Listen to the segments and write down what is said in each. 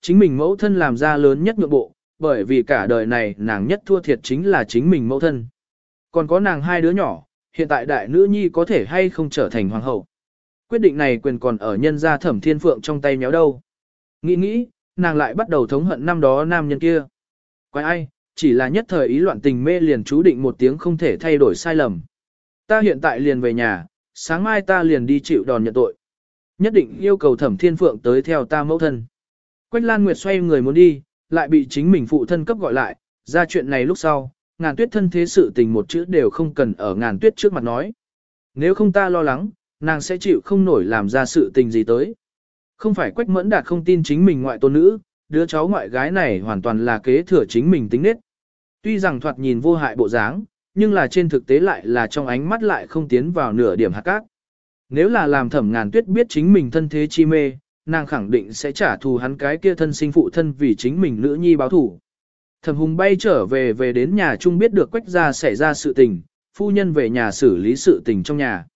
Chính mình mẫu thân làm ra lớn nhất nhượng bộ, bởi vì cả đời này nàng nhất thua thiệt chính là chính mình mẫu thân. Còn có nàng hai đứa nhỏ, hiện tại đại nữ nhi có thể hay không trở thành hoàng hậu. Quyết định này quyền còn ở nhân gia thẩm thiên phượng trong tay méo đâu. Nghĩ nghĩ, nàng lại bắt đầu thống hận năm đó nam nhân kia. Quái ai, chỉ là nhất thời ý loạn tình mê liền chú định một tiếng không thể thay đổi sai lầm. Ta hiện tại liền về nhà, sáng mai ta liền đi chịu đòn nhận tội. Nhất định yêu cầu thẩm thiên phượng tới theo ta mẫu thân. Quách Lan Nguyệt xoay người muốn đi, lại bị chính mình phụ thân cấp gọi lại, ra chuyện này lúc sau, ngàn tuyết thân thế sự tình một chữ đều không cần ở ngàn tuyết trước mặt nói. Nếu không ta lo lắng, nàng sẽ chịu không nổi làm ra sự tình gì tới. Không phải quách mẫn đạt không tin chính mình ngoại tôn nữ, đứa cháu ngoại gái này hoàn toàn là kế thừa chính mình tính nết. Tuy rằng thoạt nhìn vô hại bộ dáng, nhưng là trên thực tế lại là trong ánh mắt lại không tiến vào nửa điểm hạt cát. Nếu là làm thẩm ngàn tuyết biết chính mình thân thế chi mê, nàng khẳng định sẽ trả thù hắn cái kia thân sinh phụ thân vì chính mình nữ nhi báo thù. Thẩm hùng bay trở về về đến nhà chung biết được quách gia xảy ra sự tình, phu nhân về nhà xử lý sự tình trong nhà.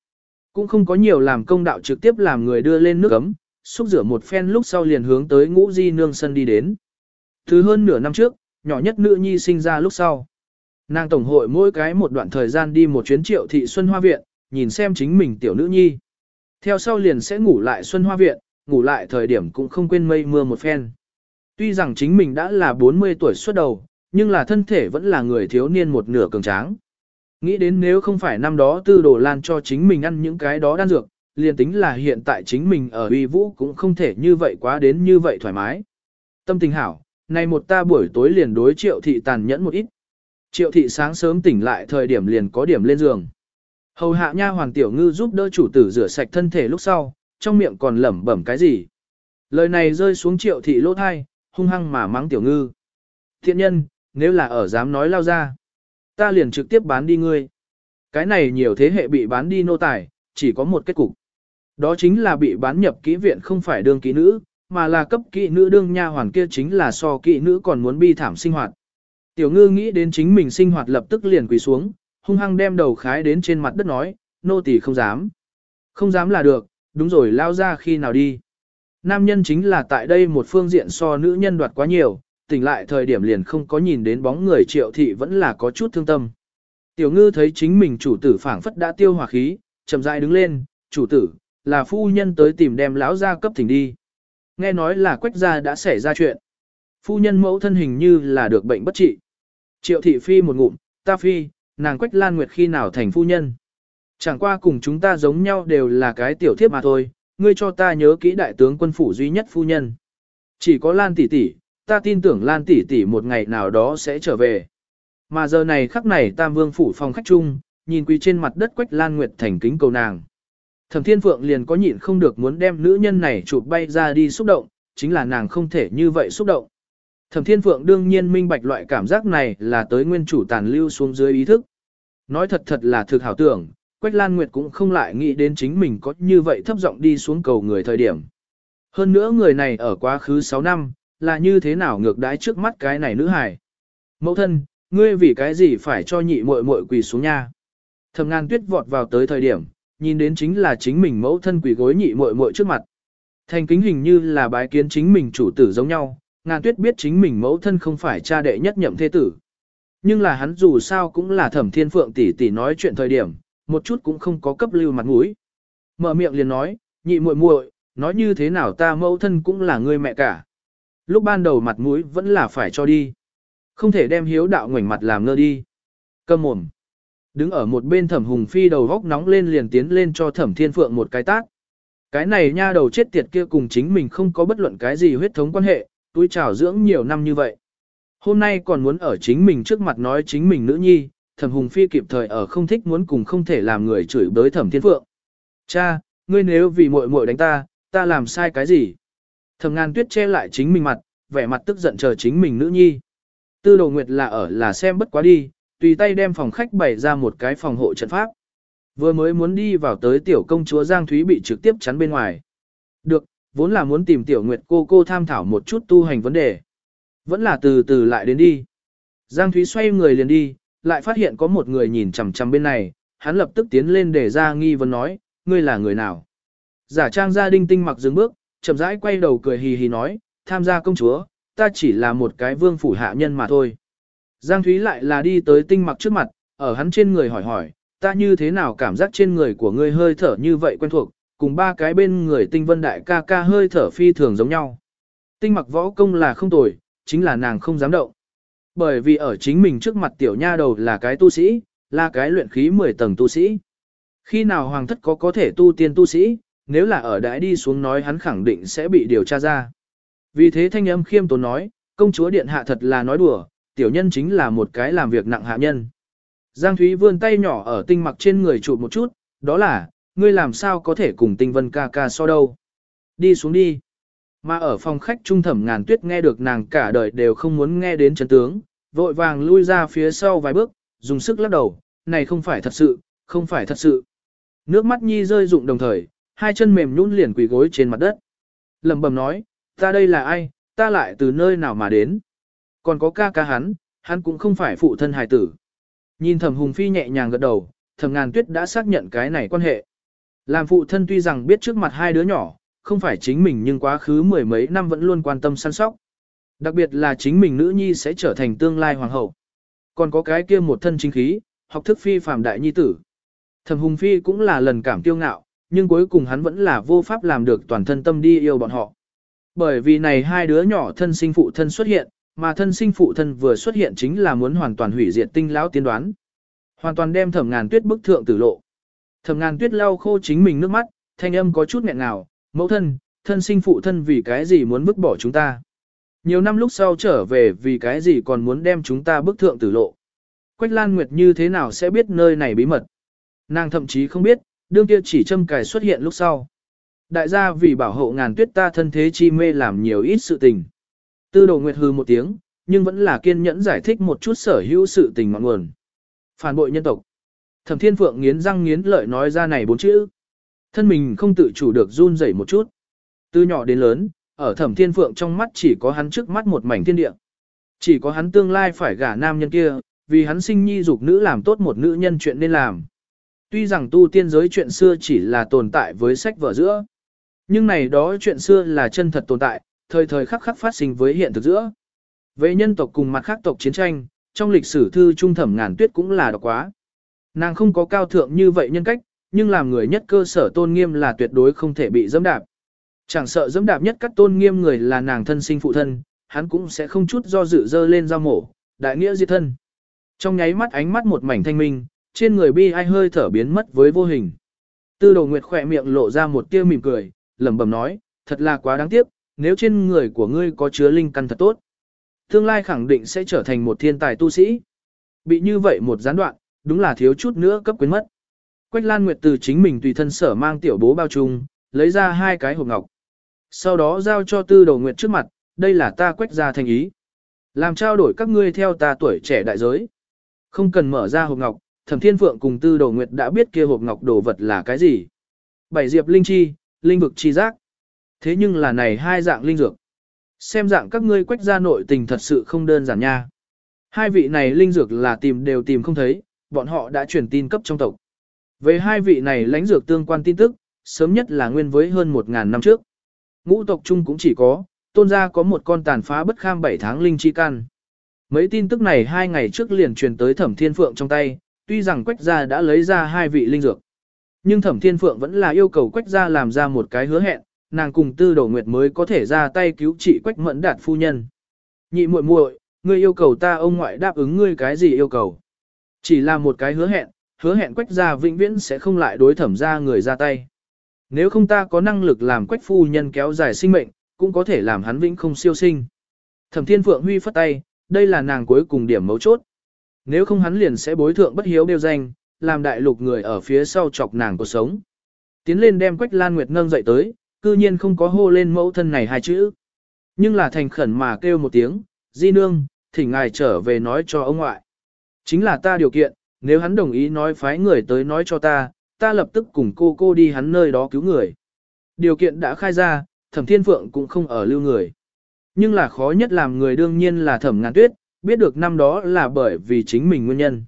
Cũng không có nhiều làm công đạo trực tiếp làm người đưa lên nước ấm, xúc rửa một phen lúc sau liền hướng tới ngũ di nương sân đi đến. Thứ hơn nửa năm trước, nhỏ nhất nữ nhi sinh ra lúc sau. Nàng tổng hội mỗi cái một đoạn thời gian đi một chuyến triệu thị Xuân Hoa Viện, nhìn xem chính mình tiểu nữ nhi. Theo sau liền sẽ ngủ lại Xuân Hoa Viện, ngủ lại thời điểm cũng không quên mây mưa một phen. Tuy rằng chính mình đã là 40 tuổi xuất đầu, nhưng là thân thể vẫn là người thiếu niên một nửa cường tráng. Nghĩ đến nếu không phải năm đó tư đồ lan cho chính mình ăn những cái đó đan dược, liền tính là hiện tại chính mình ở uy vũ cũng không thể như vậy quá đến như vậy thoải mái. Tâm tình hảo, nay một ta buổi tối liền đối triệu thị tàn nhẫn một ít. Triệu thị sáng sớm tỉnh lại thời điểm liền có điểm lên giường. Hầu hạ nha hoàng tiểu ngư giúp đỡ chủ tử rửa sạch thân thể lúc sau, trong miệng còn lẩm bẩm cái gì. Lời này rơi xuống triệu thị lỗ thai, hung hăng mà mắng tiểu ngư. Thiện nhân, nếu là ở dám nói lao ra, ta liền trực tiếp bán đi ngươi. Cái này nhiều thế hệ bị bán đi nô tài, chỉ có một kết cục. Đó chính là bị bán nhập kỹ viện không phải đương kỹ nữ, mà là cấp kỹ nữ đương nha hoàn kia chính là so kỹ nữ còn muốn bi thảm sinh hoạt. Tiểu ngư nghĩ đến chính mình sinh hoạt lập tức liền quỳ xuống, hung hăng đem đầu khái đến trên mặt đất nói, nô tỳ không dám. Không dám là được, đúng rồi lao ra khi nào đi. Nam nhân chính là tại đây một phương diện so nữ nhân đoạt quá nhiều, tỉnh lại thời điểm liền không có nhìn đến bóng người triệu thị vẫn là có chút thương tâm. Tiểu ngư thấy chính mình chủ tử phảng phất đã tiêu hòa khí, chậm rãi đứng lên, chủ tử, là phu nhân tới tìm đem lão ra cấp thỉnh đi. Nghe nói là quách gia đã xảy ra chuyện. Phu nhân mẫu thân hình như là được bệnh bất trị. Triệu thị phi một ngụm, ta phi, nàng quách lan nguyệt khi nào thành phu nhân. Chẳng qua cùng chúng ta giống nhau đều là cái tiểu thiếp mà thôi, ngươi cho ta nhớ kỹ đại tướng quân phủ duy nhất phu nhân. Chỉ có Lan tỷ tỷ, ta tin tưởng Lan tỷ tỷ một ngày nào đó sẽ trở về. Mà giờ này khắc này Tam Vương phủ phòng khách chung, nhìn quỳ trên mặt đất Quách Lan Nguyệt thành kính cầu nàng. Thẩm Thiên Phượng liền có nhịn không được muốn đem nữ nhân này chụp bay ra đi xúc động, chính là nàng không thể như vậy xúc động. Thẩm Thiên Phượng đương nhiên minh bạch loại cảm giác này là tới nguyên chủ tàn lưu xuống dưới ý thức. Nói thật thật là thực hảo tưởng, Quách Lan Nguyệt cũng không lại nghĩ đến chính mình có như vậy thấp giọng đi xuống cầu người thời điểm. Hơn nữa người này ở quá khứ 6 năm, là như thế nào ngược đãi trước mắt cái này nữ hài. Mẫu thân, ngươi vì cái gì phải cho nhị muội muội quỳ xuống nha. Thẩm ngàn tuyết vọt vào tới thời điểm, nhìn đến chính là chính mình mẫu thân quỳ gối nhị muội muội trước mặt. Thành kính hình như là bái kiến chính mình chủ tử giống nhau, ngàn tuyết biết chính mình mẫu thân không phải cha đệ nhất nhậm thế tử. Nhưng là hắn dù sao cũng là thẩm thiên phượng tỷ tỷ nói chuyện thời điểm, một chút cũng không có cấp lưu mặt mũi. Mở miệng liền nói, nhị muội muội, nói như thế nào ta mẫu thân cũng là người mẹ cả. Lúc ban đầu mặt mũi vẫn là phải cho đi. Không thể đem hiếu đạo ngoảnh mặt làm ngơ đi. Cầm mồm. Đứng ở một bên thẩm hùng phi đầu góc nóng lên liền tiến lên cho thẩm thiên phượng một cái tác. Cái này nha đầu chết tiệt kia cùng chính mình không có bất luận cái gì huyết thống quan hệ, túi trào dưỡng nhiều năm như vậy. Hôm nay còn muốn ở chính mình trước mặt nói chính mình nữ nhi, thẩm hùng phi kịp thời ở không thích muốn cùng không thể làm người chửi bới thẩm thiên phượng. Cha, ngươi nếu vì muội muội đánh ta, ta làm sai cái gì? Thẩm ngàn tuyết che lại chính mình mặt, vẻ mặt tức giận chờ chính mình nữ nhi. Tư đồ nguyệt là ở là xem bất quá đi, tùy tay đem phòng khách bày ra một cái phòng hộ trận pháp. Vừa mới muốn đi vào tới tiểu công chúa Giang Thúy bị trực tiếp chắn bên ngoài. Được, vốn là muốn tìm tiểu nguyệt cô cô tham thảo một chút tu hành vấn đề. Vẫn là từ từ lại đến đi. Giang Thúy xoay người liền đi, lại phát hiện có một người nhìn chằm chằm bên này, hắn lập tức tiến lên để ra nghi vấn nói, ngươi là người nào? Giả trang gia đinh tinh mặc dừng bước, chậm rãi quay đầu cười hì hì nói, tham gia công chúa, ta chỉ là một cái vương phủ hạ nhân mà thôi. Giang Thúy lại là đi tới tinh mặc trước mặt, ở hắn trên người hỏi hỏi, ta như thế nào cảm giác trên người của ngươi hơi thở như vậy quen thuộc, cùng ba cái bên người tinh vân đại ca ca hơi thở phi thường giống nhau. Tinh mặc võ công là không tồi, chính là nàng không dám động. Bởi vì ở chính mình trước mặt tiểu nha đầu là cái tu sĩ, là cái luyện khí 10 tầng tu sĩ. Khi nào hoàng thất có có thể tu tiên tu sĩ, nếu là ở đãi đi xuống nói hắn khẳng định sẽ bị điều tra ra. Vì thế thanh âm khiêm tốn nói, công chúa điện hạ thật là nói đùa, tiểu nhân chính là một cái làm việc nặng hạ nhân. Giang Thúy vươn tay nhỏ ở tinh mặc trên người chụp một chút, đó là, ngươi làm sao có thể cùng tinh vân ca ca so đâu. Đi xuống đi. Mà ở phòng khách trung thẩm ngàn tuyết nghe được nàng cả đời đều không muốn nghe đến chân tướng, vội vàng lui ra phía sau vài bước, dùng sức lắc đầu, này không phải thật sự, không phải thật sự. Nước mắt nhi rơi rụng đồng thời, hai chân mềm nhún liền quỳ gối trên mặt đất. lẩm bẩm nói, ta đây là ai, ta lại từ nơi nào mà đến. Còn có ca ca hắn, hắn cũng không phải phụ thân hài tử. Nhìn thẩm hùng phi nhẹ nhàng gật đầu, thẩm ngàn tuyết đã xác nhận cái này quan hệ. Làm phụ thân tuy rằng biết trước mặt hai đứa nhỏ, không phải chính mình nhưng quá khứ mười mấy năm vẫn luôn quan tâm săn sóc. Đặc biệt là chính mình nữ nhi sẽ trở thành tương lai hoàng hậu. Còn có cái kia một thân chính khí, học thức phi phàm đại nhi tử. Thẩm Hùng Phi cũng là lần cảm tiêu ngạo, nhưng cuối cùng hắn vẫn là vô pháp làm được toàn thân tâm đi yêu bọn họ. Bởi vì này hai đứa nhỏ thân sinh phụ thân xuất hiện, mà thân sinh phụ thân vừa xuất hiện chính là muốn hoàn toàn hủy diệt tinh lão tiên đoán. Hoàn toàn đem thẩm ngàn tuyết bức thượng tử lộ. Thẩm ngàn tuyết lau khô chính mình nước mắt, thanh âm có chút nghẹn ngào, mẫu thân, thân sinh phụ thân vì cái gì muốn bức bỏ chúng ta. Nhiều năm lúc sau trở về vì cái gì còn muốn đem chúng ta bức thượng tử lộ. Quách Lan Nguyệt như thế nào sẽ biết nơi này bí mật. Nàng thậm chí không biết, đương kia chỉ châm cài xuất hiện lúc sau. Đại gia vì bảo hộ ngàn tuyết ta thân thế chi mê làm nhiều ít sự tình. Tư đồ nguyệt hư một tiếng, nhưng vẫn là kiên nhẫn giải thích một chút sở hữu sự tình ngọn nguồn. Phản bội nhân tộc. Thẩm thiên phượng nghiến răng nghiến lợi nói ra này bốn chữ. Thân mình không tự chủ được run rẩy một chút. Từ nhỏ đến lớn, ở thẩm thiên phượng trong mắt chỉ có hắn trước mắt một mảnh thiên địa. Chỉ có hắn tương lai phải gả nam nhân kia, vì hắn sinh nhi dục nữ làm tốt một nữ nhân chuyện nên làm. Tuy rằng tu tiên giới chuyện xưa chỉ là tồn tại với sách vở giữa. Nhưng này đó chuyện xưa là chân thật tồn tại, thời thời khắc khắc phát sinh với hiện thực giữa. Về nhân tộc cùng mặt khác tộc chiến tranh, trong lịch sử thư trung thẩm ngàn tuyết cũng là đọc quá. Nàng không có cao thượng như vậy nhân cách, nhưng làm người nhất cơ sở tôn nghiêm là tuyệt đối không thể bị dẫm đạp. Chẳng sợ dẫm đạp nhất các tôn nghiêm người là nàng thân sinh phụ thân, hắn cũng sẽ không chút do dự dơ lên giao mổ, đại nghĩa diệt thân. Trong nháy mắt ánh mắt một mảnh thanh minh, trên người bi ai hơi thở biến mất với vô hình. Tư đồ nguyệt khỏe miệng lộ ra một tia mỉm cười, lẩm bẩm nói, thật là quá đáng tiếc, nếu trên người của ngươi có chứa linh căn thật tốt. Tương lai khẳng định sẽ trở thành một thiên tài tu sĩ. Bị như vậy một gián đoạn, đúng là thiếu chút nữa cấp quyến mất. Quách Lan Nguyệt từ chính mình tùy thân sở mang tiểu bố bao chung, lấy ra hai cái hộp ngọc. Sau đó giao cho tư đầu nguyệt trước mặt, đây là ta quách ra thành ý. Làm trao đổi các ngươi theo ta tuổi trẻ đại giới. Không cần mở ra hộp ngọc, thẩm thiên phượng cùng tư đầu nguyệt đã biết kia hộp ngọc đồ vật là cái gì. Bảy diệp linh chi, linh vực chi giác. Thế nhưng là này hai dạng linh dược. Xem dạng các ngươi quách ra nội tình thật sự không đơn giản nha. Hai vị này linh dược là tìm đều tìm không thấy, bọn họ đã truyền tin cấp trong tộc. Về hai vị này lãnh dược tương quan tin tức, sớm nhất là nguyên với hơn 1.000 năm trước. Ngũ tộc chung cũng chỉ có, tôn gia có một con tàn phá bất kham 7 tháng linh chi can. Mấy tin tức này hai ngày trước liền truyền tới thẩm thiên phượng trong tay, tuy rằng quách gia đã lấy ra hai vị linh dược. Nhưng thẩm thiên phượng vẫn là yêu cầu quách gia làm ra một cái hứa hẹn, nàng cùng tư đầu nguyệt mới có thể ra tay cứu trị quách mẫn đạt phu nhân. Nhị muội muội, ngươi yêu cầu ta ông ngoại đáp ứng ngươi cái gì yêu cầu. Chỉ là một cái hứa hẹn, hứa hẹn quách gia vĩnh viễn sẽ không lại đối thẩm ra người ra tay. Nếu không ta có năng lực làm quách phu nhân kéo dài sinh mệnh, cũng có thể làm hắn vĩnh không siêu sinh. Thẩm thiên phượng huy phất tay, đây là nàng cuối cùng điểm mấu chốt. Nếu không hắn liền sẽ bối thượng bất hiếu đeo danh, làm đại lục người ở phía sau chọc nàng cuộc sống. Tiến lên đem quách lan nguyệt nâng dậy tới, cư nhiên không có hô lên mẫu thân này hai chữ. Nhưng là thành khẩn mà kêu một tiếng, di nương, thỉnh ngài trở về nói cho ông ngoại. Chính là ta điều kiện, nếu hắn đồng ý nói phái người tới nói cho ta, ta lập tức cùng cô cô đi hắn nơi đó cứu người. Điều kiện đã khai ra, thẩm thiên phượng cũng không ở lưu người. Nhưng là khó nhất làm người đương nhiên là thẩm ngàn tuyết, biết được năm đó là bởi vì chính mình nguyên nhân.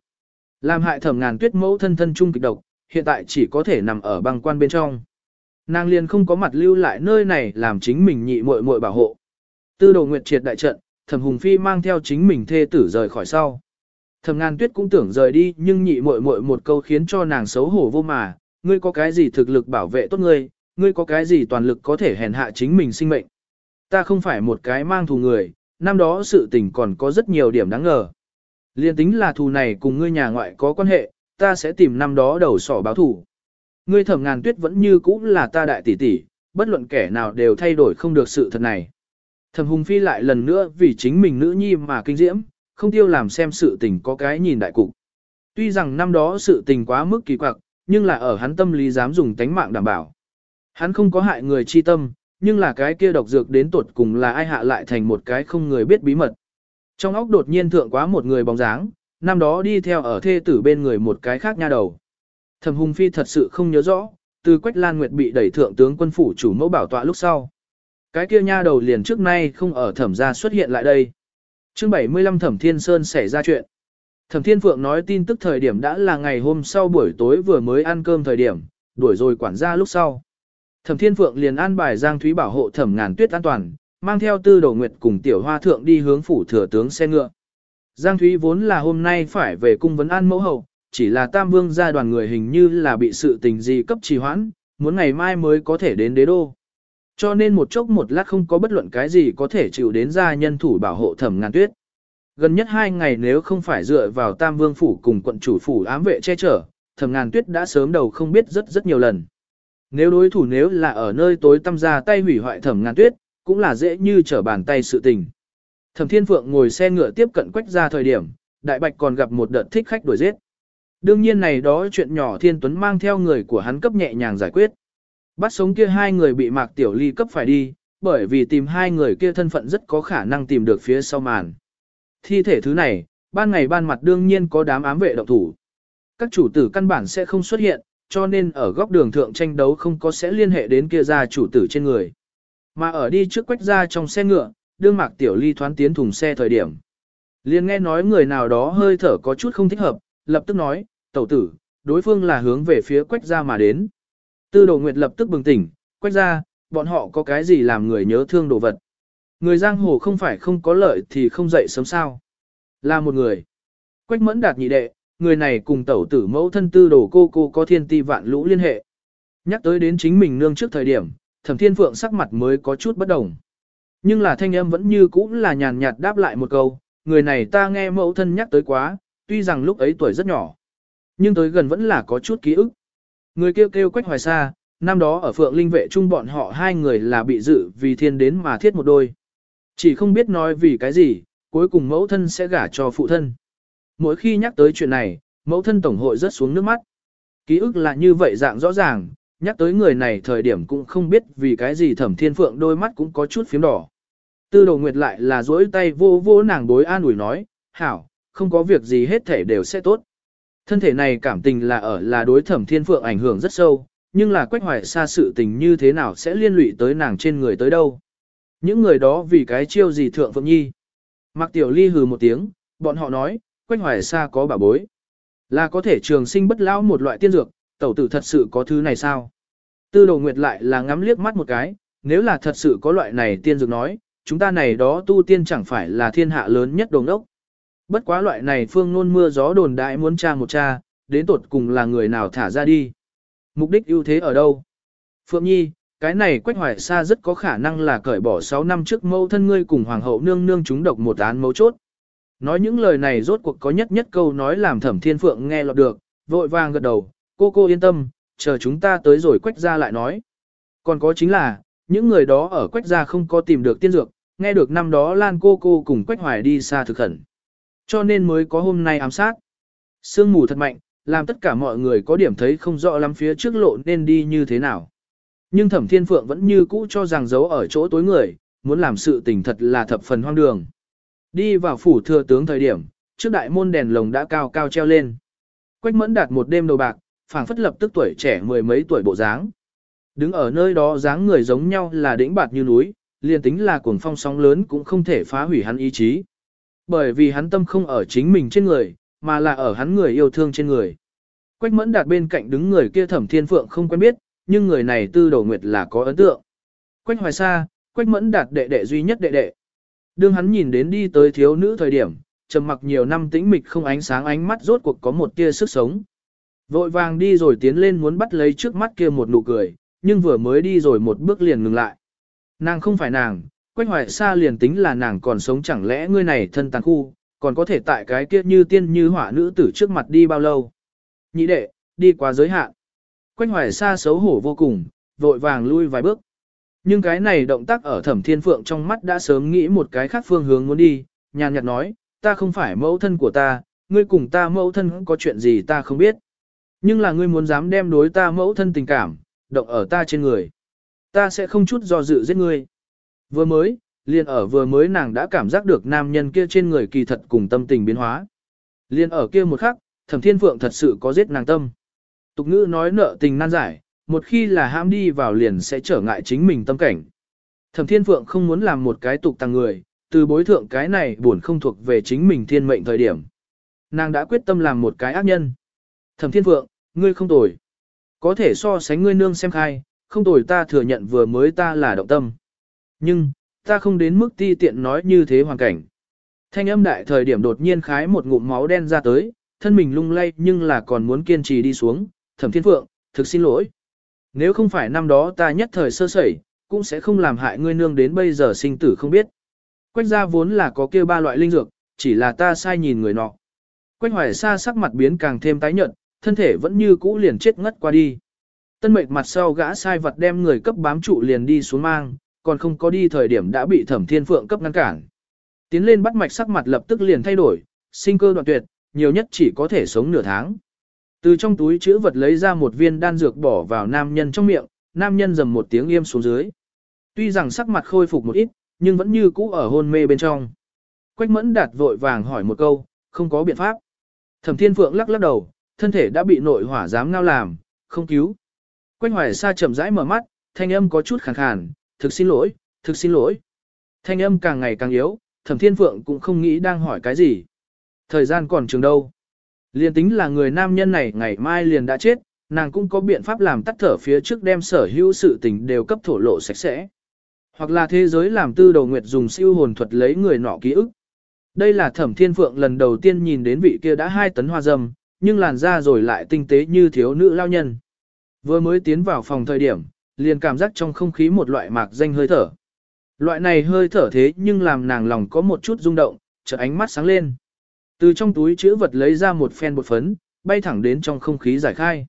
Làm hại thẩm ngàn tuyết mẫu thân thân trung kịch độc, hiện tại chỉ có thể nằm ở băng quan bên trong. Nàng liền không có mặt lưu lại nơi này làm chính mình nhị muội muội bảo hộ. Tư đồ nguyệt triệt đại trận, thẩm hùng phi mang theo chính mình thê tử rời khỏi sau. Thẩm ngàn tuyết cũng tưởng rời đi nhưng nhị muội muội một câu khiến cho nàng xấu hổ vô mà, ngươi có cái gì thực lực bảo vệ tốt ngươi, ngươi có cái gì toàn lực có thể hèn hạ chính mình sinh mệnh. Ta không phải một cái mang thù người, năm đó sự tình còn có rất nhiều điểm đáng ngờ. Liên tính là thù này cùng ngươi nhà ngoại có quan hệ, ta sẽ tìm năm đó đầu sỏ báo thù. Ngươi thẩm ngàn tuyết vẫn như cũ là ta đại tỷ tỷ, bất luận kẻ nào đều thay đổi không được sự thật này. Thẩm Hùng Phi lại lần nữa vì chính mình nữ nhi mà kinh diễm, không tiêu làm xem sự tình có cái nhìn đại cục. Tuy rằng năm đó sự tình quá mức kỳ quặc, nhưng là ở hắn tâm lý dám dùng tánh mạng đảm bảo. Hắn không có hại người chi tâm, nhưng là cái kia độc dược đến tột cùng là ai hạ lại thành một cái không người biết bí mật. Trong óc đột nhiên thượng quá một người bóng dáng, năm đó đi theo ở thê tử bên người một cái khác nha đầu. Thẩm Hùng Phi thật sự không nhớ rõ, từ Quách Lan Nguyệt bị đẩy thượng tướng quân phủ chủ mẫu bảo tọa lúc sau. Cái kia nha đầu liền trước nay không ở thẩm gia xuất hiện lại đây chương 75 Thẩm Thiên Sơn xảy ra chuyện. Thẩm Thiên Phượng nói tin tức thời điểm đã là ngày hôm sau buổi tối vừa mới ăn cơm thời điểm, đuổi rồi quản gia lúc sau. Thẩm Thiên Phượng liền an bài Giang Thúy bảo hộ Thẩm Ngàn Tuyết an toàn, mang theo Tư Đồ Nguyệt cùng Tiểu Hoa thượng đi hướng phủ thừa tướng xe ngựa. Giang Thúy vốn là hôm nay phải về cung vấn an mẫu hậu, chỉ là Tam Vương gia đoàn người hình như là bị sự tình gì cấp trì hoãn, muốn ngày mai mới có thể đến đế đô. Cho nên một chốc một lát không có bất luận cái gì có thể chịu đến ra nhân thủ bảo hộ Thẩm Ngàn Tuyết. Gần nhất hai ngày nếu không phải dựa vào Tam Vương phủ cùng quận chủ phủ ám vệ che chở, Thẩm Ngàn Tuyết đã sớm đầu không biết rất rất nhiều lần. Nếu đối thủ nếu là ở nơi tối tăm ra tay hủy hoại thẩm ngàn tuyết, cũng là dễ như trở bàn tay sự tình. Thẩm Thiên Phượng ngồi xe ngựa tiếp cận quách ra thời điểm, Đại Bạch còn gặp một đợt thích khách đuổi giết. Đương nhiên này đó chuyện nhỏ Thiên Tuấn mang theo người của hắn cấp nhẹ nhàng giải quyết. Bắt sống kia hai người bị Mạc Tiểu Ly cấp phải đi, bởi vì tìm hai người kia thân phận rất có khả năng tìm được phía sau màn. Thi thể thứ này, ban ngày ban mặt đương nhiên có đám ám vệ động thủ. Các chủ tử căn bản sẽ không xuất hiện, cho nên ở góc đường thượng tranh đấu không có sẽ liên hệ đến kia gia chủ tử trên người. Mà ở đi trước quách ra trong xe ngựa, đương mạc tiểu ly thoán tiến thùng xe thời điểm. liền nghe nói người nào đó hơi thở có chút không thích hợp, lập tức nói, tẩu tử, đối phương là hướng về phía quách ra mà đến. Tư đồ nguyệt lập tức bừng tỉnh, quách ra, bọn họ có cái gì làm người nhớ thương đồ vật. Người giang hồ không phải không có lợi thì không dậy sớm sao. Là một người. Quách mẫn đạt nhị đệ, người này cùng tẩu tử mẫu thân tư đồ cô cô có thiên ti vạn lũ liên hệ. Nhắc tới đến chính mình nương trước thời điểm, thẩm thiên phượng sắc mặt mới có chút bất đồng. Nhưng là thanh âm vẫn như cũ là nhàn nhạt đáp lại một câu, người này ta nghe mẫu thân nhắc tới quá, tuy rằng lúc ấy tuổi rất nhỏ. Nhưng tới gần vẫn là có chút ký ức. Người kêu kêu quách hoài xa, năm đó ở phượng linh vệ chung bọn họ hai người là bị dự vì thiên đến mà thiết một đôi. Chỉ không biết nói vì cái gì, cuối cùng mẫu thân sẽ gả cho phụ thân. Mỗi khi nhắc tới chuyện này, mẫu thân tổng hội rất xuống nước mắt. Ký ức là như vậy dạng rõ ràng, nhắc tới người này thời điểm cũng không biết vì cái gì thẩm thiên phượng đôi mắt cũng có chút phím đỏ. Tư đồ nguyệt lại là dỗi tay vô vô nàng bối an ủi nói, hảo, không có việc gì hết thể đều sẽ tốt. Thân thể này cảm tình là ở là đối thẩm thiên phượng ảnh hưởng rất sâu, nhưng là quách hoài xa sự tình như thế nào sẽ liên lụy tới nàng trên người tới đâu. Những người đó vì cái chiêu gì thượng phượng nhi. Mặc tiểu ly hừ một tiếng, bọn họ nói, quách hoài xa có bà bối. Là có thể trường sinh bất lão một loại tiên dược, tẩu tử thật sự có thứ này sao? Tư đồ nguyệt lại là ngắm liếc mắt một cái, nếu là thật sự có loại này tiên dược nói, chúng ta này đó tu tiên chẳng phải là thiên hạ lớn nhất đồng đốc? Bất quá loại này phương nôn mưa gió đồn đại muốn tra một cha, đến tột cùng là người nào thả ra đi. Mục đích ưu thế ở đâu? Phượng Nhi, cái này quách hoài xa rất có khả năng là cởi bỏ 6 năm trước mâu thân ngươi cùng hoàng hậu nương nương chúng độc một án mấu chốt. Nói những lời này rốt cuộc có nhất nhất câu nói làm thẩm thiên phượng nghe lọt được, vội vàng gật đầu, cô cô yên tâm, chờ chúng ta tới rồi quách ra lại nói. Còn có chính là, những người đó ở quách ra không có tìm được tiên dược, nghe được năm đó Lan cô cô cùng quách hoài đi xa thực khẩn. Cho nên mới có hôm nay ám sát. Sương mù thật mạnh, làm tất cả mọi người có điểm thấy không rõ lắm phía trước lộ nên đi như thế nào. Nhưng thẩm thiên phượng vẫn như cũ cho rằng giấu ở chỗ tối người, muốn làm sự tình thật là thập phần hoang đường. Đi vào phủ thừa tướng thời điểm, trước đại môn đèn lồng đã cao cao treo lên. Quách mẫn đạt một đêm đầu bạc, phảng phất lập tức tuổi trẻ mười mấy tuổi bộ dáng. Đứng ở nơi đó dáng người giống nhau là đĩnh bạt như núi, liền tính là cuồng phong sóng lớn cũng không thể phá hủy hắn ý chí. Bởi vì hắn tâm không ở chính mình trên người, mà là ở hắn người yêu thương trên người. Quách mẫn đạt bên cạnh đứng người kia thẩm thiên phượng không quen biết, nhưng người này tư đầu nguyệt là có ấn tượng. Quách hoài sa, quách mẫn đạt đệ đệ duy nhất đệ đệ. Đương hắn nhìn đến đi tới thiếu nữ thời điểm, trầm mặc nhiều năm tĩnh mịch không ánh sáng ánh mắt rốt cuộc có một tia sức sống. Vội vàng đi rồi tiến lên muốn bắt lấy trước mắt kia một nụ cười, nhưng vừa mới đi rồi một bước liền ngừng lại. Nàng không phải nàng, quách hoài xa liền tính là nàng còn sống chẳng lẽ ngươi này thân tàn khu, còn có thể tại cái kia như tiên như hỏa nữ tử trước mặt đi bao lâu. Nhị đệ, đi quá giới hạn. Quách hoài xa xấu hổ vô cùng, vội vàng lui vài bước. Nhưng cái này động tác ở thẩm thiên phượng trong mắt đã sớm nghĩ một cái khác phương hướng muốn đi, nhàn nhạt nói, ta không phải mẫu thân của ta, ngươi cùng ta mẫu thân có chuyện gì ta không biết. Nhưng là ngươi muốn dám đem đối ta mẫu thân tình cảm, động ở ta trên người. Ta sẽ không chút do dự giết ngươi. Vừa mới, liền ở vừa mới nàng đã cảm giác được nam nhân kia trên người kỳ thật cùng tâm tình biến hóa. Liền ở kia một khắc, thẩm thiên phượng thật sự có giết nàng tâm. Tục ngữ nói nợ tình nan giải, một khi là ham đi vào liền sẽ trở ngại chính mình tâm cảnh. Thẩm thiên phượng không muốn làm một cái tục tăng người, từ bối thượng cái này buồn không thuộc về chính mình thiên mệnh thời điểm. Nàng đã quyết tâm làm một cái ác nhân. Thẩm thiên phượng, ngươi không tồi. Có thể so sánh ngươi nương xem khai, không tồi ta thừa nhận vừa mới ta là động tâm. Nhưng, ta không đến mức ti tiện nói như thế hoàn cảnh. Thanh âm đại thời điểm đột nhiên khái một ngụm máu đen ra tới, thân mình lung lay nhưng là còn muốn kiên trì đi xuống, thẩm thiên phượng, thực xin lỗi. Nếu không phải năm đó ta nhất thời sơ sẩy, cũng sẽ không làm hại ngươi nương đến bây giờ sinh tử không biết. Quách gia vốn là có kia ba loại linh dược, chỉ là ta sai nhìn người nọ. Quách hoài xa sắc mặt biến càng thêm tái nhợt, thân thể vẫn như cũ liền chết ngất qua đi. Tân mệnh mặt sau gã sai vật đem người cấp bám trụ liền đi xuống mang, còn không có đi thời điểm đã bị thẩm thiên phượng cấp ngăn cản. Tiến lên bắt mạch sắc mặt lập tức liền thay đổi, sinh cơ đoạn tuyệt, nhiều nhất chỉ có thể sống nửa tháng. Từ trong túi chữ vật lấy ra một viên đan dược bỏ vào nam nhân trong miệng, nam nhân dầm một tiếng im xuống dưới. Tuy rằng sắc mặt khôi phục một ít, nhưng vẫn như cũ ở hôn mê bên trong. Quách mẫn đạt vội vàng hỏi một câu, không có biện pháp. Thẩm thiên phượng lắc lắc đầu, thân thể đã bị nội hỏa dám ngao làm, không cứu. Quách hoài sa chậm rãi mở mắt, thanh âm có chút khàn khàn, thực xin lỗi, thực xin lỗi. Thanh âm càng ngày càng yếu, thẩm thiên phượng cũng không nghĩ đang hỏi cái gì. Thời gian còn trường đâu. Liên tính là người nam nhân này ngày mai liền đã chết, nàng cũng có biện pháp làm tắt thở phía trước đem sở hữu sự tình đều cấp thổ lộ sạch sẽ. Hoặc là thế giới làm tư đầu nguyệt dùng siêu hồn thuật lấy người nọ ký ức. Đây là thẩm thiên phượng lần đầu tiên nhìn đến vị kia đã hai tấn hoa dâm, nhưng làn da rồi lại tinh tế như thiếu nữ lao nhân. Vừa mới tiến vào phòng thời điểm, liền cảm giác trong không khí một loại mạc danh hơi thở. Loại này hơi thở thế nhưng làm nàng lòng có một chút rung động, chợt ánh mắt sáng lên. Từ trong túi chữ vật lấy ra một phen bột phấn, bay thẳng đến trong không khí giải khai.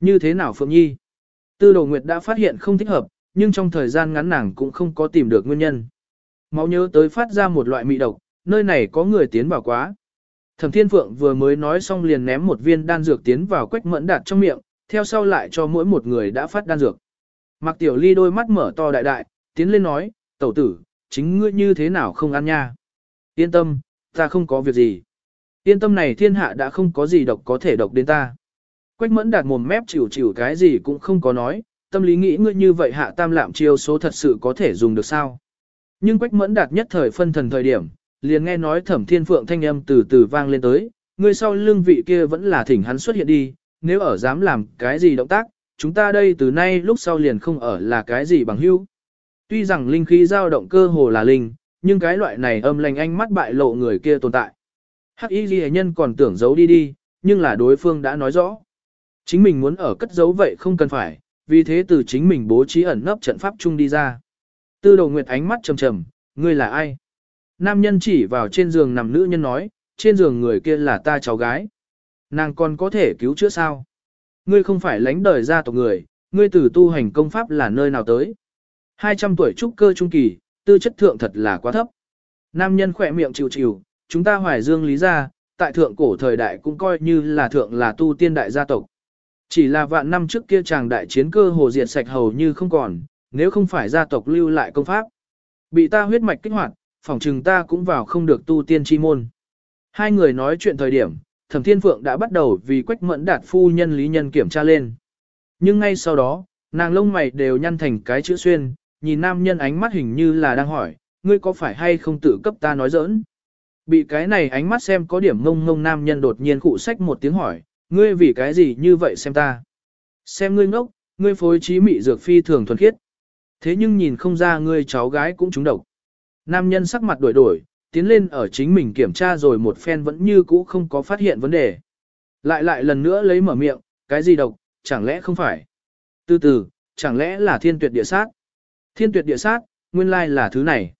Như thế nào Phượng Nhi? Tư đồ nguyệt đã phát hiện không thích hợp, nhưng trong thời gian ngắn nàng cũng không có tìm được nguyên nhân. Máu nhớ tới phát ra một loại mị độc, nơi này có người tiến vào quá. Thẩm Thiên Phượng vừa mới nói xong liền ném một viên đan dược tiến vào quách mẫn đạt trong miệng, theo sau lại cho mỗi một người đã phát đan dược. Mạc Tiểu Ly đôi mắt mở to đại đại, tiến lên nói, tẩu tử, chính ngươi như thế nào không ăn nha. Yên tâm, ta không có việc gì. Yên tâm này thiên hạ đã không có gì độc có thể độc đến ta. Quách mẫn đạt mồm mép chịu chịu cái gì cũng không có nói, tâm lý nghĩ ngươi như vậy hạ tam lạm chiêu số thật sự có thể dùng được sao. Nhưng quách mẫn đạt nhất thời phân thần thời điểm, liền nghe nói thẩm thiên phượng thanh âm từ từ vang lên tới, người sau lưng vị kia vẫn là thỉnh hắn xuất hiện đi, nếu ở dám làm cái gì động tác, chúng ta đây từ nay lúc sau liền không ở là cái gì bằng hữu. Tuy rằng linh khí dao động cơ hồ là linh, nhưng cái loại này âm lành ánh mắt bại lộ người kia tồn tại. Hắc y ghi nhân còn tưởng giấu đi đi, nhưng là đối phương đã nói rõ. Chính mình muốn ở cất giấu vậy không cần phải, vì thế từ chính mình bố trí ẩn nấp trận pháp chung đi ra. Tư đầu nguyệt ánh mắt trầm trầm, ngươi là ai? Nam nhân chỉ vào trên giường nằm nữ nhân nói, trên giường người kia là ta cháu gái. Nàng còn có thể cứu chữa sao? Ngươi không phải lãnh đời gia tộc người, ngươi từ tu hành công pháp là nơi nào tới? 200 tuổi trúc cơ trung kỳ, tư chất thượng thật là quá thấp. Nam nhân khỏe miệng chịu chịu, chúng ta hoài dương lý ra, tại thượng cổ thời đại cũng coi như là thượng là tu tiên đại gia tộc. Chỉ là vạn năm trước kia chàng đại chiến cơ hồ diệt sạch hầu như không còn, nếu không phải gia tộc lưu lại công pháp. Bị ta huyết mạch kích hoạt, phỏng chừng ta cũng vào không được tu tiên chi môn. Hai người nói chuyện thời điểm, Thẩm Thiên Phượng đã bắt đầu vì Quách Mẫn Đạt phu nhân lý nhân kiểm tra lên. Nhưng ngay sau đó, nàng lông mày đều nhăn thành cái chữ xuyên, nhìn nam nhân ánh mắt hình như là đang hỏi, ngươi có phải hay không tự cấp ta nói giỡn? Bị cái này ánh mắt xem có điểm ngông ngông nam nhân đột nhiên cụ sách một tiếng hỏi, ngươi vì cái gì như vậy xem ta? Xem ngươi ngốc, ngươi phối trí mị dược phi thường thuần khiết. Thế nhưng nhìn không ra ngươi cháu gái cũng trúng độc. Nam nhân sắc mặt đổi đổi, tiến lên ở chính mình kiểm tra rồi một phen vẫn như cũ không có phát hiện vấn đề. Lại lại lần nữa lấy mở miệng, cái gì độc, chẳng lẽ không phải? Từ từ, chẳng lẽ là thiên tuyệt địa sát? Thiên tuyệt địa sát, nguyên lai là thứ này.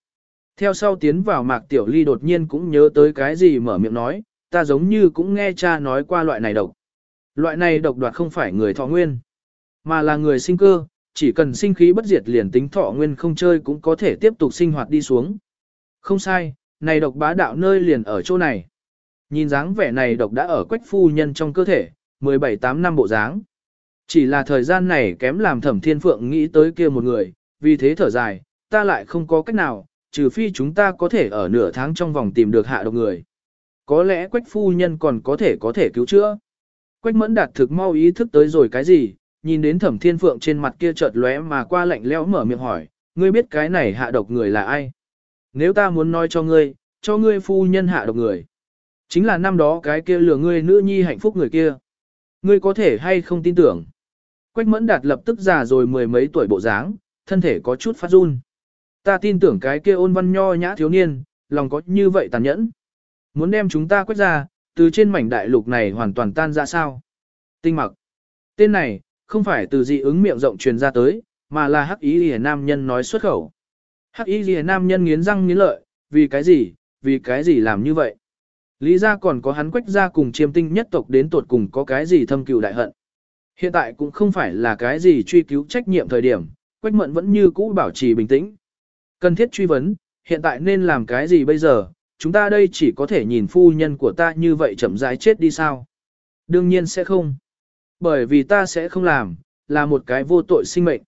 Theo sau tiến vào mạc tiểu ly đột nhiên cũng nhớ tới cái gì mở miệng nói, ta giống như cũng nghe cha nói qua loại này độc. Loại này độc đoạt không phải người thọ nguyên, mà là người sinh cơ, chỉ cần sinh khí bất diệt liền tính thọ nguyên không chơi cũng có thể tiếp tục sinh hoạt đi xuống. Không sai, này độc bá đạo nơi liền ở chỗ này. Nhìn dáng vẻ này độc đã ở quách phu nhân trong cơ thể, 17-8 năm bộ dáng. Chỉ là thời gian này kém làm thẩm thiên phượng nghĩ tới kia một người, vì thế thở dài, ta lại không có cách nào, trừ phi chúng ta có thể ở nửa tháng trong vòng tìm được hạ độc người. Có lẽ quách phu nhân còn có thể có thể cứu chữa. Quách mẫn đạt thực mau ý thức tới rồi cái gì, nhìn đến thẩm thiên phượng trên mặt kia chợt lóe mà qua lạnh lẽo mở miệng hỏi, ngươi biết cái này hạ độc người là ai? Nếu ta muốn nói cho ngươi, cho ngươi phu nhân hạ độc người. Chính là năm đó cái kia lừa ngươi nữ nhi hạnh phúc người kia. Ngươi có thể hay không tin tưởng. Quách mẫn đạt lập tức già rồi mười mấy tuổi bộ dáng, thân thể có chút phát run. Ta tin tưởng cái kia ôn văn nho nhã thiếu niên, lòng có như vậy tàn nhẫn. Muốn đem chúng ta quét ra, từ trên mảnh đại lục này hoàn toàn tan ra sao. Tinh mặc. Tên này, không phải từ dị ứng miệng rộng truyền ra tới, mà là hắc ý lìa nam nhân nói xuất khẩu. Hắc y lìa nam nhân nghiến răng nghiến lợi, vì cái gì, vì cái gì làm như vậy. Lý ra còn có hắn quách ra cùng chiêm tinh nhất tộc đến tột cùng có cái gì thâm cừu đại hận. Hiện tại cũng không phải là cái gì truy cứu trách nhiệm thời điểm, quách mận vẫn như cũ bảo trì bình tĩnh. Cần thiết truy vấn, hiện tại nên làm cái gì bây giờ, chúng ta đây chỉ có thể nhìn phu nhân của ta như vậy chậm rãi chết đi sao. Đương nhiên sẽ không. Bởi vì ta sẽ không làm, là một cái vô tội sinh mệnh.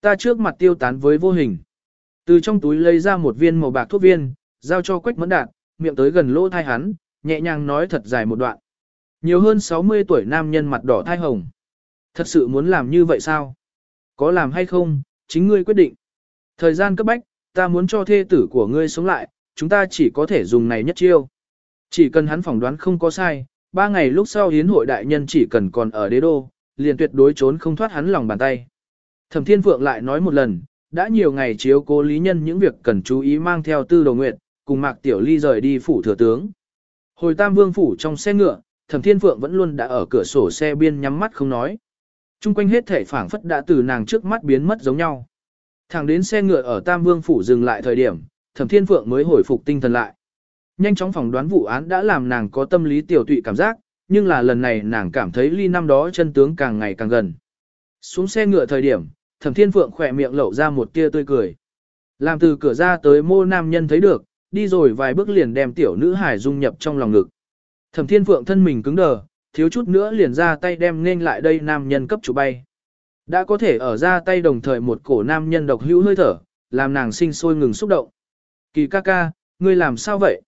Ta trước mặt tiêu tán với vô hình. Từ trong túi lấy ra một viên màu bạc thuốc viên, giao cho quách mẫn đạt, miệng tới gần lỗ thai hắn, nhẹ nhàng nói thật dài một đoạn. Nhiều hơn 60 tuổi nam nhân mặt đỏ thai hồng. Thật sự muốn làm như vậy sao? Có làm hay không, chính ngươi quyết định. Thời gian cấp bách, ta muốn cho thê tử của ngươi sống lại, chúng ta chỉ có thể dùng này nhất chiêu. Chỉ cần hắn phỏng đoán không có sai, ba ngày lúc sau hiến hội đại nhân chỉ cần còn ở đế đô, liền tuyệt đối trốn không thoát hắn lòng bàn tay. Thẩm Thiên Phượng lại nói một lần, đã nhiều ngày chiếu cố lý nhân những việc cần chú ý mang theo tư đồ nguyện, cùng Mạc Tiểu Ly rời đi phủ thừa tướng. Hồi Tam Vương phủ trong xe ngựa, Thẩm Thiên Phượng vẫn luôn đã ở cửa sổ xe biên nhắm mắt không nói. Trung quanh hết thể phảng phất đã từ nàng trước mắt biến mất giống nhau. Thẳng đến xe ngựa ở Tam Vương phủ dừng lại thời điểm, Thẩm Thiên Phượng mới hồi phục tinh thần lại. Nhanh chóng phỏng đoán vụ án đã làm nàng có tâm lý tiểu tụy cảm giác, nhưng là lần này nàng cảm thấy ly năm đó chân tướng càng ngày càng gần. Xuống xe ngựa thời điểm, Thẩm Thiên Phượng khỏe miệng lẩu ra một tia tươi cười. Làm từ cửa ra tới mô nam nhân thấy được, đi rồi vài bước liền đem tiểu nữ hải dung nhập trong lòng ngực. Thẩm Thiên Phượng thân mình cứng đờ, thiếu chút nữa liền ra tay đem nên lại đây nam nhân cấp chủ bay. Đã có thể ở ra tay đồng thời một cổ nam nhân độc hữu hơi thở, làm nàng sinh sôi ngừng xúc động. Kỳ ca ca, ngươi làm sao vậy?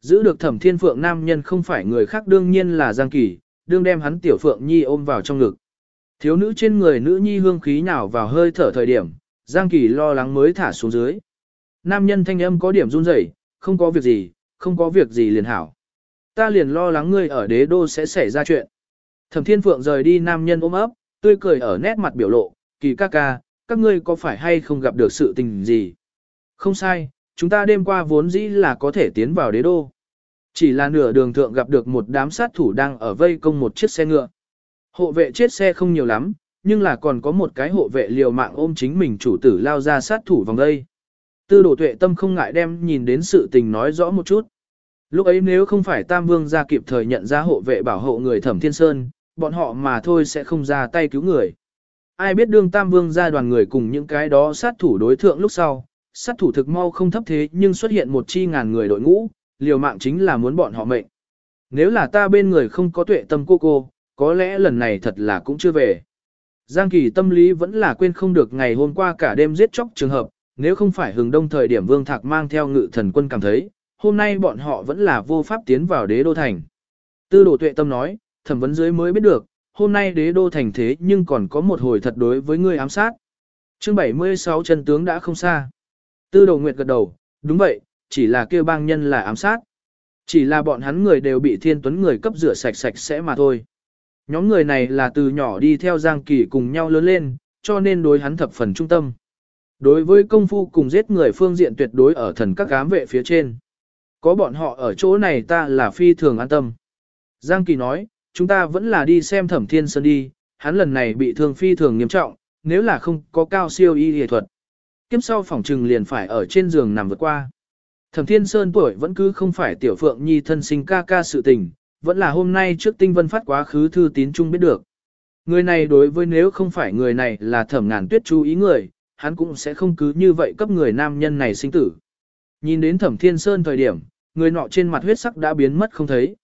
Giữ được thẩm thiên phượng nam nhân không phải người khác đương nhiên là Giang Kỳ, đương đem hắn tiểu phượng nhi ôm vào trong ngực. Thiếu nữ trên người nữ nhi hương khí nào vào hơi thở thời điểm, Giang Kỳ lo lắng mới thả xuống dưới. Nam nhân thanh âm có điểm run rẩy, không có việc gì, không có việc gì liền hảo. Ta liền lo lắng ngươi ở đế đô sẽ xảy ra chuyện. Thẩm Thiên Phượng rời đi nam nhân ôm ấp, tươi cười ở nét mặt biểu lộ, kỳ ca ca, các ngươi có phải hay không gặp được sự tình gì? Không sai, chúng ta đêm qua vốn dĩ là có thể tiến vào đế đô. Chỉ là nửa đường thượng gặp được một đám sát thủ đang ở vây công một chiếc xe ngựa. Hộ vệ chết xe không nhiều lắm, nhưng là còn có một cái hộ vệ liều mạng ôm chính mình chủ tử lao ra sát thủ vòng đây. Tư đổ tuệ tâm không ngại đem nhìn đến sự tình nói rõ một chút. Lúc ấy nếu không phải Tam Vương ra kịp thời nhận ra hộ vệ bảo hộ người thẩm thiên sơn, bọn họ mà thôi sẽ không ra tay cứu người. Ai biết đương Tam Vương ra đoàn người cùng những cái đó sát thủ đối thượng lúc sau, sát thủ thực mau không thấp thế nhưng xuất hiện một chi ngàn người đội ngũ, liều mạng chính là muốn bọn họ mệnh. Nếu là ta bên người không có tuệ tâm cô cô, có lẽ lần này thật là cũng chưa về. Giang Kỳ tâm lý vẫn là quên không được ngày hôm qua cả đêm giết chóc trường hợp, nếu không phải hừng đông thời điểm Vương Thạc mang theo ngự thần quân cảm thấy, hôm nay bọn họ vẫn là vô pháp tiến vào đế đô thành. Tư đồ tuệ tâm nói, thẩm vấn dưới mới biết được, hôm nay đế đô thành thế nhưng còn có một hồi thật đối với ngươi ám sát. chương 76 chân tướng đã không xa. Tư đồ nguyệt gật đầu, đúng vậy, chỉ là kêu bang nhân là ám sát. Chỉ là bọn hắn người đều bị thiên tuấn người cấp rửa sạch sạch sẽ mà thôi. Nhóm người này là từ nhỏ đi theo Giang Kỳ cùng nhau lớn lên, cho nên đối hắn thập phần trung tâm. Đối với công phu cùng giết người phương diện tuyệt đối ở thần các cám vệ phía trên. Có bọn họ ở chỗ này ta là phi thường an tâm. Giang Kỳ nói, chúng ta vẫn là đi xem thẩm thiên sơn đi, hắn lần này bị thương phi thường nghiêm trọng, nếu là không có cao siêu y y thuật. Kiếm sau phòng trừng liền phải ở trên giường nằm vượt qua. Thẩm Thiên Sơn tuổi vẫn cứ không phải tiểu phượng nhi thân sinh ca ca sự tình, vẫn là hôm nay trước tinh vân phát quá khứ thư tín chung biết được. Người này đối với nếu không phải người này là thẩm ngàn tuyết chú ý người, hắn cũng sẽ không cứ như vậy cấp người nam nhân này sinh tử. Nhìn đến thẩm thiên sơn thời điểm, người nọ trên mặt huyết sắc đã biến mất không thấy.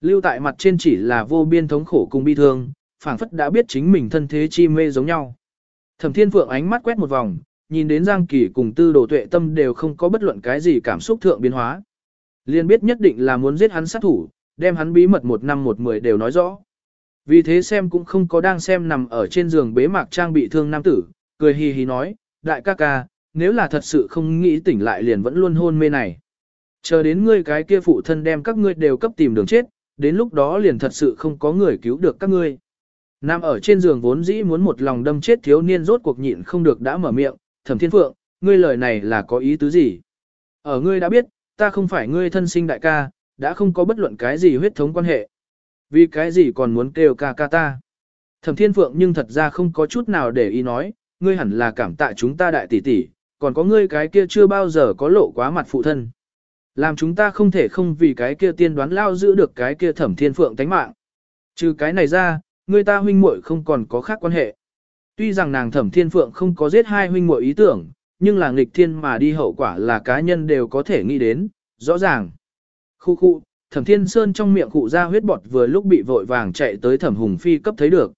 Lưu tại mặt trên chỉ là vô biên thống khổ cùng bi thương, phảng phất đã biết chính mình thân thế chi mê giống nhau. Thẩm thiên phượng ánh mắt quét một vòng, nhìn đến Giang Kỳ cùng tư đồ tuệ tâm đều không có bất luận cái gì cảm xúc thượng biến hóa. Liên biết nhất định là muốn giết hắn sát thủ, đem hắn bí mật một năm một mười đều nói rõ. Vì thế xem cũng không có đang xem nằm ở trên giường bế mạc trang bị thương nam tử, cười hì hì nói, đại ca ca, nếu là thật sự không nghĩ tỉnh lại liền vẫn luôn hôn mê này. Chờ đến ngươi cái kia phụ thân đem các ngươi đều cấp tìm đường chết, đến lúc đó liền thật sự không có người cứu được các ngươi. Nam ở trên giường vốn dĩ muốn một lòng đâm chết thiếu niên rốt cuộc nhịn không được đã mở miệng, thẩm thiên phượng, ngươi lời này là có ý tứ gì? Ở ngươi đã biết, ta không phải ngươi thân sinh đại ca, đã không có bất luận cái gì huyết thống quan hệ. Vì cái gì còn muốn kêu ca ca ta? Thẩm thiên phượng nhưng thật ra không có chút nào để ý nói, ngươi hẳn là cảm tạ chúng ta đại tỷ tỷ, còn có ngươi cái kia chưa bao giờ có lộ quá mặt phụ thân. Làm chúng ta không thể không vì cái kia tiên đoán lao giữ được cái kia thẩm thiên phượng tánh mạng. Trừ cái này ra, ngươi ta huynh muội không còn có khác quan hệ. Tuy rằng nàng thẩm thiên phượng không có giết hai huynh muội ý tưởng, nhưng là nghịch thiên mà đi hậu quả là cá nhân đều có thể nghĩ đến, rõ ràng. Khu khu, thẩm thiên sơn trong miệng cụ ra huyết bọt vừa lúc bị vội vàng chạy tới thẩm hùng phi cấp thấy được.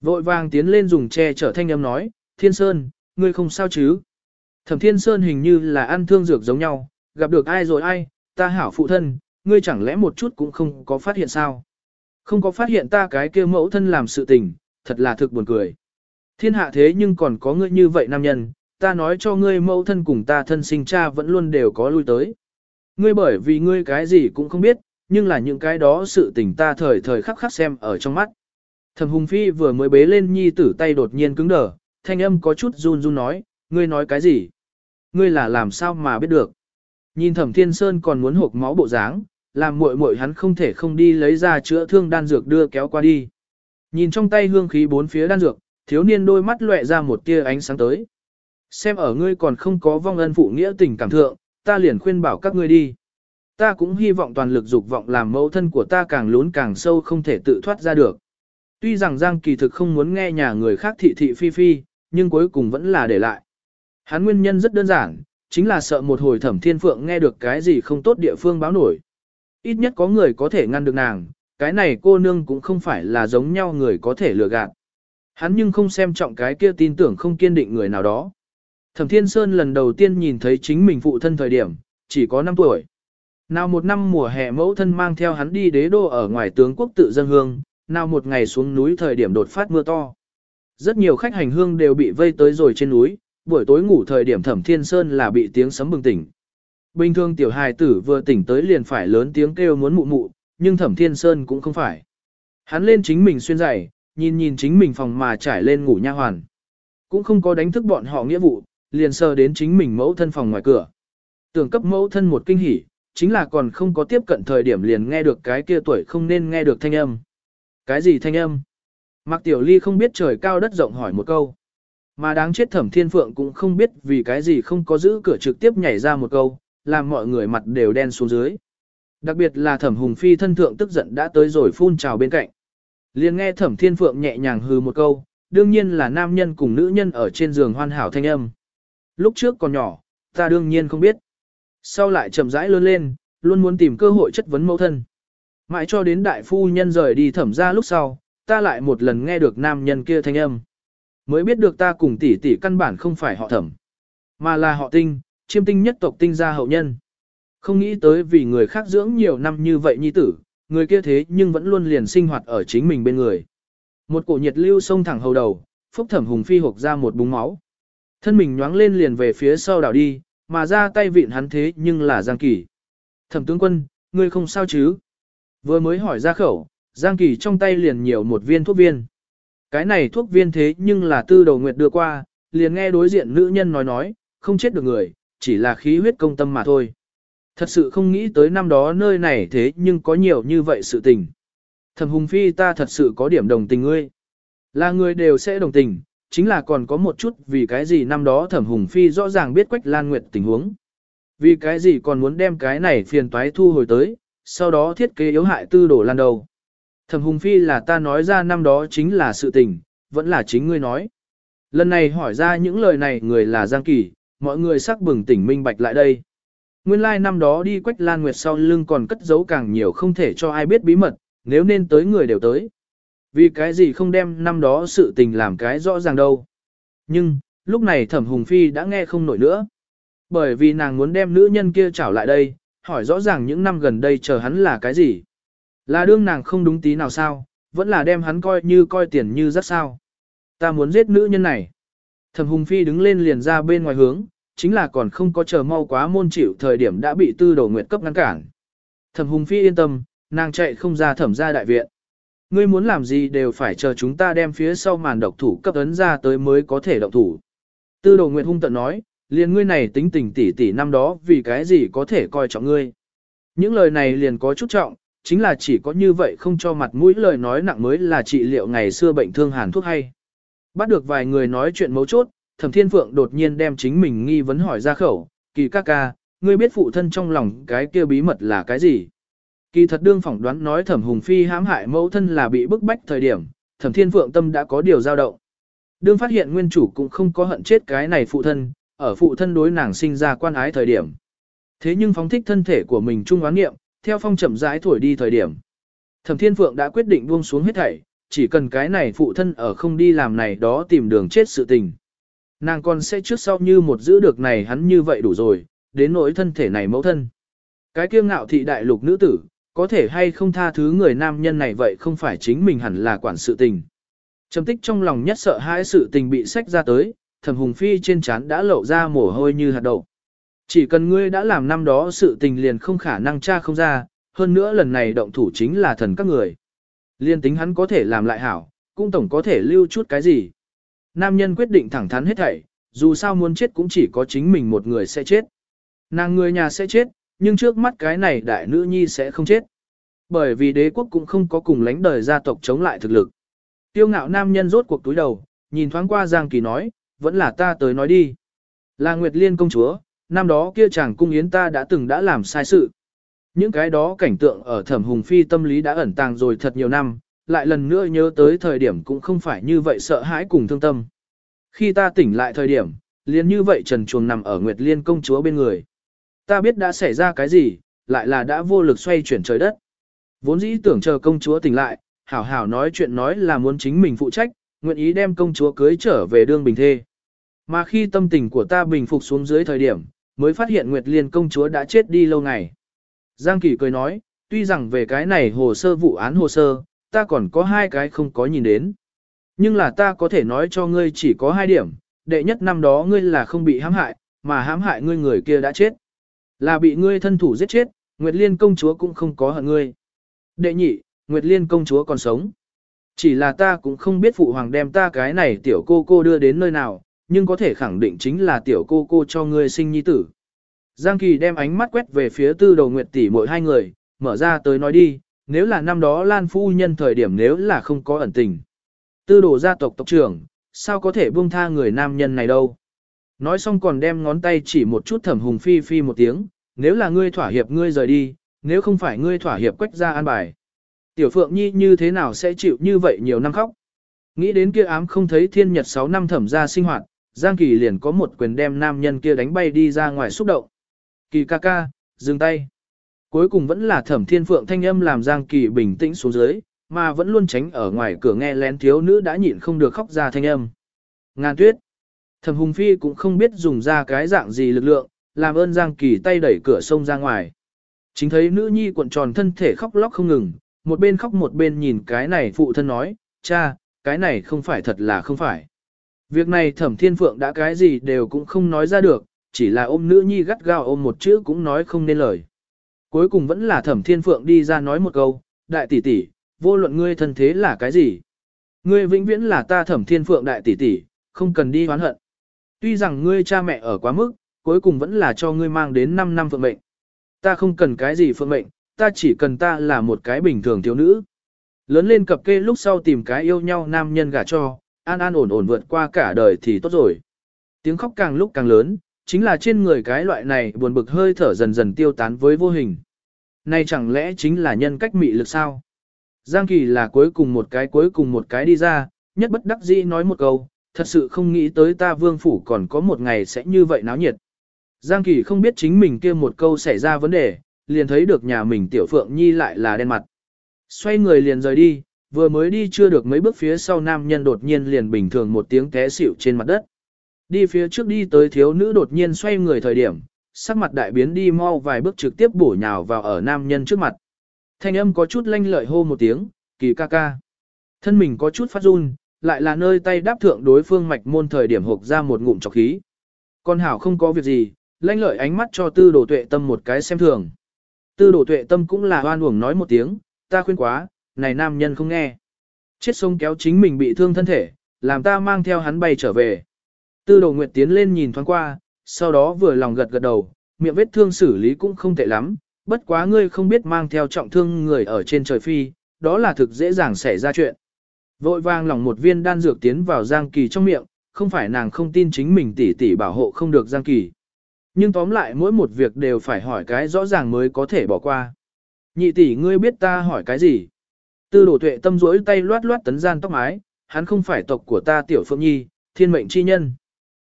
Vội vàng tiến lên dùng che chở thanh âm nói, thiên sơn, ngươi không sao chứ. Thẩm thiên sơn hình như là ăn thương dược giống nhau, gặp được ai rồi ai, ta hảo phụ thân, ngươi chẳng lẽ một chút cũng không có phát hiện sao. Không có phát hiện ta cái kia mẫu thân làm sự tình, thật là thực buồn cười. Thiên hạ thế nhưng còn có ngươi như vậy nam nhân, ta nói cho ngươi mẫu thân cùng ta thân sinh cha vẫn luôn đều có lui tới. Ngươi bởi vì ngươi cái gì cũng không biết, nhưng là những cái đó sự tình ta thời thời khắc khắc xem ở trong mắt. Thẩm Hùng Phi vừa mới bế lên nhi tử tay đột nhiên cứng đờ, thanh âm có chút run run nói, ngươi nói cái gì? Ngươi là làm sao mà biết được? Nhìn Thẩm Thiên Sơn còn muốn hộp máu bộ dáng, làm muội muội hắn không thể không đi lấy ra chữa thương đan dược đưa kéo qua đi. Nhìn trong tay hương khí bốn phía đan dược, thiếu niên đôi mắt lóe ra một tia ánh sáng tới. Xem ở ngươi còn không có vong ân phụ nghĩa tình cảm thượng, ta liền khuyên bảo các ngươi đi. Ta cũng hy vọng toàn lực dục vọng làm mẫu thân của ta càng lún càng sâu không thể tự thoát ra được. Tuy rằng Giang Kỳ thực không muốn nghe nhà người khác thị thị phi phi, nhưng cuối cùng vẫn là để lại. Hắn nguyên nhân rất đơn giản, chính là sợ một hồi thẩm thiên phượng nghe được cái gì không tốt địa phương báo nổi. Ít nhất có người có thể ngăn được nàng, cái này cô nương cũng không phải là giống nhau người có thể lừa gạt. Hắn nhưng không xem trọng cái kia tin tưởng không kiên định người nào đó. Thẩm Thiên Sơn lần đầu tiên nhìn thấy chính mình phụ thân thời điểm, chỉ có 5 tuổi. Nào một năm mùa hè mẫu thân mang theo hắn đi đế đô ở ngoài tướng quốc tự dân hương, nào một ngày xuống núi thời điểm đột phát mưa to. Rất nhiều khách hành hương đều bị vây tới rồi trên núi, buổi tối ngủ thời điểm Thẩm Thiên Sơn là bị tiếng sấm bừng tỉnh. Bình thường tiểu hài tử vừa tỉnh tới liền phải lớn tiếng kêu muốn mụ mụ, nhưng Thẩm Thiên Sơn cũng không phải. Hắn lên chính mình xuyên giày, nhìn nhìn chính mình phòng mà trải lên ngủ nha hoàn. Cũng không có đánh thức bọn họ nghĩa vụ, liền sờ đến chính mình mẫu thân phòng ngoài cửa. Tưởng cấp mẫu thân một kinh hỉ, chính là còn không có tiếp cận thời điểm liền nghe được cái kia tuổi không nên nghe được thanh âm. Cái gì thanh âm? Mạc Tiểu Ly không biết trời cao đất rộng hỏi một câu. Mà đáng chết thẩm thiên phượng cũng không biết vì cái gì không có giữ cửa trực tiếp nhảy ra một câu, làm mọi người mặt đều đen xuống dưới. Đặc biệt là thẩm hùng phi thân thượng tức giận đã tới rồi phun trào bên cạnh. Liền nghe thẩm thiên phượng nhẹ nhàng hừ một câu, đương nhiên là nam nhân cùng nữ nhân ở trên giường hoàn hảo thanh âm. Lúc trước còn nhỏ, ta đương nhiên không biết. Sau lại chậm rãi lớn lên, luôn muốn tìm cơ hội chất vấn mẫu thân. Mãi cho đến đại phu nhân rời đi thẩm ra lúc sau, ta lại một lần nghe được nam nhân kia thanh âm. Mới biết được ta cùng tỷ tỷ căn bản không phải họ thẩm, mà là họ tinh, chiêm tinh nhất tộc tinh gia hậu nhân. Không nghĩ tới vì người khác dưỡng nhiều năm như vậy nhi tử, người kia thế nhưng vẫn luôn liền sinh hoạt ở chính mình bên người. Một cổ nhiệt lưu sông thẳng hầu đầu, phúc thẩm hùng phi hộp ra một búng máu. Thân mình nhoáng lên liền về phía sau đảo đi, mà ra tay vịn hắn thế nhưng là Giang Kỳ. Thẩm tướng quân, ngươi không sao chứ? Vừa mới hỏi ra khẩu, Giang Kỳ trong tay liền nhiều một viên thuốc viên. Cái này thuốc viên thế nhưng là tư đầu nguyệt đưa qua, liền nghe đối diện nữ nhân nói nói, không chết được người, chỉ là khí huyết công tâm mà thôi. Thật sự không nghĩ tới năm đó nơi này thế nhưng có nhiều như vậy sự tình. Thẩm Hùng Phi ta thật sự có điểm đồng tình ngươi. Là người đều sẽ đồng tình, chính là còn có một chút vì cái gì năm đó Thẩm Hùng Phi rõ ràng biết Quách Lan Nguyệt tình huống. Vì cái gì còn muốn đem cái này phiền toái thu hồi tới, sau đó thiết kế yếu hại tư đổ lan đầu. Thẩm Hùng Phi là ta nói ra năm đó chính là sự tình, vẫn là chính ngươi nói. Lần này hỏi ra những lời này người là Giang Kỳ, mọi người sắc bừng tỉnh minh bạch lại đây. Nguyên lai like năm đó đi Quách Lan Nguyệt sau lưng còn cất giấu càng nhiều không thể cho ai biết bí mật, nếu nên tới người đều tới. Vì cái gì không đem năm đó sự tình làm cái rõ ràng đâu. Nhưng, lúc này Thẩm Hùng Phi đã nghe không nổi nữa. Bởi vì nàng muốn đem nữ nhân kia trảo lại đây, hỏi rõ ràng những năm gần đây chờ hắn là cái gì. Là đương nàng không đúng tí nào sao, vẫn là đem hắn coi như coi tiền như rất sao. Ta muốn giết nữ nhân này. Thẩm Hùng Phi đứng lên liền ra bên ngoài hướng, chính là còn không có chờ mau quá môn chịu thời điểm đã bị tư đồ nguyệt cấp ngăn cản. Thẩm Hùng Phi yên tâm, nàng chạy không ra thẩm ra đại viện. Ngươi muốn làm gì đều phải chờ chúng ta đem phía sau màn độc thủ cấp ấn ra tới mới có thể động thủ. Tư đồ nguyệt hung tận nói, liền ngươi này tính tình tỉ tỉ năm đó vì cái gì có thể coi trọng ngươi. Những lời này liền có chút trọng, chính là chỉ có như vậy không cho mặt mũi lời nói nặng mới là trị liệu ngày xưa bệnh thương hàn thuốc hay. Bắt được vài người nói chuyện mấu chốt, Thẩm Thiên Phượng đột nhiên đem chính mình nghi vấn hỏi ra khẩu, kỳ ca ca, ngươi biết phụ thân trong lòng cái kia bí mật là cái gì? Kỳ thật đương phỏng đoán nói Thẩm Hùng Phi hãm hại mẫu thân là bị bức bách thời điểm, Thẩm Thiên Phượng tâm đã có điều dao động. Đương phát hiện nguyên chủ cũng không có hận chết cái này phụ thân, ở phụ thân đối nàng sinh ra quan ái thời điểm. Thế nhưng phóng thích thân thể của mình trung oán nghiệm, theo phong chậm rãi thổi đi thời điểm. Thẩm Thiên Phượng đã quyết định buông xuống hết thảy, chỉ cần cái này phụ thân ở không đi làm này đó tìm đường chết sự tình. Nàng còn sẽ trước sau như một giữ được này hắn như vậy đủ rồi, đến nỗi thân thể này mẫu thân. Cái kiêu ngạo thị đại lục nữ tử, có thể hay không tha thứ người nam nhân này vậy không phải chính mình hẳn là quản sự tình. Trầm tích trong lòng nhất sợ hãi sự tình bị sách ra tới, thẩm hùng phi trên trán đã lộ ra mồ hôi như hạt đậu. Chỉ cần ngươi đã làm năm đó sự tình liền không khả năng tra không ra, hơn nữa lần này động thủ chính là thần các người. Liên tính hắn có thể làm lại hảo, cũng tổng có thể lưu chút cái gì. Nam nhân quyết định thẳng thắn hết thảy, dù sao muốn chết cũng chỉ có chính mình một người sẽ chết. Nàng người nhà sẽ chết, nhưng trước mắt cái này đại nữ nhi sẽ không chết. Bởi vì đế quốc cũng không có cùng lãnh đời gia tộc chống lại thực lực. Tiêu ngạo nam nhân rốt cuộc túi đầu, nhìn thoáng qua Giang Kỳ nói, vẫn là ta tới nói đi. Là Nguyệt Liên công chúa, năm đó kia chàng cung yến ta đã từng đã làm sai sự. Những cái đó cảnh tượng ở thẩm hùng phi tâm lý đã ẩn tàng rồi thật nhiều năm, lại lần nữa nhớ tới thời điểm cũng không phải như vậy sợ hãi cùng thương tâm. Khi ta tỉnh lại thời điểm, liền như vậy trần chuồng nằm ở Nguyệt Liên công chúa bên người. Ta biết đã xảy ra cái gì, lại là đã vô lực xoay chuyển trời đất. Vốn dĩ tưởng chờ công chúa tỉnh lại, hảo hảo nói chuyện nói là muốn chính mình phụ trách, nguyện ý đem công chúa cưới trở về đương bình thê. Mà khi tâm tình của ta bình phục xuống dưới thời điểm, mới phát hiện Nguyệt Liên công chúa đã chết đi lâu ngày. Giang Kỳ cười nói, tuy rằng về cái này hồ sơ vụ án hồ sơ, ta còn có hai cái không có nhìn đến. Nhưng là ta có thể nói cho ngươi chỉ có hai điểm, đệ nhất năm đó ngươi là không bị hãm hại, mà hãm hại ngươi người kia đã chết. Là bị ngươi thân thủ giết chết, Nguyệt Liên công chúa cũng không có hận ngươi. Đệ nhị, Nguyệt Liên công chúa còn sống. Chỉ là ta cũng không biết phụ hoàng đem ta cái này tiểu cô cô đưa đến nơi nào, nhưng có thể khẳng định chính là tiểu cô cô cho ngươi sinh nhi tử. Giang Kỳ đem ánh mắt quét về phía tư đầu Nguyệt tỷ mỗi hai người, mở ra tới nói đi, nếu là năm đó Lan Phu Nhân thời điểm nếu là không có ẩn tình. Tư đồ gia tộc tộc trưởng, sao có thể buông tha người nam nhân này đâu. Nói xong còn đem ngón tay chỉ một chút thẩm hùng phi phi một tiếng, nếu là ngươi thỏa hiệp ngươi rời đi, nếu không phải ngươi thỏa hiệp quách ra an bài. Tiểu Phượng Nhi như thế nào sẽ chịu như vậy nhiều năm khóc. Nghĩ đến kia ám không thấy thiên nhật 6 năm thẩm ra sinh hoạt, Giang Kỳ liền có một quyền đem nam nhân kia đánh bay đi ra ngoài xúc động. Kỳ ca ca, dừng tay. Cuối cùng vẫn là thẩm thiên phượng thanh âm làm Giang Kỳ bình tĩnh xuống dưới, mà vẫn luôn tránh ở ngoài cửa nghe lén thiếu nữ đã nhịn không được khóc ra thanh âm. Ngàn tuyết. Thẩm Hùng Phi cũng không biết dùng ra cái dạng gì lực lượng, làm ơn Giang Kỳ tay đẩy cửa sông ra ngoài. Chính thấy nữ nhi cuộn tròn thân thể khóc lóc không ngừng, một bên khóc một bên nhìn cái này phụ thân nói, cha, cái này không phải thật là không phải. Việc này thẩm thiên phượng đã cái gì đều cũng không nói ra được, chỉ là ôm nữ nhi gắt gao ôm một chữ cũng nói không nên lời. Cuối cùng vẫn là thẩm thiên phượng đi ra nói một câu, đại tỷ tỷ, vô luận ngươi thân thế là cái gì. Ngươi vĩnh viễn là ta thẩm thiên phượng đại tỷ tỷ, không cần đi hoán hận. Tuy rằng ngươi cha mẹ ở quá mức, cuối cùng vẫn là cho ngươi mang đến 5 năm phượng mệnh. Ta không cần cái gì phượng mệnh, ta chỉ cần ta là một cái bình thường thiếu nữ. Lớn lên cập kê lúc sau tìm cái yêu nhau nam nhân gả cho, an an ổn ổn vượt qua cả đời thì tốt rồi. Tiếng khóc càng lúc càng lớn, chính là trên người cái loại này buồn bực hơi thở dần dần tiêu tán với vô hình. Này chẳng lẽ chính là nhân cách mị lực sao? Giang Kỳ là cuối cùng một cái cuối cùng một cái đi ra, nhất bất đắc dĩ nói một câu, thật sự không nghĩ tới ta vương phủ còn có một ngày sẽ như vậy náo nhiệt. Giang Kỳ không biết chính mình kia một câu xảy ra vấn đề, liền thấy được nhà mình tiểu phượng nhi lại là đen mặt. Xoay người liền rời đi, vừa mới đi chưa được mấy bước phía sau nam nhân đột nhiên liền bình thường một tiếng té xỉu trên mặt đất. Đi phía trước đi tới thiếu nữ đột nhiên xoay người thời điểm, sắc mặt đại biến đi mau vài bước trực tiếp bổ nhào vào ở nam nhân trước mặt. Thanh âm có chút lanh lợi hô một tiếng, kỳ ca ca. Thân mình có chút phát run, lại là nơi tay đáp thượng đối phương mạch môn thời điểm hộp ra một ngụm chọc khí. Con hảo không có việc gì, lanh lợi ánh mắt cho tư đồ tuệ tâm một cái xem thường. Tư đồ tuệ tâm cũng là hoan uổng nói một tiếng, ta khuyên quá, này nam nhân không nghe. Chết sông kéo chính mình bị thương thân thể, làm ta mang theo hắn bay trở về. Tư đồ nguyệt tiến lên nhìn thoáng qua, sau đó vừa lòng gật gật đầu, miệng vết thương xử lý cũng không tệ lắm, bất quá ngươi không biết mang theo trọng thương người ở trên trời phi, đó là thực dễ dàng xảy ra chuyện. Vội vàng lòng một viên đan dược tiến vào Giang Kỳ trong miệng, không phải nàng không tin chính mình tỉ tỉ bảo hộ không được Giang Kỳ. Nhưng tóm lại mỗi một việc đều phải hỏi cái rõ ràng mới có thể bỏ qua. Nhị tỷ ngươi biết ta hỏi cái gì? Tư đổ tuệ tâm rỗi tay loát loát tấn gian tóc mái, hắn không phải tộc của ta tiểu phượng nhi, thiên mệnh chi nhân.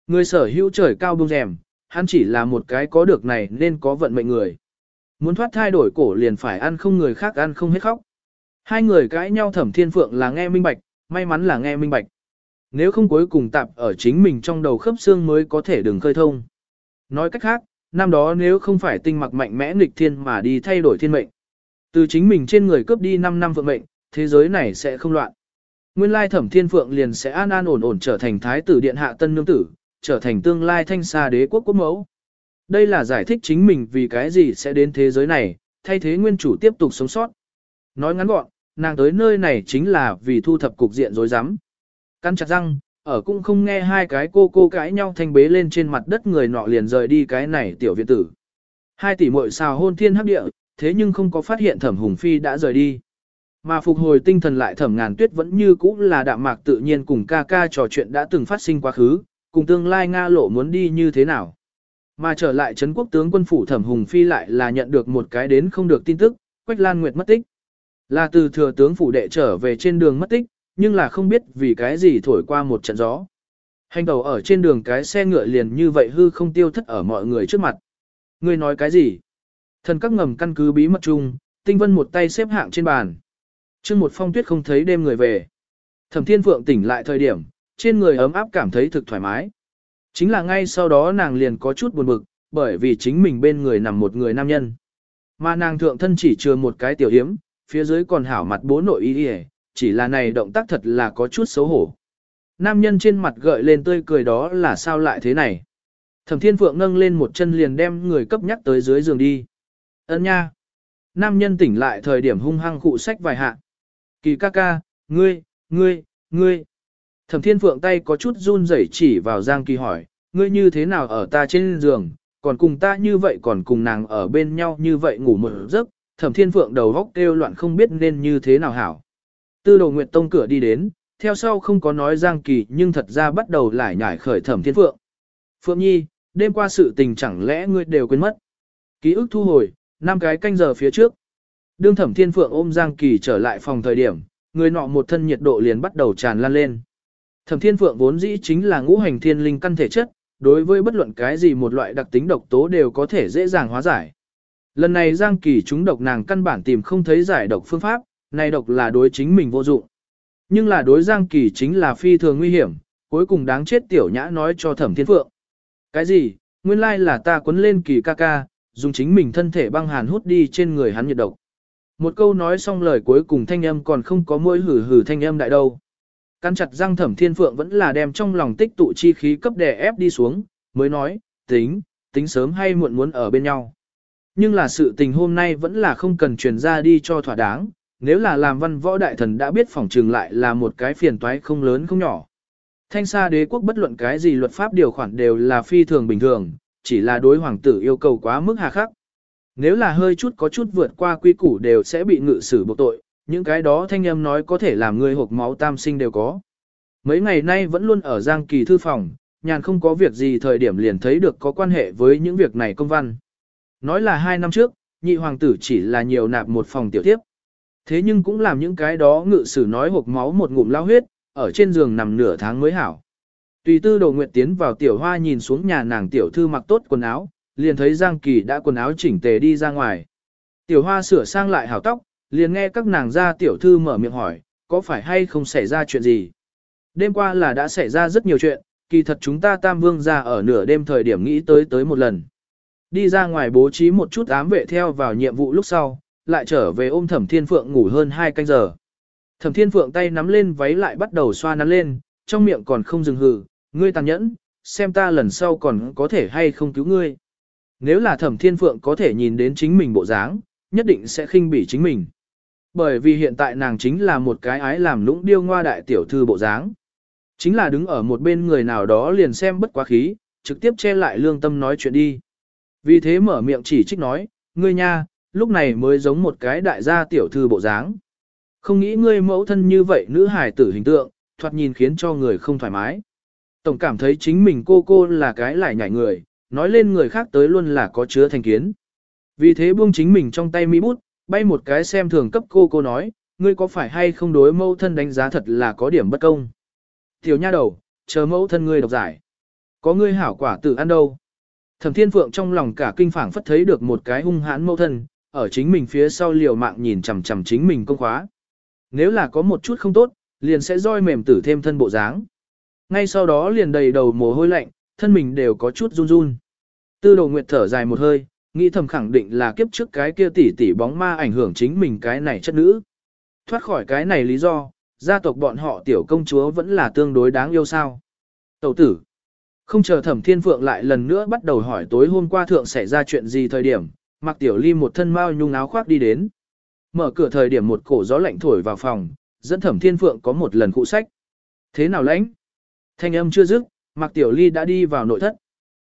Người sở hữu trời cao bông rèm, hắn chỉ là một cái có được này nên có vận mệnh người. Muốn thoát thay đổi cổ liền phải ăn không người khác ăn không hết khóc. Hai người cãi nhau thẩm thiên phượng là nghe minh bạch, may mắn là nghe minh bạch. Nếu không cuối cùng tạp ở chính mình trong đầu khớp xương mới có thể đừng khơi thông. Nói cách khác, năm đó nếu không phải tinh mặc mạnh mẽ nghịch thiên mà đi thay đổi thiên mệnh. Từ chính mình trên người cướp đi 5 năm vận mệnh, thế giới này sẽ không loạn. Nguyên lai thẩm thiên phượng liền sẽ an an ổn ổn trở thành thái tử điện hạ tân nương tử, trở thành tương lai thanh xa đế quốc quốc mẫu. Đây là giải thích chính mình vì cái gì sẽ đến thế giới này, thay thế nguyên chủ tiếp tục sống sót. Nói ngắn gọn, nàng tới nơi này chính là vì thu thập cục diện rối rắm. Căn chặt răng, ở cũng không nghe hai cái cô cô cãi nhau thanh bế lên trên mặt đất người nọ liền rời đi cái này tiểu viện tử. Hai tỷ muội xào hôn thiên hấp địa, thế nhưng không có phát hiện thẩm hùng phi đã rời đi. Mà phục hồi tinh thần lại thẩm ngàn tuyết vẫn như cũ là đạm mạc tự nhiên cùng ca ca trò chuyện đã từng phát sinh quá khứ, cùng tương lai Nga lộ muốn đi như thế nào. Mà trở lại Trấn quốc tướng quân phủ thẩm hùng phi lại là nhận được một cái đến không được tin tức, Quách Lan Nguyệt mất tích. Là từ thừa tướng phủ đệ trở về trên đường mất tích, nhưng là không biết vì cái gì thổi qua một trận gió. Hành tàu ở trên đường cái xe ngựa liền như vậy hư không tiêu thất ở mọi người trước mặt. Ngươi nói cái gì? Thần các ngầm căn cứ bí mật chung, tinh vân một tay xếp hạng trên bàn. trương một phong tuyết không thấy đêm người về. Thẩm thiên phượng tỉnh lại thời điểm, trên người ấm áp cảm thấy thực thoải mái. Chính là ngay sau đó nàng liền có chút buồn bực, bởi vì chính mình bên người nằm một người nam nhân. Mà nàng thượng thân chỉ chừa một cái tiểu hiếm, phía dưới còn hảo mặt bố nội y y, chỉ là này động tác thật là có chút xấu hổ. Nam nhân trên mặt gợi lên tươi cười đó là sao lại thế này. Thẩm thiên phượng nâng lên một chân liền đem người cấp nhắc tới dưới giường đi. Ấn nha. Nam nhân tỉnh lại thời điểm hung hăng cụ sách vài hạ. Kỳ ca ca, ngươi, ngươi, ngươi. Thẩm thiên phượng tay có chút run rẩy chỉ vào Giang Kỳ hỏi, ngươi như thế nào ở ta trên giường, còn cùng ta như vậy còn cùng nàng ở bên nhau như vậy ngủ một giấc, thẩm thiên phượng đầu góc kêu loạn không biết nên như thế nào hảo. Tư đồ Nguyệt Tông cửa đi đến, theo sau không có nói Giang Kỳ nhưng thật ra bắt đầu lại nhải khởi thẩm thiên phượng. Phượng Nhi, đêm qua sự tình chẳng lẽ ngươi đều quên mất. Ký ức thu hồi, năm cái canh giờ phía trước. Đương thẩm thiên phượng ôm Giang Kỳ trở lại phòng thời điểm, người nọ một thân nhiệt độ liền bắt đầu tràn lan lên. Thẩm thiên phượng vốn dĩ chính là ngũ hành thiên linh căn thể chất, đối với bất luận cái gì một loại đặc tính độc tố đều có thể dễ dàng hóa giải. Lần này Giang Kỳ chúng độc nàng căn bản tìm không thấy giải độc phương pháp, này độc là đối chính mình vô dụng. Nhưng là đối Giang Kỳ chính là phi thường nguy hiểm, cuối cùng đáng chết tiểu nhã nói cho Thẩm Thiên Phượng. Cái gì? Nguyên lai là ta quấn lên Kỳ ca ca, dùng chính mình thân thể băng hàn hút đi trên người hắn nhiệt độc. Một câu nói xong lời cuối cùng thanh âm còn không có mỗi hử hử thanh âm đại đâu. Căn chặt răng Thẩm Thiên Phượng vẫn là đem trong lòng tích tụ chi khí cấp đè ép đi xuống, mới nói, tính, tính sớm hay muộn muốn ở bên nhau. Nhưng là sự tình hôm nay vẫn là không cần truyền ra đi cho thỏa đáng, nếu là làm văn võ đại thần đã biết phỏng trường lại là một cái phiền toái không lớn không nhỏ. Thanh xa đế quốc bất luận cái gì luật pháp điều khoản đều là phi thường bình thường, chỉ là đối hoàng tử yêu cầu quá mức hà khắc. Nếu là hơi chút có chút vượt qua quy củ đều sẽ bị ngự xử buộc tội, những cái đó thanh âm nói có thể làm người hộp máu tam sinh đều có. Mấy ngày nay vẫn luôn ở Giang Kỳ thư phòng, nhàn không có việc gì thời điểm liền thấy được có quan hệ với những việc này công văn. Nói là hai năm trước, nhị hoàng tử chỉ là nhiều nạp một phòng tiểu tiếp. Thế nhưng cũng làm những cái đó ngự sử nói hộp máu một ngụm lao huyết, ở trên giường nằm nửa tháng mới hảo. Tùy tư đồ nguyệt tiến vào tiểu hoa nhìn xuống nhà nàng tiểu thư mặc tốt quần áo, liền thấy Giang Kỳ đã quần áo chỉnh tề đi ra ngoài. Tiểu hoa sửa sang lại hào tóc, liền nghe các nàng ra tiểu thư mở miệng hỏi, có phải hay không xảy ra chuyện gì? Đêm qua là đã xảy ra rất nhiều chuyện, kỳ thật chúng ta tam vương ra ở nửa đêm thời điểm nghĩ tới tới một lần. Đi ra ngoài bố trí một chút ám vệ theo vào nhiệm vụ lúc sau, lại trở về ôm thẩm thiên phượng ngủ hơn hai canh giờ. Thẩm thiên phượng tay nắm lên váy lại bắt đầu xoa nắn lên, trong miệng còn không dừng hừ, ngươi tàn nhẫn, xem ta lần sau còn có thể hay không cứu ngươi. Nếu là thẩm thiên phượng có thể nhìn đến chính mình bộ dáng, nhất định sẽ khinh bỉ chính mình. Bởi vì hiện tại nàng chính là một cái ái làm lũng điêu ngoa đại tiểu thư bộ dáng. Chính là đứng ở một bên người nào đó liền xem bất quá khí, trực tiếp che lại lương tâm nói chuyện đi. Vì thế mở miệng chỉ trích nói, ngươi nha, lúc này mới giống một cái đại gia tiểu thư bộ dáng. Không nghĩ ngươi mẫu thân như vậy nữ hài tử hình tượng, thoạt nhìn khiến cho người không thoải mái. Tổng cảm thấy chính mình cô cô là cái lại nhảy người, nói lên người khác tới luôn là có chứa thành kiến. Vì thế buông chính mình trong tay mi bút, bay một cái xem thường cấp cô cô nói, ngươi có phải hay không đối mẫu thân đánh giá thật là có điểm bất công. Tiểu nha đầu, chờ mẫu thân ngươi đọc giải. Có ngươi hảo quả tự ăn đâu. Thẩm Thiên Phượng trong lòng cả kinh phảng phất thấy được một cái hung hãn mẫu thân, ở chính mình phía sau liều mạng nhìn chằm chằm chính mình công khóa. Nếu là có một chút không tốt, liền sẽ roi mềm tử thêm thân bộ dáng. Ngay sau đó liền đầy đầu mồ hôi lạnh, thân mình đều có chút run run. Tư đồ nguyệt thở dài một hơi, nghĩ thầm khẳng định là kiếp trước cái kia tỷ tỷ bóng ma ảnh hưởng chính mình cái này chất nữ. Thoát khỏi cái này lý do, gia tộc bọn họ tiểu công chúa vẫn là tương đối đáng yêu sao. Tẩu tử. Không chờ thẩm thiên phượng lại lần nữa bắt đầu hỏi tối hôm qua thượng xảy ra chuyện gì thời điểm, Mạc tiểu ly một thân mao nhung áo khoác đi đến. Mở cửa thời điểm một cổ gió lạnh thổi vào phòng, dẫn thẩm thiên phượng có một lần cụ sách. Thế nào lãnh? Thanh âm chưa dứt, Mạc tiểu ly đã đi vào nội thất.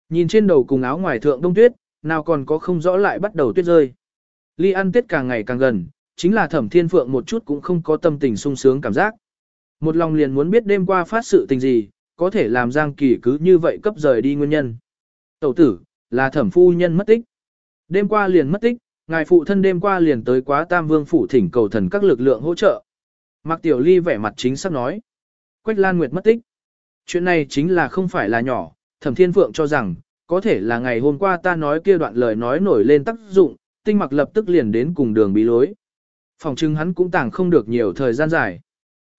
Nhìn trên đầu cùng áo ngoài thượng đông tuyết, nào còn có không rõ lại bắt đầu tuyết rơi. Ly ăn tết càng ngày càng gần, chính là thẩm thiên phượng một chút cũng không có tâm tình sung sướng cảm giác. Một lòng liền muốn biết đêm qua phát sự tình gì, có thể làm Giang Kỳ cứ như vậy cấp rời đi nguyên nhân. Tẩu tử, là thẩm phu nhân mất tích. Đêm qua liền mất tích, ngài phụ thân đêm qua liền tới quá Tam Vương phủ thỉnh cầu thần các lực lượng hỗ trợ. Mạc Tiểu Ly vẻ mặt chính xác nói. Quách Lan Nguyệt mất tích. Chuyện này chính là không phải là nhỏ, Thẩm Thiên Phượng cho rằng, có thể là ngày hôm qua ta nói kia đoạn lời nói nổi lên tác dụng, tinh mặc lập tức liền đến cùng đường bí lối. Phòng trưng hắn cũng tàng không được nhiều thời gian dài.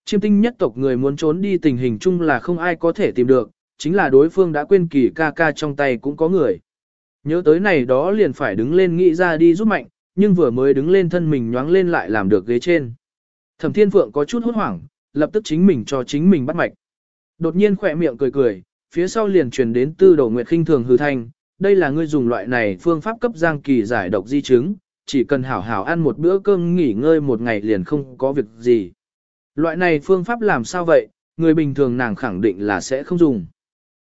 Chiêm tinh nhất tộc người muốn trốn đi tình hình chung là không ai có thể tìm được, chính là đối phương đã quên kỳ ca ca trong tay cũng có người. Nhớ tới này đó liền phải đứng lên nghĩ ra đi giúp mạnh, nhưng vừa mới đứng lên thân mình nhoáng lên lại làm được ghế trên. Thẩm Thiên Phượng có chút hốt hoảng, lập tức chính mình cho chính mình bắt mạch. Đột nhiên khỏe miệng cười cười, phía sau liền truyền đến tư Đồ nguyệt khinh thường hư thanh, đây là ngươi dùng loại này phương pháp cấp giang kỳ giải độc di chứng, chỉ cần hảo hảo ăn một bữa cơm nghỉ ngơi một ngày liền không có việc gì. Loại này phương pháp làm sao vậy, người bình thường nàng khẳng định là sẽ không dùng.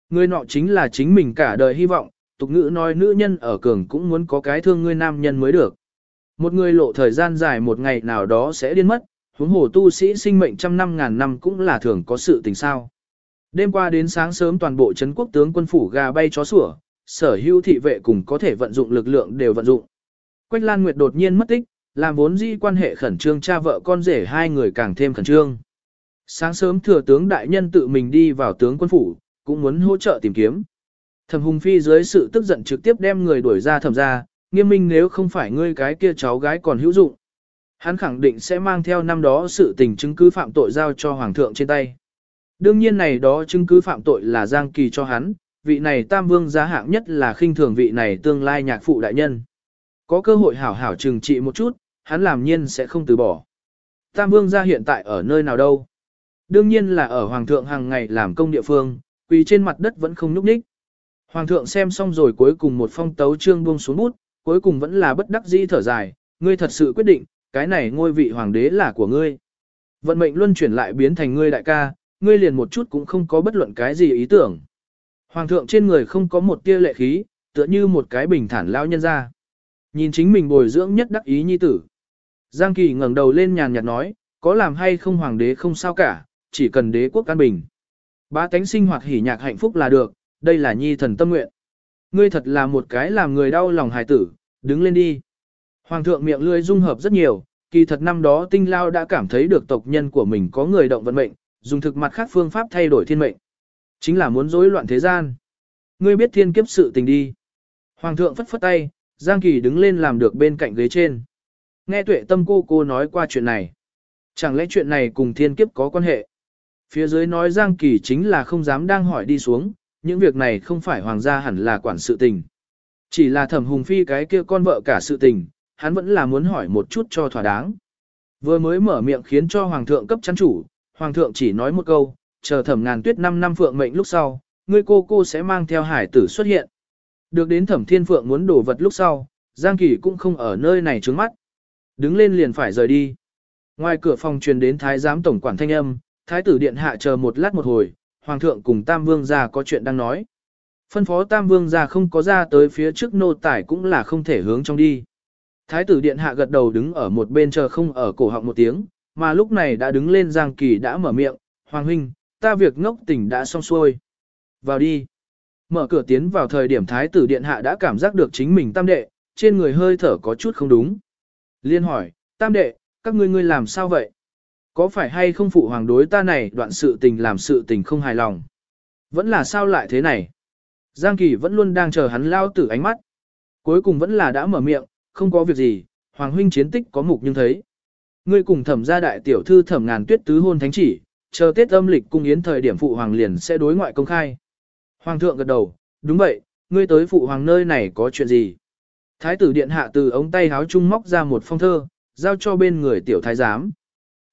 Người nọ chính là chính mình cả đời hy vọng, tục ngữ nói nữ nhân ở cường cũng muốn có cái thương ngươi nam nhân mới được. Một người lộ thời gian dài một ngày nào đó sẽ điên mất, huống hồ tu sĩ sinh mệnh trăm năm ngàn năm cũng là thường có sự tình sao. Đêm qua đến sáng sớm toàn bộ Trấn quốc tướng quân phủ gà bay chó sủa, sở hữu thị vệ cùng có thể vận dụng lực lượng đều vận dụng. Quách Lan Nguyệt đột nhiên mất tích, làm vốn di quan hệ khẩn trương cha vợ con rể hai người càng thêm khẩn trương. Sáng sớm thừa tướng đại nhân tự mình đi vào tướng quân phủ, cũng muốn hỗ trợ tìm kiếm. Thẩm Hùng Phi dưới sự tức giận trực tiếp đem người đuổi ra thẩm ra, nghiêm minh nếu không phải ngươi cái kia cháu gái còn hữu dụng. Hắn khẳng định sẽ mang theo năm đó sự tình chứng cứ phạm tội giao cho Hoàng thượng trên tay. Đương nhiên này đó chứng cứ phạm tội là Giang Kỳ cho hắn, vị này Tam Vương giá hạng nhất là khinh thường vị này tương lai nhạc phụ đại nhân. Có cơ hội hảo hảo trừng trị một chút, hắn làm nhiên sẽ không từ bỏ. Tam Vương gia hiện tại ở nơi nào đâu? Đương nhiên là ở Hoàng thượng hàng ngày làm công địa phương, quỳ trên mặt đất vẫn không nhúc nhích. Hoàng thượng xem xong rồi cuối cùng một phong tấu trương buông xuống bút, cuối cùng vẫn là bất đắc dĩ thở dài, ngươi thật sự quyết định, cái này ngôi vị hoàng đế là của ngươi. Vận mệnh luân chuyển lại biến thành ngươi đại ca, ngươi liền một chút cũng không có bất luận cái gì ý tưởng. Hoàng thượng trên người không có một tia lệ khí, tựa như một cái bình thản lao nhân ra. Nhìn chính mình bồi dưỡng nhất đắc ý nhi tử. Giang Kỳ ngẩng đầu lên nhàn nhạt nói, có làm hay không hoàng đế không sao cả, chỉ cần đế quốc an bình. Ba tánh sinh hoạt hỉ nhạc hạnh phúc là được, đây là nhi thần tâm nguyện. Ngươi thật là một cái làm người đau lòng hài tử, đứng lên đi. Hoàng thượng miệng lưỡi dung hợp rất nhiều, kỳ thật năm đó tinh lao đã cảm thấy được tộc nhân của mình có người động vận mệnh, dùng thực mặt khác phương pháp thay đổi thiên mệnh. Chính là muốn rối loạn thế gian. Ngươi biết thiên kiếp sự tình đi. Hoàng thượng phất phất tay, Giang Kỳ đứng lên làm được bên cạnh ghế trên. Nghe tuệ tâm cô cô nói qua chuyện này. Chẳng lẽ chuyện này cùng thiên kiếp có quan hệ? Phía dưới nói Giang Kỳ chính là không dám đang hỏi đi xuống, những việc này không phải hoàng gia hẳn là quản sự tình. Chỉ là thẩm hùng phi cái kia con vợ cả sự tình, hắn vẫn là muốn hỏi một chút cho thỏa đáng. Vừa mới mở miệng khiến cho hoàng thượng cấp chăn chủ, hoàng thượng chỉ nói một câu, chờ thẩm ngàn tuyết 5 năm phượng mệnh lúc sau, ngươi cô cô sẽ mang theo hải tử xuất hiện. Được đến thẩm thiên phượng muốn đổ vật lúc sau, Giang Kỳ cũng không ở nơi này trướng mắt. Đứng lên liền phải rời đi. Ngoài cửa phòng truyền đến thái giám tổng quản thanh âm, thái tử điện hạ chờ một lát một hồi, hoàng thượng cùng tam vương gia có chuyện đang nói. Phân phó tam vương gia không có ra tới phía trước nô tải cũng là không thể hướng trong đi. Thái tử điện hạ gật đầu đứng ở một bên chờ không ở cổ họng một tiếng, mà lúc này đã đứng lên Giang Kỳ đã mở miệng, Hoàng huynh, ta việc ngốc tỉnh đã xong xuôi. Vào đi. Mở cửa tiến vào thời điểm thái tử điện hạ đã cảm giác được chính mình tam đệ, trên người hơi thở có chút không đúng. Liên hỏi, tam đệ, các ngươi ngươi làm sao vậy? Có phải hay không phụ hoàng đối ta này đoạn sự tình làm sự tình không hài lòng? Vẫn là sao lại thế này? Giang Kỳ vẫn luôn đang chờ hắn lao tử ánh mắt. Cuối cùng vẫn là đã mở miệng, không có việc gì, hoàng huynh chiến tích có mục nhưng thấy. Ngươi cùng thẩm gia đại tiểu thư thẩm ngàn tuyết tứ hôn thánh chỉ, chờ Tết âm lịch cung yến thời điểm phụ hoàng liền sẽ đối ngoại công khai. Hoàng thượng gật đầu, đúng vậy, ngươi tới phụ hoàng nơi này có chuyện gì? Thái tử điện hạ từ ống tay háo trung móc ra một phong thơ, giao cho bên người tiểu thái giám.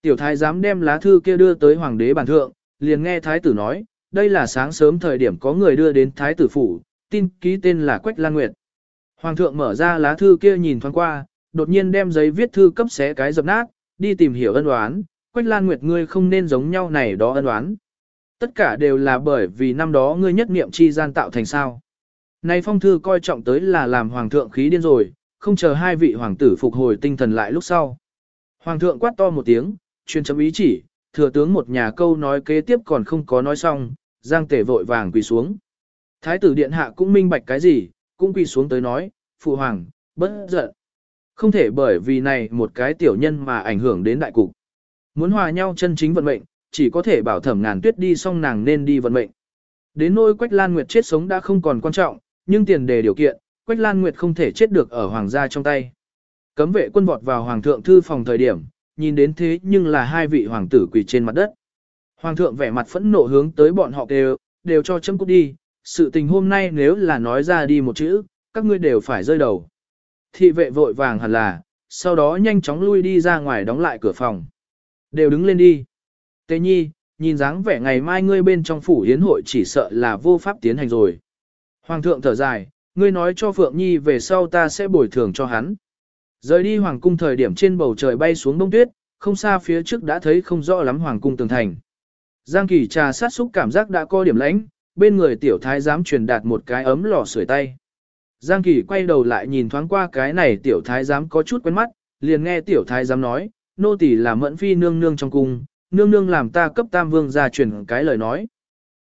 Tiểu thái giám đem lá thư kia đưa tới hoàng đế bản thượng, liền nghe thái tử nói, đây là sáng sớm thời điểm có người đưa đến thái tử phủ, tin ký tên là Quách Lan Nguyệt. Hoàng thượng mở ra lá thư kia nhìn thoáng qua, đột nhiên đem giấy viết thư cấp xé cái dập nát, đi tìm hiểu ân oán, Quách Lan Nguyệt ngươi không nên giống nhau này đó ân oán. Tất cả đều là bởi vì năm đó ngươi nhất niệm chi gian tạo thành sao. Này phong thư coi trọng tới là làm hoàng thượng khí điên rồi, không chờ hai vị hoàng tử phục hồi tinh thần lại lúc sau. Hoàng thượng quát to một tiếng, chuyên chấm ý chỉ, thừa tướng một nhà câu nói kế tiếp còn không có nói xong, giang tể vội vàng quỳ xuống. Thái tử điện hạ cũng minh bạch cái gì, cũng quỳ xuống tới nói, phụ hoàng, bất giận. Không thể bởi vì này một cái tiểu nhân mà ảnh hưởng đến đại cục. Muốn hòa nhau chân chính vận mệnh, chỉ có thể bảo thẩm ngàn tuyết đi xong nàng nên đi vận mệnh. Đến nôi Quách Lan Nguyệt chết sống đã không còn quan trọng, nhưng tiền đề điều kiện, Quách Lan Nguyệt không thể chết được ở hoàng gia trong tay. Cấm vệ quân vọt vào hoàng thượng thư phòng thời điểm, nhìn đến thế nhưng là hai vị hoàng tử quỳ trên mặt đất. Hoàng thượng vẻ mặt phẫn nộ hướng tới bọn họ đều, đều cho chấm cút đi, sự tình hôm nay nếu là nói ra đi một chữ, các ngươi đều phải rơi đầu. Thị vệ vội vàng hẳn là, sau đó nhanh chóng lui đi ra ngoài đóng lại cửa phòng. Đều đứng lên đi. Tế nhi, nhìn dáng vẻ ngày mai ngươi bên trong phủ hiến hội chỉ sợ là vô pháp tiến hành rồi. Hoàng thượng thở dài, ngươi nói cho Phượng Nhi về sau ta sẽ bồi thường cho hắn. Rời đi hoàng cung thời điểm trên bầu trời bay xuống đông tuyết, không xa phía trước đã thấy không rõ lắm hoàng cung tường thành. Giang Kỳ trà sát xúc cảm giác đã có điểm lãnh, bên người tiểu thái dám truyền đạt một cái ấm lò sưởi tay. Giang Kỳ quay đầu lại nhìn thoáng qua cái này tiểu thái giám có chút quen mắt, liền nghe tiểu thái giám nói, nô tỳ là mẫn phi nương nương trong cung, nương nương làm ta cấp tam vương gia truyền cái lời nói.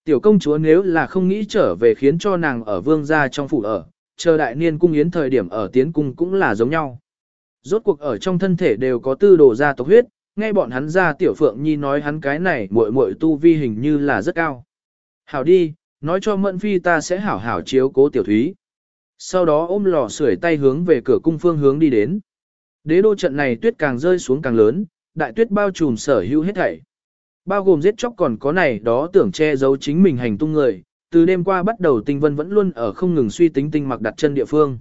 Tiểu công chúa nếu là không nghĩ trở về khiến cho nàng ở vương gia trong phủ ở, chờ đại niên cung yến thời điểm ở tiến cung cũng là giống nhau. Rốt cuộc ở trong thân thể đều có tư đồ gia tộc huyết, nghe bọn hắn ra tiểu phượng nhi nói hắn cái này muội muội tu vi hình như là rất cao. Hảo đi, nói cho mẫn phi ta sẽ hảo hảo chiếu cố tiểu thúy. Sau đó ôm lò sưởi tay hướng về cửa cung phương hướng đi đến. Đế đô trận này tuyết càng rơi xuống càng lớn, đại tuyết bao trùm sở hữu hết thảy. Bao gồm giết chóc còn có này đó tưởng che giấu chính mình hành tung người, từ đêm qua bắt đầu tinh vân vẫn luôn ở không ngừng suy tính tinh mặc đặt chân địa phương.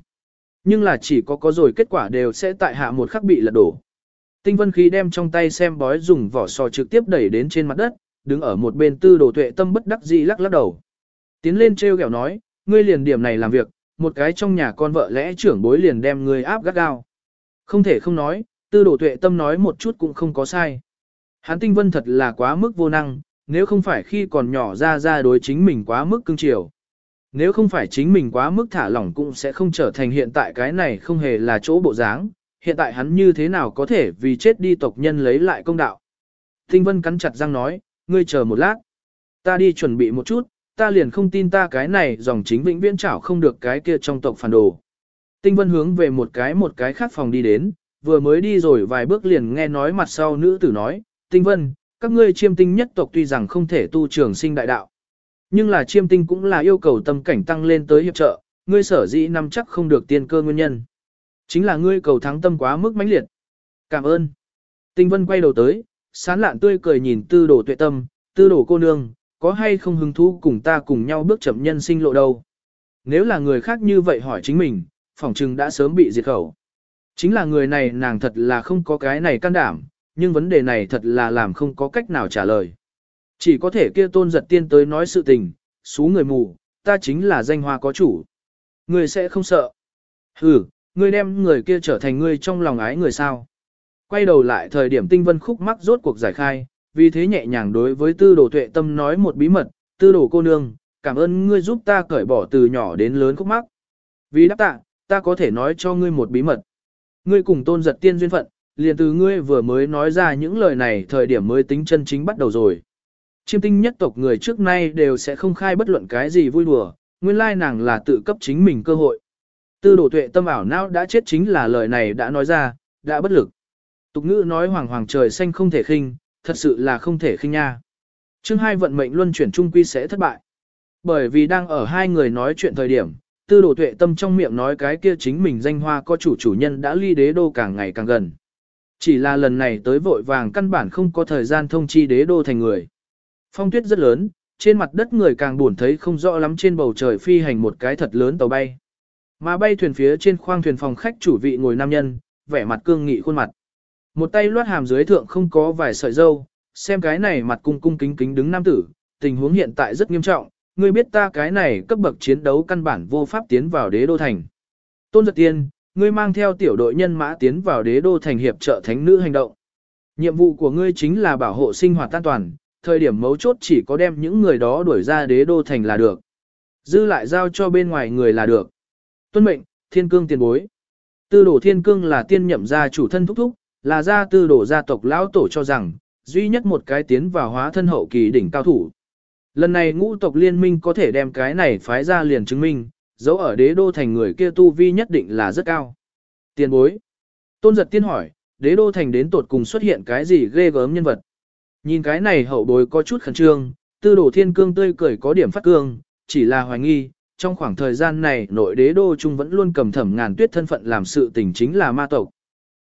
Nhưng là chỉ có có rồi kết quả đều sẽ tại hạ một khắc bị lật đổ. Tinh vân khí đem trong tay xem bói dùng vỏ sò trực tiếp đẩy đến trên mặt đất, đứng ở một bên tư đồ tuệ tâm bất đắc dĩ lắc lắc đầu. Tiến lên treo kẹo nói, ngươi liền điểm này làm việc, một cái trong nhà con vợ lẽ trưởng bối liền đem ngươi áp gắt gao. Không thể không nói, tư đồ tuệ tâm nói một chút cũng không có sai. Hán tinh vân thật là quá mức vô năng, nếu không phải khi còn nhỏ ra ra đối chính mình quá mức cưng chiều. Nếu không phải chính mình quá mức thả lỏng cũng sẽ không trở thành hiện tại cái này không hề là chỗ bộ dáng, hiện tại hắn như thế nào có thể vì chết đi tộc nhân lấy lại công đạo. Tinh Vân cắn chặt răng nói, ngươi chờ một lát. Ta đi chuẩn bị một chút, ta liền không tin ta cái này dòng chính vĩnh viễn chảo không được cái kia trong tộc phản đồ. Tinh Vân hướng về một cái một cái khác phòng đi đến, vừa mới đi rồi vài bước liền nghe nói mặt sau nữ tử nói, Tinh Vân, các ngươi chiêm tinh nhất tộc tuy rằng không thể tu trường sinh đại đạo. Nhưng là chiêm tinh cũng là yêu cầu tâm cảnh tăng lên tới hiệp trợ, ngươi sở dĩ nắm chắc không được tiên cơ nguyên nhân. Chính là ngươi cầu thắng tâm quá mức mãnh liệt. Cảm ơn. Tinh Vân quay đầu tới, sán lạn tươi cười nhìn tư đồ tuệ tâm, tư đồ cô nương, có hay không hứng thú cùng ta cùng nhau bước chậm nhân sinh lộ đâu. Nếu là người khác như vậy hỏi chính mình, phỏng chừng đã sớm bị diệt khẩu. Chính là người này nàng thật là không có cái này can đảm, nhưng vấn đề này thật là làm không có cách nào trả lời. Chỉ có thể kia tôn giật tiên tới nói sự tình, xú người mù, ta chính là danh hoa có chủ. Người sẽ không sợ. Ừ, ngươi đem người kia trở thành ngươi trong lòng ái người sao. Quay đầu lại thời điểm tinh vân khúc mắc rốt cuộc giải khai, vì thế nhẹ nhàng đối với tư đồ tuệ tâm nói một bí mật, tư đồ cô nương, cảm ơn ngươi giúp ta cởi bỏ từ nhỏ đến lớn khúc mắc. Vì đáp tạ, ta có thể nói cho ngươi một bí mật. Ngươi cùng tôn giật tiên duyên phận, liền từ ngươi vừa mới nói ra những lời này thời điểm mới tính chân chính bắt đầu rồi. Chiêm tinh nhất tộc người trước nay đều sẽ không khai bất luận cái gì vui đùa, nguyên lai nàng là tự cấp chính mình cơ hội. Tư đồ tuệ tâm ảo não đã chết chính là lời này đã nói ra, đã bất lực. Tục ngữ nói hoàng hoàng trời xanh không thể khinh, thật sự là không thể khinh nha. Chương hai vận mệnh luân chuyển trung quy sẽ thất bại. Bởi vì đang ở hai người nói chuyện thời điểm, tư đồ tuệ tâm trong miệng nói cái kia chính mình danh hoa có chủ chủ nhân đã ly đế đô càng ngày càng gần. Chỉ là lần này tới vội vàng căn bản không có thời gian thông chi đế đô thành người. Phong tuyết rất lớn, trên mặt đất người càng buồn thấy không rõ lắm trên bầu trời phi hành một cái thật lớn tàu bay. Mà bay thuyền phía trên khoang thuyền phòng khách chủ vị ngồi nam nhân, vẻ mặt cương nghị khuôn mặt. Một tay loát hàm dưới thượng không có vài sợi dâu, xem cái này mặt cung cung kính kính đứng nam tử, tình huống hiện tại rất nghiêm trọng, ngươi biết ta cái này cấp bậc chiến đấu căn bản vô pháp tiến vào đế đô thành. Tôn giật tiên, ngươi mang theo tiểu đội nhân mã tiến vào đế đô thành hiệp trợ thánh nữ hành động. Nhiệm vụ của ngươi chính là bảo hộ sinh hoạt an toàn, thời điểm mấu chốt chỉ có đem những người đó đuổi ra đế đô thành là được. Dư lại giao cho bên ngoài người là được. Tuân mệnh, thiên cương tiền bối. Tư đổ thiên cương là tiên nhậm gia chủ thân thúc thúc, là gia tư đổ gia tộc lão tổ cho rằng, duy nhất một cái tiến vào hóa thân hậu kỳ đỉnh cao thủ. Lần này ngũ tộc liên minh có thể đem cái này phái ra liền chứng minh, dấu ở đế đô thành người kia tu vi nhất định là rất cao. Tiền bối. Tôn giật tiên hỏi, đế đô thành đến tột cùng xuất hiện cái gì ghê gớm nhân vật. Nhìn cái này hậu bối có chút khẩn trương, tư đổ thiên cương tươi cười có điểm phát cương, chỉ là hoài nghi, trong khoảng thời gian này nội đế đô trung vẫn luôn cầm thẩm ngàn tuyết thân phận làm sự tình chính là ma tộc.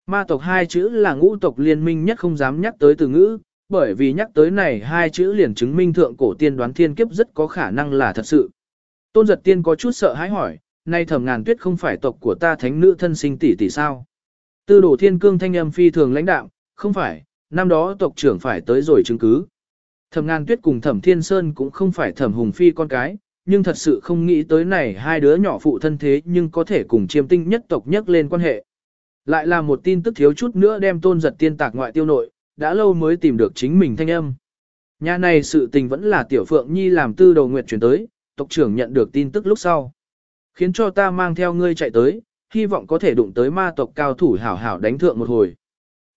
Ma tộc hai chữ là ngũ tộc liên minh nhất không dám nhắc tới từ ngữ, bởi vì nhắc tới này hai chữ liền chứng minh thượng cổ tiên đoán thiên kiếp rất có khả năng là thật sự. Tôn giật tiên có chút sợ hãi hỏi, nay thẩm ngàn tuyết không phải tộc của ta thánh nữ thân sinh tỷ tỷ sao? Tư đổ thiên cương thanh âm phi thường lãnh đạo, không phải, năm đó tộc trưởng phải tới rồi chứng cứ. Thẩm ngàn tuyết cùng thẩm thiên sơn cũng không phải thẩm hùng phi con cái, nhưng thật sự không nghĩ tới này hai đứa nhỏ phụ thân thế nhưng có thể cùng chiêm tinh nhất tộc nhất lên quan hệ. Lại là một tin tức thiếu chút nữa đem tôn giật tiên tạc ngoại tiêu nội, đã lâu mới tìm được chính mình thanh âm. Nhà này sự tình vẫn là tiểu phượng nhi làm tư đầu nguyện chuyển tới, tộc trưởng nhận được tin tức lúc sau. Khiến cho ta mang theo ngươi chạy tới, hy vọng có thể đụng tới ma tộc cao thủ hảo hảo đánh thượng một hồi.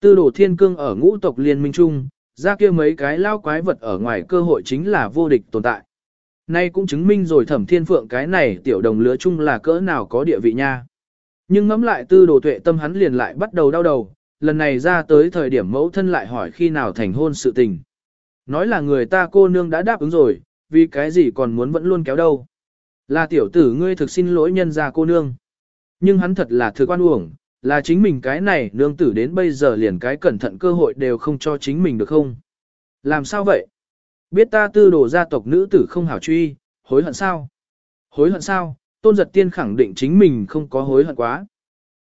Tư đồ thiên cương ở ngũ tộc liên minh chung, ra kia mấy cái lao quái vật ở ngoài cơ hội chính là vô địch tồn tại. Nay cũng chứng minh rồi thẩm thiên phượng cái này tiểu đồng lứa chung là cỡ nào có địa vị nha. Nhưng ngẫm lại tư đồ tuệ tâm hắn liền lại bắt đầu đau đầu, lần này ra tới thời điểm mẫu thân lại hỏi khi nào thành hôn sự tình. Nói là người ta cô nương đã đáp ứng rồi, vì cái gì còn muốn vẫn luôn kéo đâu. Là tiểu tử ngươi thực xin lỗi nhân ra cô nương. Nhưng hắn thật là thừa quan uổng, là chính mình cái này nương tử đến bây giờ liền cái cẩn thận cơ hội đều không cho chính mình được không. Làm sao vậy? Biết ta tư đồ gia tộc nữ tử không hảo truy, hối hận sao? Hối hận sao? Tôn giật tiên khẳng định chính mình không có hối hận quá.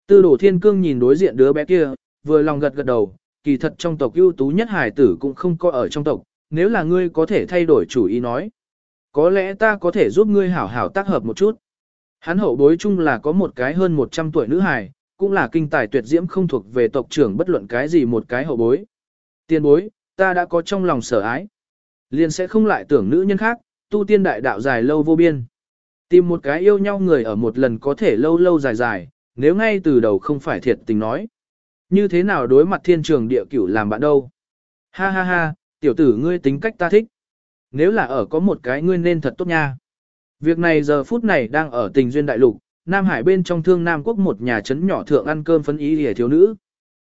Tư đồ thiên cương nhìn đối diện đứa bé kia, vừa lòng gật gật đầu, kỳ thật trong tộc ưu tú nhất hải tử cũng không có ở trong tộc, nếu là ngươi có thể thay đổi chủ ý nói. Có lẽ ta có thể giúp ngươi hảo hảo tác hợp một chút. Hắn hậu bối chung là có một cái hơn 100 tuổi nữ hài, cũng là kinh tài tuyệt diễm không thuộc về tộc trưởng bất luận cái gì một cái hậu bối. Tiền bối, ta đã có trong lòng sở ái. liền sẽ không lại tưởng nữ nhân khác, tu tiên đại đạo dài lâu vô biên. Tìm một cái yêu nhau người ở một lần có thể lâu lâu dài dài, nếu ngay từ đầu không phải thiệt tình nói. Như thế nào đối mặt thiên trường địa cửu làm bạn đâu? Ha ha ha, tiểu tử ngươi tính cách ta thích. Nếu là ở có một cái ngươi nên thật tốt nha. Việc này giờ phút này đang ở tình duyên đại lục, Nam Hải bên trong thương Nam Quốc một nhà trấn nhỏ thượng ăn cơm phấn ý hề thiếu nữ.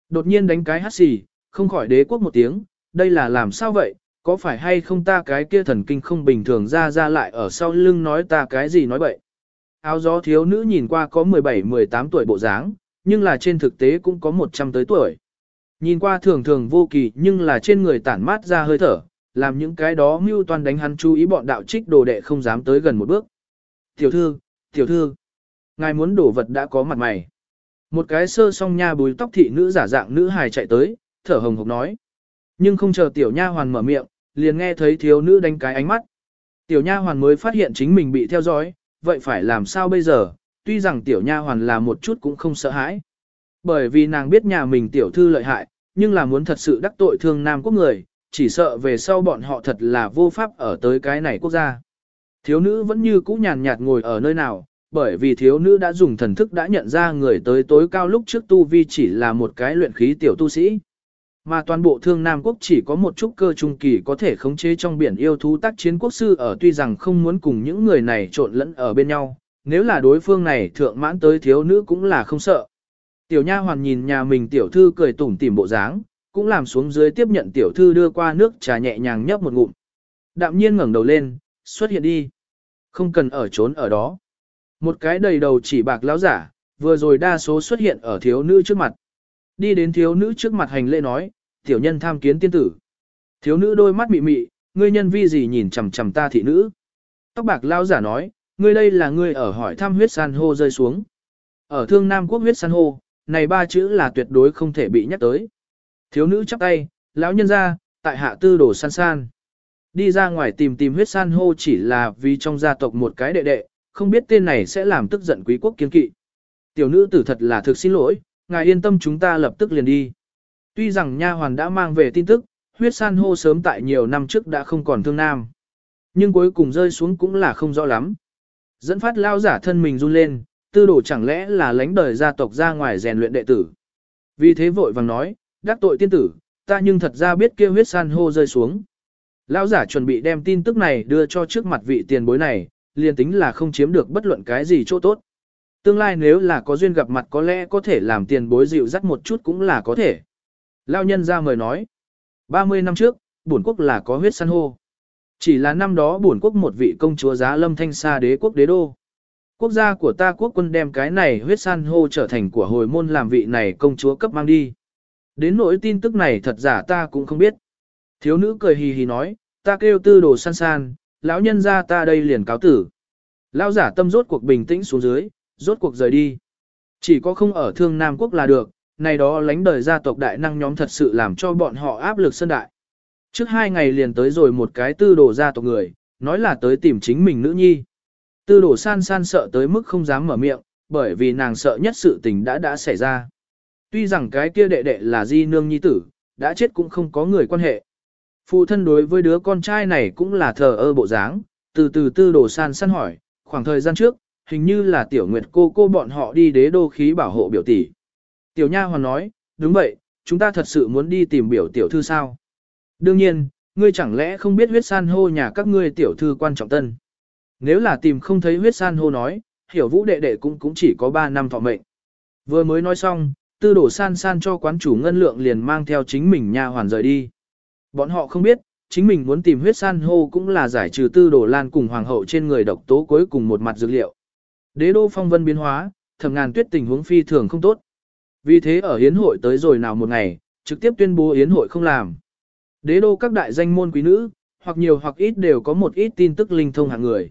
Đột nhiên đánh cái hát xì, không khỏi đế quốc một tiếng, đây là làm sao vậy, có phải hay không ta cái kia thần kinh không bình thường ra ra lại ở sau lưng nói ta cái gì nói bậy. Áo gió thiếu nữ nhìn qua có 17-18 tuổi bộ dáng, nhưng là trên thực tế cũng có 100 tới tuổi. Nhìn qua thường thường vô kỳ nhưng là trên người tản mát ra hơi thở, làm những cái đó mưu toàn đánh hắn chú ý bọn đạo trích đồ đệ không dám tới gần một bước. Tiểu thư, tiểu thư, ngài muốn đổ vật đã có mặt mày. Một cái sơ song nha bùi tóc thị nữ giả dạng nữ hài chạy tới, thở hồng hộc nói. Nhưng không chờ tiểu nha hoàn mở miệng, liền nghe thấy thiếu nữ đánh cái ánh mắt. Tiểu nha hoàn mới phát hiện chính mình bị theo dõi, vậy phải làm sao bây giờ, tuy rằng tiểu nha hoàn là một chút cũng không sợ hãi. Bởi vì nàng biết nhà mình tiểu thư lợi hại, nhưng là muốn thật sự đắc tội thương nam quốc người, chỉ sợ về sau bọn họ thật là vô pháp ở tới cái này quốc gia. Thiếu nữ vẫn như cũ nhàn nhạt ngồi ở nơi nào, bởi vì thiếu nữ đã dùng thần thức đã nhận ra người tới tối cao lúc trước tu vi chỉ là một cái luyện khí tiểu tu sĩ. Mà toàn bộ thương Nam Quốc chỉ có một chút cơ trung kỳ có thể khống chế trong biển yêu thú tác chiến quốc sư ở tuy rằng không muốn cùng những người này trộn lẫn ở bên nhau, nếu là đối phương này thượng mãn tới thiếu nữ cũng là không sợ. Tiểu nha hoàn nhìn nhà mình tiểu thư cười tủm tỉm bộ dáng, cũng làm xuống dưới tiếp nhận tiểu thư đưa qua nước trà nhẹ nhàng nhấp một ngụm. Đạm nhiên ngẩng đầu lên, xuất hiện đi. Không cần ở trốn ở đó. Một cái đầy đầu chỉ bạc lão giả, vừa rồi đa số xuất hiện ở thiếu nữ trước mặt. Đi đến thiếu nữ trước mặt hành lễ nói, tiểu nhân tham kiến tiên tử. Thiếu nữ đôi mắt mị mị, ngươi nhân vi gì nhìn chằm chằm ta thị nữ. Tóc bạc lão giả nói, ngươi đây là ngươi ở hỏi thăm huyết san hô rơi xuống. Ở thương Nam quốc huyết san hô, này ba chữ là tuyệt đối không thể bị nhắc tới. Thiếu nữ chắp tay, lão nhân ra, tại hạ tư đồ san san. Đi ra ngoài tìm tìm huyết san hô chỉ là vì trong gia tộc một cái đệ đệ, không biết tên này sẽ làm tức giận quý quốc kiên kỵ. Tiểu nữ tử thật là thực xin lỗi, ngài yên tâm chúng ta lập tức liền đi. Tuy rằng nha hoàn đã mang về tin tức, huyết san hô sớm tại nhiều năm trước đã không còn thương nam. Nhưng cuối cùng rơi xuống cũng là không rõ lắm. Dẫn phát lao giả thân mình run lên, tư đồ chẳng lẽ là lãnh đời gia tộc ra ngoài rèn luyện đệ tử. Vì thế vội vàng nói, đắc tội tiên tử, ta nhưng thật ra biết kêu huyết san hô rơi xuống. Lão giả chuẩn bị đem tin tức này đưa cho trước mặt vị tiền bối này, liền tính là không chiếm được bất luận cái gì chỗ tốt. Tương lai nếu là có duyên gặp mặt có lẽ có thể làm tiền bối dịu dắt một chút cũng là có thể. Lao nhân ra mời nói, 30 năm trước, bổn quốc là có huyết san hô. Chỉ là năm đó bổn quốc một vị công chúa giá lâm thanh xa đế quốc đế đô. Quốc gia của ta quốc quân đem cái này huyết san hô trở thành của hồi môn làm vị này công chúa cấp mang đi. Đến nỗi tin tức này thật giả ta cũng không biết. Thiếu nữ cười hì hì nói, ta kêu tư đồ san san, lão nhân ra ta đây liền cáo tử. Lão giả tâm rốt cuộc bình tĩnh xuống dưới, rốt cuộc rời đi. Chỉ có không ở thương Nam Quốc là được, này đó lánh đời gia tộc đại năng nhóm thật sự làm cho bọn họ áp lực sân đại. Trước hai ngày liền tới rồi một cái tư đồ gia tộc người, nói là tới tìm chính mình nữ nhi. Tư đồ san san sợ tới mức không dám mở miệng, bởi vì nàng sợ nhất sự tình đã đã xảy ra. Tuy rằng cái kia đệ đệ là di nương nhi tử, đã chết cũng không có người quan hệ. Phụ thân đối với đứa con trai này cũng là thờ ơ bộ dáng, từ từ tư đồ san săn hỏi, khoảng thời gian trước, hình như là tiểu nguyệt cô cô bọn họ đi đế đô khí bảo hộ biểu tỷ. Tiểu nha hoàn nói, đúng vậy, chúng ta thật sự muốn đi tìm biểu tiểu thư sao. Đương nhiên, ngươi chẳng lẽ không biết huyết san hô nhà các ngươi tiểu thư quan trọng tân. Nếu là tìm không thấy huyết san hô nói, hiểu vũ đệ đệ cũng cũng chỉ có 3 năm thọ mệnh. Vừa mới nói xong, tư đổ san san cho quán chủ ngân lượng liền mang theo chính mình nha hoàn rời đi. Bọn họ không biết, chính mình muốn tìm huyết san hô cũng là giải trừ tư đồ lan cùng hoàng hậu trên người độc tố cuối cùng một mặt dược liệu. Đế đô phong vân biến hóa, thẩm ngàn tuyết tình huống phi thường không tốt. Vì thế ở hiến hội tới rồi nào một ngày, trực tiếp tuyên bố hiến hội không làm. Đế đô các đại danh môn quý nữ, hoặc nhiều hoặc ít đều có một ít tin tức linh thông hạng người.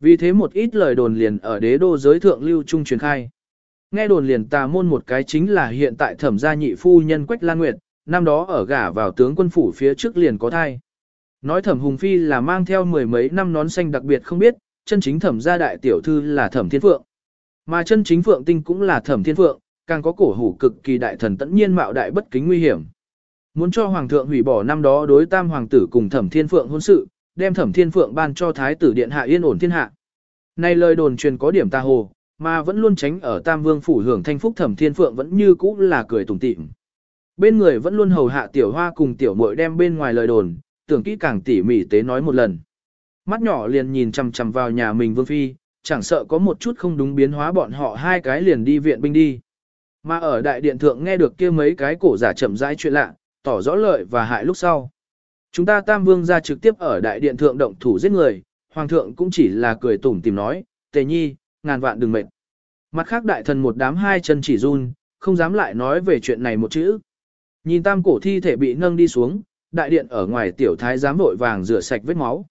Vì thế một ít lời đồn liền ở đế đô giới thượng lưu trung truyền khai. Nghe đồn liền tà môn một cái chính là hiện tại thẩm gia nhị phu nhân Quách Lan Nguyệt, năm đó ở gả vào tướng quân phủ phía trước liền có thai. Nói thẩm hùng phi là mang theo mười mấy năm nón xanh đặc biệt không biết, chân chính thẩm gia đại tiểu thư là thẩm thiên phượng. Mà chân chính phượng tinh cũng là thẩm thiên phượng, càng có cổ hủ cực kỳ đại thần tẫn nhiên mạo đại bất kính nguy hiểm. Muốn cho hoàng thượng hủy bỏ năm đó đối tam hoàng tử cùng thẩm thiên phượng hôn sự, đem thẩm thiên phượng ban cho thái tử điện hạ yên ổn thiên hạ. Nay lời đồn truyền có điểm ta hồ, mà vẫn luôn tránh ở tam vương phủ hưởng thanh phúc thẩm thiên phượng vẫn như cũ là cười tủm tỉm. Bên người vẫn luôn hầu hạ tiểu hoa cùng tiểu muội đem bên ngoài lời đồn, tưởng kỹ càng tỉ mỉ tế nói một lần. Mắt nhỏ liền nhìn chằm chằm vào nhà mình vương phi, chẳng sợ có một chút không đúng biến hóa bọn họ hai cái liền đi viện binh đi. Mà ở đại điện thượng nghe được kia mấy cái cổ giả chậm rãi chuyện lạ, tỏ rõ lợi và hại lúc sau. Chúng ta tam vương ra trực tiếp ở đại điện thượng động thủ giết người, hoàng thượng cũng chỉ là cười tủm tìm nói, tề nhi, ngàn vạn đừng mệt. Mặt khác đại thần một đám hai chân chỉ run, không dám lại nói về chuyện này một chữ. Nhìn tam cổ thi thể bị nâng đi xuống, đại điện ở ngoài tiểu thái giám vội vàng rửa sạch vết máu.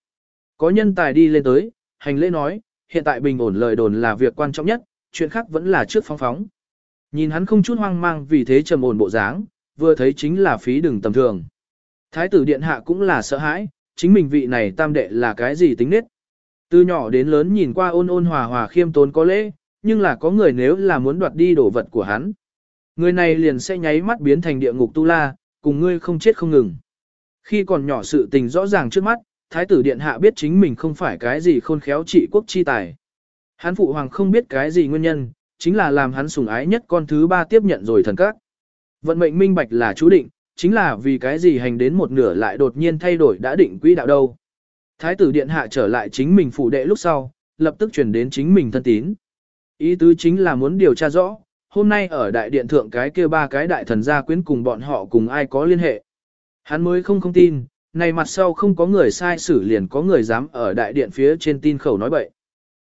Có nhân tài đi lên tới, hành lễ nói, hiện tại bình ổn lời đồn là việc quan trọng nhất, chuyện khác vẫn là trước phóng phóng. Nhìn hắn không chút hoang mang vì thế trầm ổn bộ dáng, vừa thấy chính là phí đừng tầm thường. Thái tử điện hạ cũng là sợ hãi, chính mình vị này tam đệ là cái gì tính nết. Từ nhỏ đến lớn nhìn qua ôn ôn hòa hòa khiêm tốn có lễ, nhưng là có người nếu là muốn đoạt đi đồ vật của hắn. Người này liền sẽ nháy mắt biến thành địa ngục tu la, cùng ngươi không chết không ngừng. Khi còn nhỏ sự tình rõ ràng trước mắt, thái tử điện hạ biết chính mình không phải cái gì khôn khéo trị quốc chi tài. Hắn phụ hoàng không biết cái gì nguyên nhân, chính là làm hắn sủng ái nhất con thứ ba tiếp nhận rồi thần các. Vận mệnh minh bạch là chú định, chính là vì cái gì hành đến một nửa lại đột nhiên thay đổi đã định quỹ đạo đâu. Thái tử điện hạ trở lại chính mình phụ đệ lúc sau, lập tức chuyển đến chính mình thân tín. Ý tứ chính là muốn điều tra rõ, hôm nay ở đại điện thượng cái kia ba cái đại thần gia quyến cùng bọn họ cùng ai có liên hệ. Hắn mới không không tin, này mặt sau không có người sai xử liền có người dám ở đại điện phía trên tin khẩu nói bậy.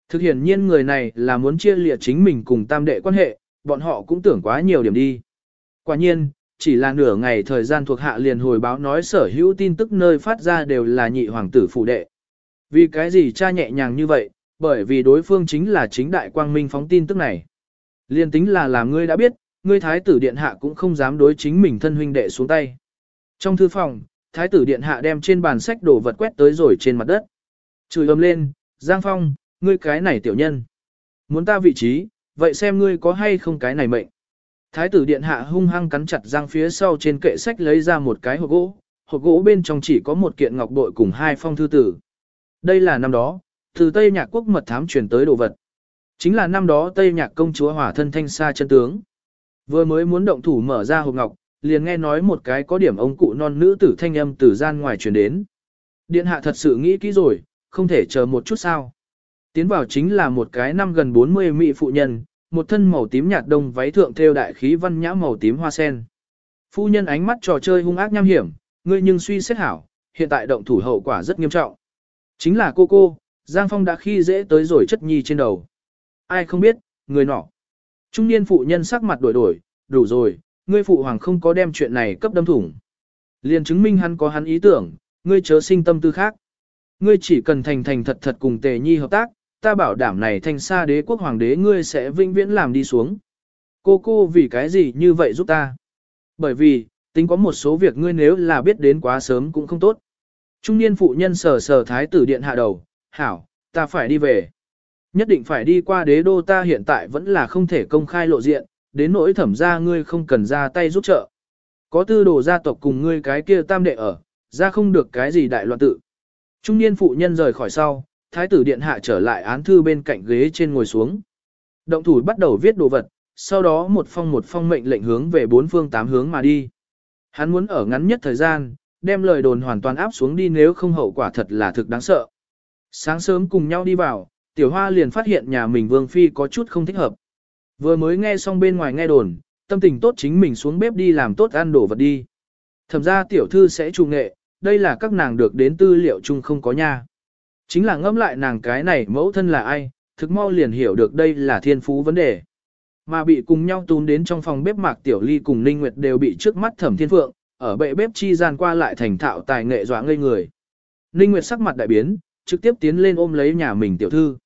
Thực hiện nhiên người này là muốn chia lịa chính mình cùng tam đệ quan hệ, bọn họ cũng tưởng quá nhiều điểm đi. Quả nhiên, chỉ là nửa ngày thời gian thuộc hạ liền hồi báo nói sở hữu tin tức nơi phát ra đều là nhị hoàng tử phụ đệ. Vì cái gì cha nhẹ nhàng như vậy, bởi vì đối phương chính là chính đại quang minh phóng tin tức này. Liên tính là làm ngươi đã biết, ngươi thái tử điện hạ cũng không dám đối chính mình thân huynh đệ xuống tay. Trong thư phòng, thái tử điện hạ đem trên bàn sách đồ vật quét tới rồi trên mặt đất. Chửi ầm lên, Giang Phong, ngươi cái này tiểu nhân. Muốn ta vị trí, vậy xem ngươi có hay không cái này mệnh. Thái tử điện hạ hung hăng cắn chặt giang phía sau trên kệ sách lấy ra một cái hộp gỗ, hộp gỗ bên trong chỉ có một kiện ngọc bội cùng hai phong thư tử. Đây là năm đó, từ Tây Nhạc quốc mật thám truyền tới đồ vật. Chính là năm đó Tây Nhạc công chúa hỏa thân thanh xa chân tướng. Vừa mới muốn động thủ mở ra hộp ngọc, liền nghe nói một cái có điểm ông cụ non nữ tử thanh âm từ gian ngoài truyền đến. Điện hạ thật sự nghĩ kỹ rồi, không thể chờ một chút sao. Tiến vào chính là một cái năm gần 40 mỹ phụ nhân, một thân màu tím nhạt đông váy thượng theo đại khí văn nhã màu tím hoa sen. Phu nhân ánh mắt trò chơi hung ác nham hiểm, ngươi nhưng suy xét hảo, hiện tại động thủ hậu quả rất nghiêm trọng. Chính là cô cô, Giang Phong đã khi dễ tới rồi chất nhi trên đầu. Ai không biết, người nọ. Trung niên phụ nhân sắc mặt đổi đổi, đủ rồi, ngươi phụ hoàng không có đem chuyện này cấp đâm thủng. Liền chứng minh hắn có hắn ý tưởng, ngươi chớ sinh tâm tư khác. Ngươi chỉ cần thành thành thật thật cùng tề nhi hợp tác, ta bảo đảm này thành xa đế quốc hoàng đế ngươi sẽ vinh viễn làm đi xuống. Cô cô vì cái gì như vậy giúp ta? Bởi vì, tính có một số việc ngươi nếu là biết đến quá sớm cũng không tốt. Trung niên phụ nhân sờ sờ thái tử điện hạ đầu, hảo, ta phải đi về. Nhất định phải đi qua đế đô ta hiện tại vẫn là không thể công khai lộ diện, đến nỗi thẩm ra ngươi không cần ra tay giúp trợ. Có tư đồ gia tộc cùng ngươi cái kia tam đệ ở, ra không được cái gì đại loạn tự. Trung niên phụ nhân rời khỏi sau, thái tử điện hạ trở lại án thư bên cạnh ghế trên ngồi xuống. Động thủ bắt đầu viết đồ vật, sau đó một phong một phong mệnh lệnh hướng về bốn phương tám hướng mà đi. Hắn muốn ở ngắn nhất thời gian, đem lời đồn hoàn toàn áp xuống đi nếu không hậu quả thật là thực đáng sợ. Sáng sớm cùng nhau đi vào, tiểu hoa liền phát hiện nhà mình vương phi có chút không thích hợp. Vừa mới nghe xong bên ngoài nghe đồn, tâm tình tốt chính mình xuống bếp đi làm tốt ăn đổ vật đi. Thẩm ra tiểu thư sẽ trù nghệ, đây là các nàng được đến tư liệu chung không có nha. Chính là ngẫm lại nàng cái này mẫu thân là ai, thực mau liền hiểu được đây là thiên phú vấn đề. Mà bị cùng nhau tún đến trong phòng bếp mạc tiểu ly cùng Ninh Nguyệt đều bị trước mắt thẩm thiên phượng, ở bệ bếp chi gian qua lại thành thạo tài nghệ dọa ngây người. Ninh Nguyệt sắc mặt đại biến, trực tiếp tiến lên ôm lấy nhà mình tiểu thư.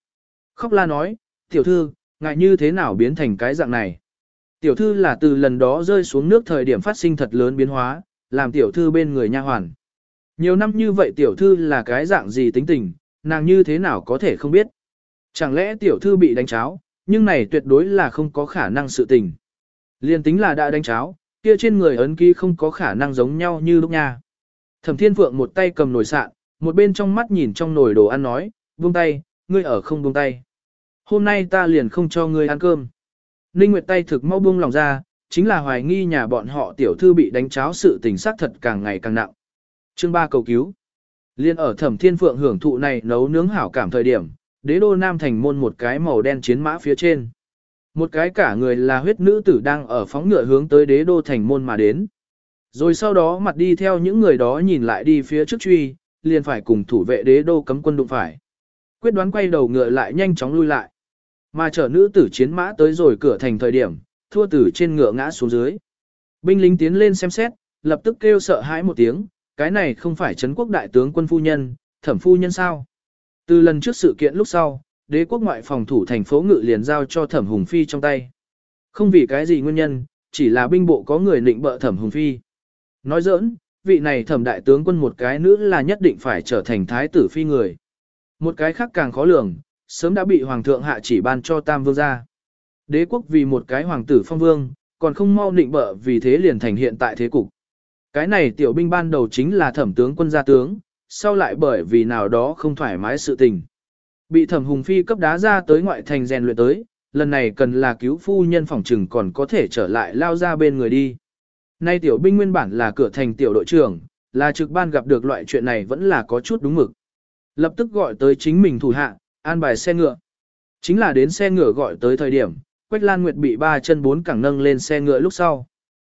Khóc la nói, tiểu thư, ngại như thế nào biến thành cái dạng này. Tiểu thư là từ lần đó rơi xuống nước thời điểm phát sinh thật lớn biến hóa, làm tiểu thư bên người nha hoàn. Nhiều năm như vậy tiểu thư là cái dạng gì tính tình, nàng như thế nào có thể không biết. Chẳng lẽ tiểu thư bị đánh cháo, nhưng này tuyệt đối là không có khả năng sự tình. Liên tính là đã đánh cháo, kia trên người ấn ký không có khả năng giống nhau như lúc nha. Thẩm Thiên Phượng một tay cầm nồi sạn, một bên trong mắt nhìn trong nồi đồ ăn nói, buông tay, ngươi ở không buông tay. Hôm nay ta liền không cho ngươi ăn cơm. Ninh Nguyệt tay thực mau buông lòng ra, chính là hoài nghi nhà bọn họ tiểu thư bị đánh cháo sự tình xác thật càng ngày càng nặng. Chương 3 cầu cứu. Liên ở Thẩm Thiên Phượng hưởng thụ này nấu nướng hảo cảm thời điểm, đế đô nam thành môn một cái màu đen chiến mã phía trên. Một cái cả người là huyết nữ tử đang ở phóng ngựa hướng tới đế đô thành môn mà đến. Rồi sau đó mặt đi theo những người đó nhìn lại đi phía trước truy, liền phải cùng thủ vệ đế đô cấm quân đụng phải. Quyết đoán quay đầu ngựa lại nhanh chóng lui lại. Mà chở nữ tử chiến mã tới rồi cửa thành thời điểm, thua tử trên ngựa ngã xuống dưới. Binh lính tiến lên xem xét, lập tức kêu sợ hãi một tiếng, cái này không phải Trấn quốc đại tướng quân phu nhân, thẩm phu nhân sao. Từ lần trước sự kiện lúc sau, đế quốc ngoại phòng thủ thành phố ngự liền giao cho thẩm hùng phi trong tay. Không vì cái gì nguyên nhân, chỉ là binh bộ có người định bợ thẩm hùng phi. Nói giỡn, vị này thẩm đại tướng quân một cái nữa là nhất định phải trở thành thái tử phi người. Một cái khác càng khó lường, sớm đã bị hoàng thượng hạ chỉ ban cho tam vương gia. Đế quốc vì một cái hoàng tử phong vương, còn không mau định bợ vì thế liền thành hiện tại thế cục. Cái này tiểu binh ban đầu chính là thẩm tướng quân gia tướng, sau lại bởi vì nào đó không thoải mái sự tình. Bị thẩm hùng phi cấp đá ra tới ngoại thành rèn luyện tới, lần này cần là cứu phu nhân phòng trừng còn có thể trở lại lao ra bên người đi. Nay tiểu binh nguyên bản là cửa thành tiểu đội trưởng, là trực ban gặp được loại chuyện này vẫn là có chút đúng mực. Lập tức gọi tới chính mình thủ hạ, an bài xe ngựa. Chính là đến xe ngựa gọi tới thời điểm, Quách Lan Nguyệt bị ba chân bốn cẳng nâng lên xe ngựa lúc sau.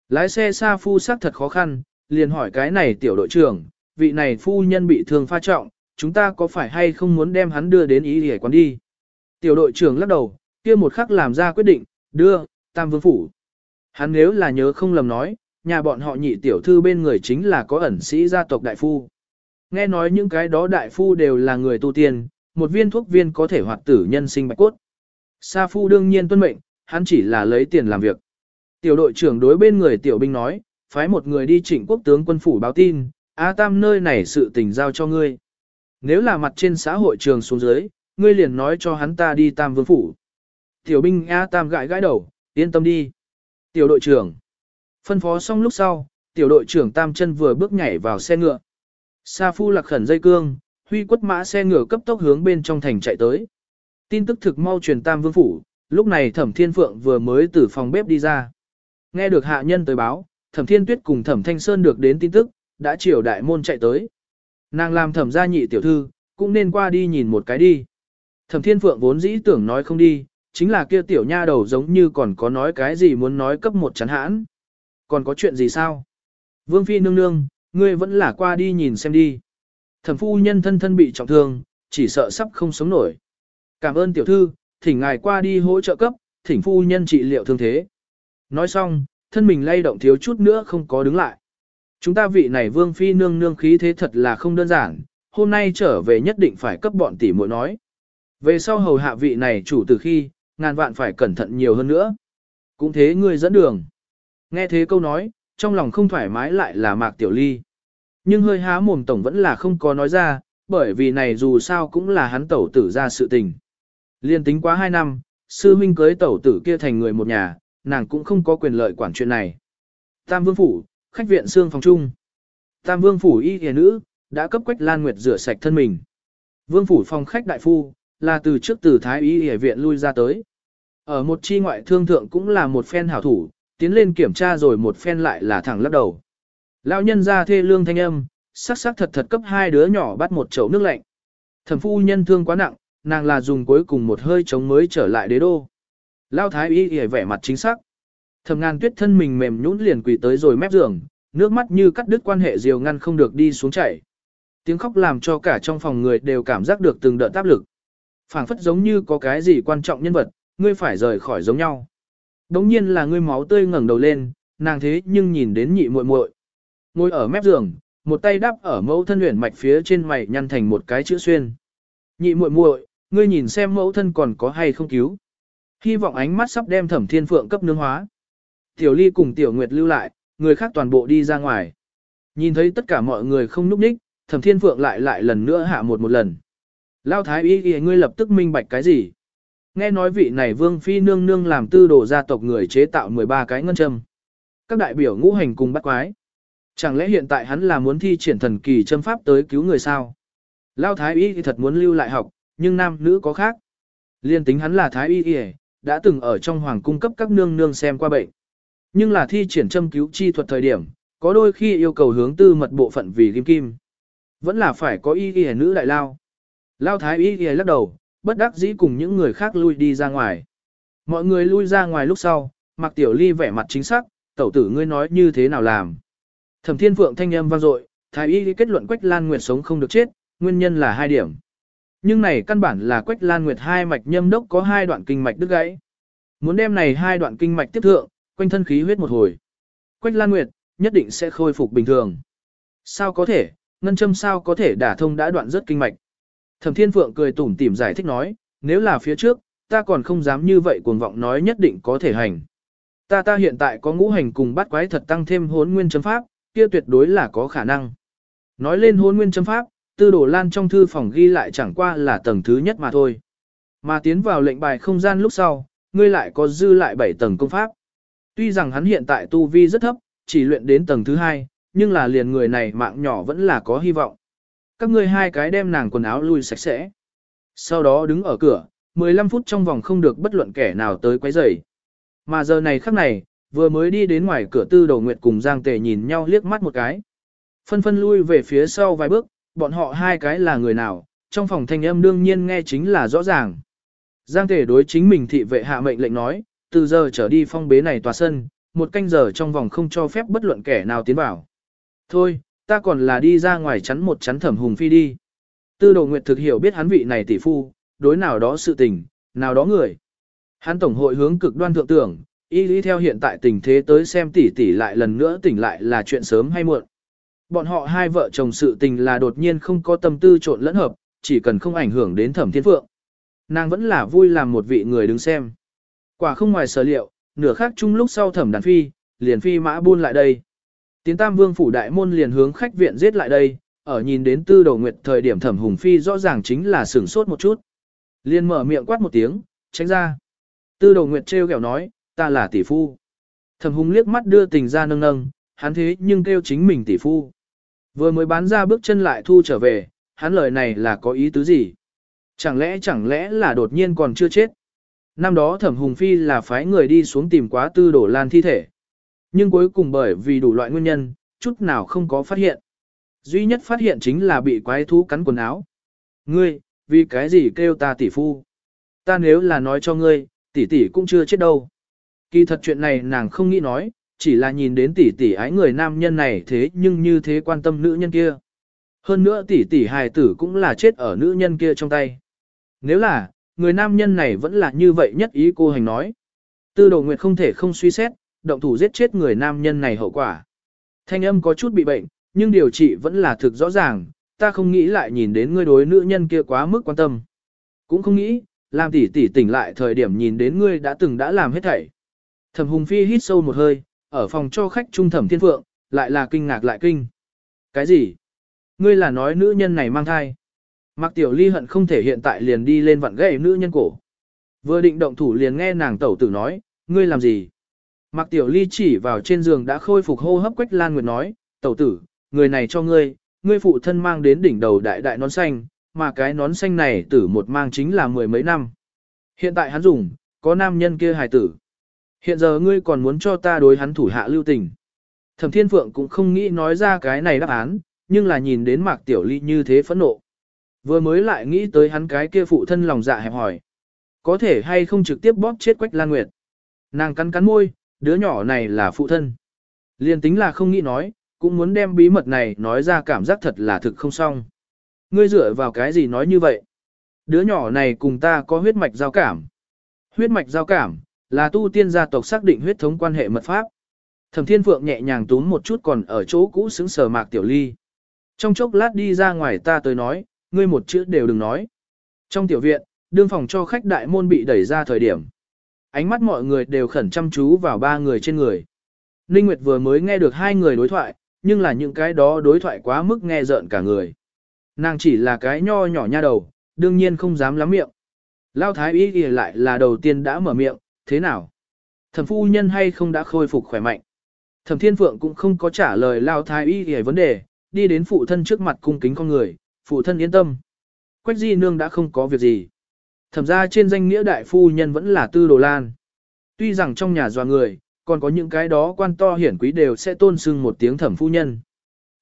Lái xe xa phu sắc thật khó khăn, liền hỏi cái này tiểu đội trưởng, vị này phu nhân bị thương pha trọng, chúng ta có phải hay không muốn đem hắn đưa đến ý hề quán đi. Tiểu đội trưởng lắc đầu, kia một khắc làm ra quyết định, đưa, tam vương phủ. Hắn nếu là nhớ không lầm nói, nhà bọn họ nhị tiểu thư bên người chính là có ẩn sĩ gia tộc đại phu. Nghe nói những cái đó đại phu đều là người tu tiên, một viên thuốc viên có thể hoạt tử nhân sinh bạch cốt. Sa phu đương nhiên tuân mệnh, hắn chỉ là lấy tiền làm việc. Tiểu đội trưởng đối bên người tiểu binh nói, phái một người đi chỉnh quốc tướng quân phủ báo tin, A Tam nơi này sự tình giao cho ngươi. Nếu là mặt trên xã hội trường xuống dưới, ngươi liền nói cho hắn ta đi Tam vương phủ. Tiểu binh A Tam gãi gãi đầu, yên tâm đi. Tiểu đội trưởng. Phân phó xong lúc sau, tiểu đội trưởng Tam chân vừa bước nhảy vào xe ngựa. Sa phu lạc khẩn dây cương, huy quất mã xe ngựa cấp tốc hướng bên trong thành chạy tới. Tin tức thực mau truyền Tam vương phủ, lúc này Thẩm Thiên Phượng vừa mới từ phòng bếp đi ra. Nghe được hạ nhân tới báo, Thẩm Thiên Tuyết cùng Thẩm Thanh Sơn được đến tin tức, đã chiều đại môn chạy tới. Nàng làm thẩm gia nhị tiểu thư, cũng nên qua đi nhìn một cái đi. Thẩm Thiên Phượng vốn dĩ tưởng nói không đi, chính là kia tiểu nha đầu giống như còn có nói cái gì muốn nói cấp một chắn hãn. Còn có chuyện gì sao? Vương Phi nương nương, ngươi vẫn là qua đi nhìn xem đi. Thẩm phu nhân thân thân bị trọng thương, chỉ sợ sắp không sống nổi. Cảm ơn tiểu thư, thỉnh ngài qua đi hỗ trợ cấp, thỉnh phu nhân trị liệu thương thế. Nói xong, thân mình lay động thiếu chút nữa không có đứng lại. Chúng ta vị này vương phi nương nương khí thế thật là không đơn giản, hôm nay trở về nhất định phải cấp bọn tỷ muội nói. Về sau hầu hạ vị này chủ từ khi, ngàn vạn phải cẩn thận nhiều hơn nữa. Cũng thế ngươi dẫn đường. Nghe thế câu nói, trong lòng không thoải mái lại là mạc tiểu ly. Nhưng hơi há mồm tổng vẫn là không có nói ra, bởi vì này dù sao cũng là hắn tẩu tử ra sự tình. Liên tính quá hai năm, sư huynh cưới tẩu tử kia thành người một nhà, nàng cũng không có quyền lợi quản chuyện này. Tam vương phủ, khách viện xương phòng trung Tam vương phủ y hề nữ, đã cấp quách lan nguyệt rửa sạch thân mình. Vương phủ phòng khách đại phu, là từ trước từ thái y hề viện lui ra tới. Ở một chi ngoại thương thượng cũng là một phen hảo thủ, tiến lên kiểm tra rồi một phen lại là thẳng lắc đầu. Lão nhân ra thê lương thanh âm, sắc sắc thật thật cấp hai đứa nhỏ bắt một chậu nước lạnh. Thẩm phu nhân thương quá nặng, nàng là dùng cuối cùng một hơi chống mới trở lại đế đô. Lão thái y y vẻ mặt chính xác. Thẩm ngàn tuyết thân mình mềm nhũn liền quỳ tới rồi mép giường, nước mắt như cắt đứt quan hệ diều ngăn không được đi xuống chảy. Tiếng khóc làm cho cả trong phòng người đều cảm giác được từng đợt áp lực. phảng phất giống như có cái gì quan trọng nhân vật, ngươi phải rời khỏi giống nhau. Đống nhiên là ngươi máu tươi ngẩng đầu lên, nàng thế nhưng nhìn đến nhị muội muội. Ngồi ở mép giường, một tay đắp ở mẫu thân luyện mạch phía trên mày nhăn thành một cái chữ xuyên. Nhị muội muội, ngươi nhìn xem mẫu thân còn có hay không cứu. Hy vọng ánh mắt sắp đem thẩm thiên phượng cấp nương hóa. Tiểu Ly cùng Tiểu Nguyệt lưu lại, người khác toàn bộ đi ra ngoài. Nhìn thấy tất cả mọi người không núp ních, Thẩm Thiên Phượng lại lại lần nữa hạ một một lần. Lao Thái Y Y ngươi lập tức minh bạch cái gì? Nghe nói vị này Vương Phi nương nương làm tư đồ gia tộc người chế tạo 13 cái ngân châm. Các đại biểu ngũ hành cùng bắt quái. Chẳng lẽ hiện tại hắn là muốn thi triển thần kỳ châm pháp tới cứu người sao? Lao thái y thì thật muốn lưu lại học, nhưng nam nữ có khác. Liên tính hắn là thái y y, đã từng ở trong hoàng cung cấp các nương nương xem qua bệnh. Nhưng là thi triển châm cứu chi thuật thời điểm, có đôi khi yêu cầu hướng tư mật bộ phận vì kim kim. Vẫn là phải có y y nữ đại lao. Lao thái y y lắc đầu, bất đắc dĩ cùng những người khác lui đi ra ngoài. Mọi người lui ra ngoài lúc sau, Mạc Tiểu Ly vẻ mặt chính xác, tẩu tử ngươi nói như thế nào làm. Thẩm Thiên Phượng thanh âm vang dội, thái y kết luận Quách Lan Nguyệt sống không được chết, nguyên nhân là hai điểm. Nhưng này căn bản là Quách Lan Nguyệt hai mạch nhâm đốc có hai đoạn kinh mạch đứt gãy. Muốn đem này hai đoạn kinh mạch tiếp thượng, quanh thân khí huyết một hồi. Quách Lan Nguyệt nhất định sẽ khôi phục bình thường. Sao có thể, ngân châm sao có thể đả thông đã đoạn rất kinh mạch. Thẩm Thiên Phượng cười tủm tỉm giải thích nói, nếu là phía trước, ta còn không dám như vậy cuồng vọng nói nhất định có thể hành. Ta ta hiện tại có ngũ hành cùng bắt quái thật tăng thêm hốn nguyên chấm pháp, kia tuyệt đối là có khả năng. Nói lên Hốn nguyên chấm pháp, tư đổ lan trong thư phòng ghi lại chẳng qua là tầng thứ nhất mà thôi. Mà tiến vào lệnh bài không gian lúc sau, ngươi lại có dư lại 7 tầng công pháp. Tuy rằng hắn hiện tại tu vi rất thấp, chỉ luyện đến tầng thứ hai, nhưng là liền người này mạng nhỏ vẫn là có hy vọng. Các ngươi hai cái đem nàng quần áo lui sạch sẽ. Sau đó đứng ở cửa, 15 phút trong vòng không được bất luận kẻ nào tới quấy rầy. Mà giờ này khắc này, vừa mới đi đến ngoài cửa tư đầu nguyệt cùng Giang Tề nhìn nhau liếc mắt một cái. Phân phân lui về phía sau vài bước, bọn họ hai cái là người nào, trong phòng thanh âm đương nhiên nghe chính là rõ ràng. Giang Tề đối chính mình thị vệ hạ mệnh lệnh nói, từ giờ trở đi phong bế này tòa sân, một canh giờ trong vòng không cho phép bất luận kẻ nào tiến vào. Thôi, ta còn là đi ra ngoài chắn một chắn thẩm hùng phi đi. Tư đồ nguyệt thực hiểu biết hắn vị này tỷ phu, đối nào đó sự tình, nào đó người. Hắn tổng hội hướng cực đoan thượng tưởng, Y lý theo hiện tại tình thế tới xem tỷ tỷ lại lần nữa tỉnh lại là chuyện sớm hay muộn. Bọn họ hai vợ chồng sự tình là đột nhiên không có tâm tư trộn lẫn hợp, chỉ cần không ảnh hưởng đến thẩm thiên phượng. Nàng vẫn là vui làm một vị người đứng xem. Quả không ngoài sở liệu, nửa khác chung lúc sau thẩm đàn phi, liền phi mã buôn lại đây. Tiến tam vương phủ đại môn liền hướng khách viện giết lại đây, ở nhìn đến tư đầu nguyệt thời điểm thẩm hùng phi rõ ràng chính là sửng sốt một chút. Liền mở miệng quát một tiếng, tránh ra. Tư đầu nguyệt trêu ghẹo nói, ta là tỷ phu. Thẩm hùng liếc mắt đưa tình ra nâng nâng, hắn thế nhưng kêu chính mình tỷ phu. Vừa mới bán ra bước chân lại thu trở về, hắn lời này là có ý tứ gì? Chẳng lẽ chẳng lẽ là đột nhiên còn chưa chết? Năm đó thẩm hùng phi là phái người đi xuống tìm quá tư đổ lan thi thể. Nhưng cuối cùng bởi vì đủ loại nguyên nhân, chút nào không có phát hiện. Duy nhất phát hiện chính là bị quái thú cắn quần áo. Ngươi, vì cái gì kêu ta tỷ phu? Ta nếu là nói cho ngươi, tỷ tỷ cũng chưa chết đâu. Kỳ thật chuyện này nàng không nghĩ nói, chỉ là nhìn đến tỷ tỷ ái người nam nhân này thế nhưng như thế quan tâm nữ nhân kia. Hơn nữa tỷ tỷ hài tử cũng là chết ở nữ nhân kia trong tay. Nếu là, người nam nhân này vẫn là như vậy nhất ý cô hành nói. Tư đồ nguyệt không thể không suy xét, động thủ giết chết người nam nhân này hậu quả. Thanh âm có chút bị bệnh, nhưng điều trị vẫn là thực rõ ràng, ta không nghĩ lại nhìn đến ngươi đối nữ nhân kia quá mức quan tâm. Cũng không nghĩ, làm tỷ tỷ tỉnh lại thời điểm nhìn đến ngươi đã từng đã làm hết thảy. Thẩm Hùng Phi hít sâu một hơi, ở phòng cho khách trung thẩm thiên phượng, lại là kinh ngạc lại kinh. Cái gì? Ngươi là nói nữ nhân này mang thai. Mạc Tiểu Ly hận không thể hiện tại liền đi lên vặn gãy nữ nhân cổ. Vừa định động thủ liền nghe nàng tẩu tử nói, ngươi làm gì? Mạc Tiểu Ly chỉ vào trên giường đã khôi phục hô hấp Quách Lan Nguyệt nói, tẩu tử, người này cho ngươi, ngươi phụ thân mang đến đỉnh đầu đại đại nón xanh, mà cái nón xanh này tử một mang chính là mười mấy năm. Hiện tại hắn dùng, có nam nhân kia hài tử. Hiện giờ ngươi còn muốn cho ta đối hắn thủ hạ lưu tình. Thẩm Thiên Phượng cũng không nghĩ nói ra cái này đáp án, nhưng là nhìn đến Mạc Tiểu Ly như thế phẫn nộ. Vừa mới lại nghĩ tới hắn cái kia phụ thân lòng dạ hẹp hỏi. Có thể hay không trực tiếp bóp chết Quách Lan Nguyệt. Nàng cắn cắn môi, đứa nhỏ này là phụ thân. Liên tính là không nghĩ nói, cũng muốn đem bí mật này nói ra cảm giác thật là thực không xong. Ngươi dựa vào cái gì nói như vậy? Đứa nhỏ này cùng ta có huyết mạch giao cảm. Huyết mạch giao cảm, là tu tiên gia tộc xác định huyết thống quan hệ mật pháp. Thẩm Thiên Phượng nhẹ nhàng túm một chút còn ở chỗ cũ xứng sờ Mạc Tiểu Ly. Trong chốc lát đi ra ngoài ta tới nói, ngươi một chữ đều đừng nói. Trong tiểu viện, đương phòng cho khách đại môn bị đẩy ra thời điểm. Ánh mắt mọi người đều khẩn chăm chú vào ba người trên người. Ninh Nguyệt vừa mới nghe được hai người đối thoại, nhưng là những cái đó đối thoại quá mức nghe rợn cả người. Nàng chỉ là cái nho nhỏ nha đầu, đương nhiên không dám lắm miệng. Lao thái ý thì lại là đầu tiên đã mở miệng, thế nào? Thẩm phu nhân hay không đã khôi phục khỏe mạnh? Thẩm Thiên Phượng cũng không có trả lời Lao Thái Y về vấn đề, đi đến phụ thân trước mặt cung kính con người, phụ thân yên tâm. Quách Di Nương đã không có việc gì. Thẩm ra trên danh nghĩa đại phu nhân vẫn là tư đồ lan. Tuy rằng trong nhà dò người, còn có những cái đó quan to hiển quý đều sẽ tôn sưng một tiếng thẩm phu nhân.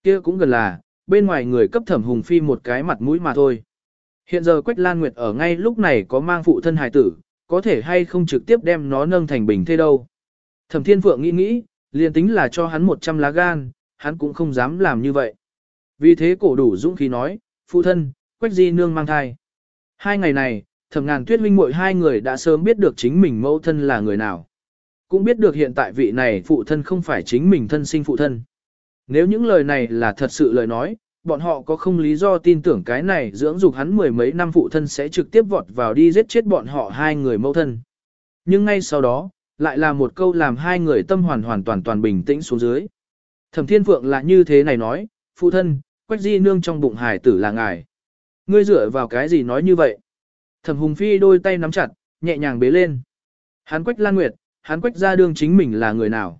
kia cũng gần là, bên ngoài người cấp thẩm hùng phi một cái mặt mũi mà thôi. Hiện giờ Quách Lan Nguyệt ở ngay lúc này có mang phụ thân hài tử, có thể hay không trực tiếp đem nó nâng thành bình thế đâu. Thẩm Thiên Phượng nghĩ nghĩ, liền tính là cho hắn 100 lá gan, hắn cũng không dám làm như vậy. Vì thế cổ đủ dũng khí nói, phụ thân, Quách Di Nương mang thai. Hai ngày này, thẩm ngàn tuyết huynh muội hai người đã sớm biết được chính mình mẫu thân là người nào. Cũng biết được hiện tại vị này phụ thân không phải chính mình thân sinh phụ thân. Nếu những lời này là thật sự lời nói, bọn họ có không lý do tin tưởng cái này dưỡng dục hắn mười mấy năm phụ thân sẽ trực tiếp vọt vào đi giết chết bọn họ hai người mẫu thân. Nhưng ngay sau đó, lại là một câu làm hai người tâm hoàn hoàn toàn toàn bình tĩnh xuống dưới. Thẩm Thiên Phượng là như thế này nói, phụ thân, Quách Di Nương trong bụng hải tử là ngài. Ngươi dựa vào cái gì nói như vậy? Thẩm Hùng Phi đôi tay nắm chặt, nhẹ nhàng bế lên. Hắn Quách Lan Nguyệt, hắn Quách gia đương chính mình là người nào?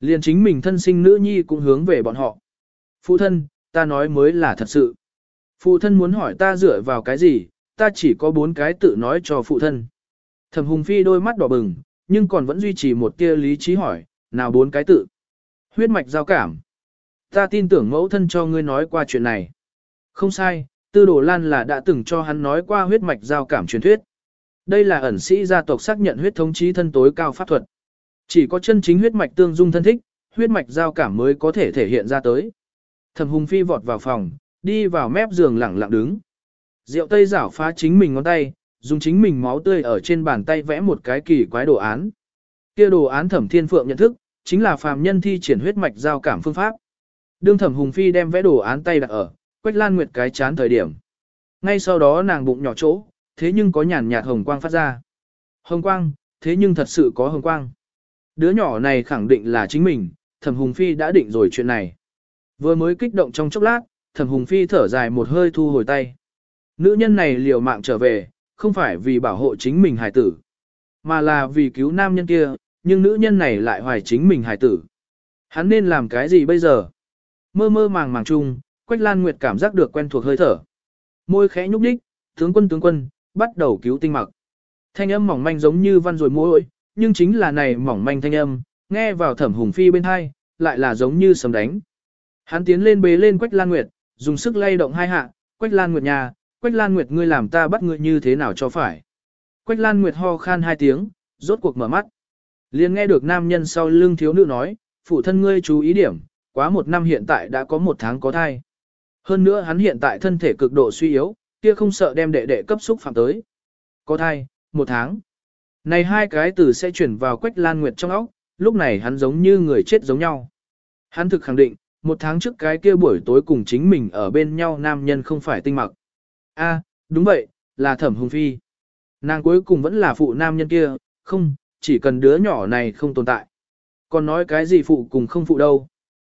Liền chính mình thân sinh nữ nhi cũng hướng về bọn họ. Phụ thân, ta nói mới là thật sự. Phụ thân muốn hỏi ta dựa vào cái gì, ta chỉ có bốn cái tự nói cho phụ thân. Thẩm Hùng Phi đôi mắt đỏ bừng, nhưng còn vẫn duy trì một tia lý trí hỏi, nào bốn cái tự. Huyết mạch giao cảm. Ta tin tưởng mẫu thân cho ngươi nói qua chuyện này. Không sai, Tư Đồ Lan là đã từng cho hắn nói qua huyết mạch giao cảm truyền thuyết. Đây là ẩn sĩ gia tộc xác nhận huyết thống chí thân tối cao pháp thuật. Chỉ có chân chính huyết mạch tương dung thân thích, huyết mạch giao cảm mới có thể thể hiện ra tới. Thẩm Hùng Phi vọt vào phòng, đi vào mép giường lẳng lặng đứng. Diệu Tây giảo phá chính mình ngón tay, dùng chính mình máu tươi ở trên bàn tay vẽ một cái kỳ quái đồ án. Kia đồ án Thẩm Thiên Phượng nhận thức, chính là phàm nhân thi triển huyết mạch giao cảm phương pháp. Đương Thẩm Hùng Phi đem vẽ đồ án tay đặt ở, Quách Lan Nguyệt cái chán thời điểm. Ngay sau đó nàng bụng nhỏ chỗ, thế nhưng có nhàn nhạt hồng quang phát ra. Hồng quang, thế nhưng thật sự có hồng quang. Đứa nhỏ này khẳng định là chính mình, Thẩm Hùng Phi đã định rồi chuyện này. Vừa mới kích động trong chốc lát, Thẩm Hùng Phi thở dài một hơi thu hồi tay. Nữ nhân này liều mạng trở về, không phải vì bảo hộ chính mình hài tử, mà là vì cứu nam nhân kia, nhưng nữ nhân này lại hoài chính mình hài tử. Hắn nên làm cái gì bây giờ? Mơ mơ màng màng chung, Quách Lan Nguyệt cảm giác được quen thuộc hơi thở. Môi khẽ nhúc nhích, tướng quân tướng quân, bắt đầu cứu tinh mặc. Thanh âm mỏng manh giống như văn rồi môi nhưng chính là này mỏng manh thanh âm, nghe vào thẩm hùng phi bên hai, lại là giống như sấm đánh. Hắn tiến lên bế lên Quách Lan Nguyệt, dùng sức lay động hai hạ, Quách Lan Nguyệt nhà, Quách Lan Nguyệt ngươi làm ta bắt ngươi như thế nào cho phải. Quách Lan Nguyệt ho khan hai tiếng, rốt cuộc mở mắt. liền nghe được nam nhân sau lưng thiếu nữ nói, phụ thân ngươi chú ý điểm, quá một năm hiện tại đã có một tháng có thai. Hơn nữa hắn hiện tại thân thể cực độ suy yếu, kia không sợ đem đệ đệ cấp xúc phạm tới. Có thai, một tháng. Này hai cái từ sẽ chuyển vào Quách Lan Nguyệt trong óc, lúc này hắn giống như người chết giống nhau. Hắn thực khẳng định, một tháng trước cái kia buổi tối cùng chính mình ở bên nhau nam nhân không phải tinh mặc. A, đúng vậy, là thẩm hùng phi. Nàng cuối cùng vẫn là phụ nam nhân kia, không, chỉ cần đứa nhỏ này không tồn tại. Còn nói cái gì phụ cùng không phụ đâu.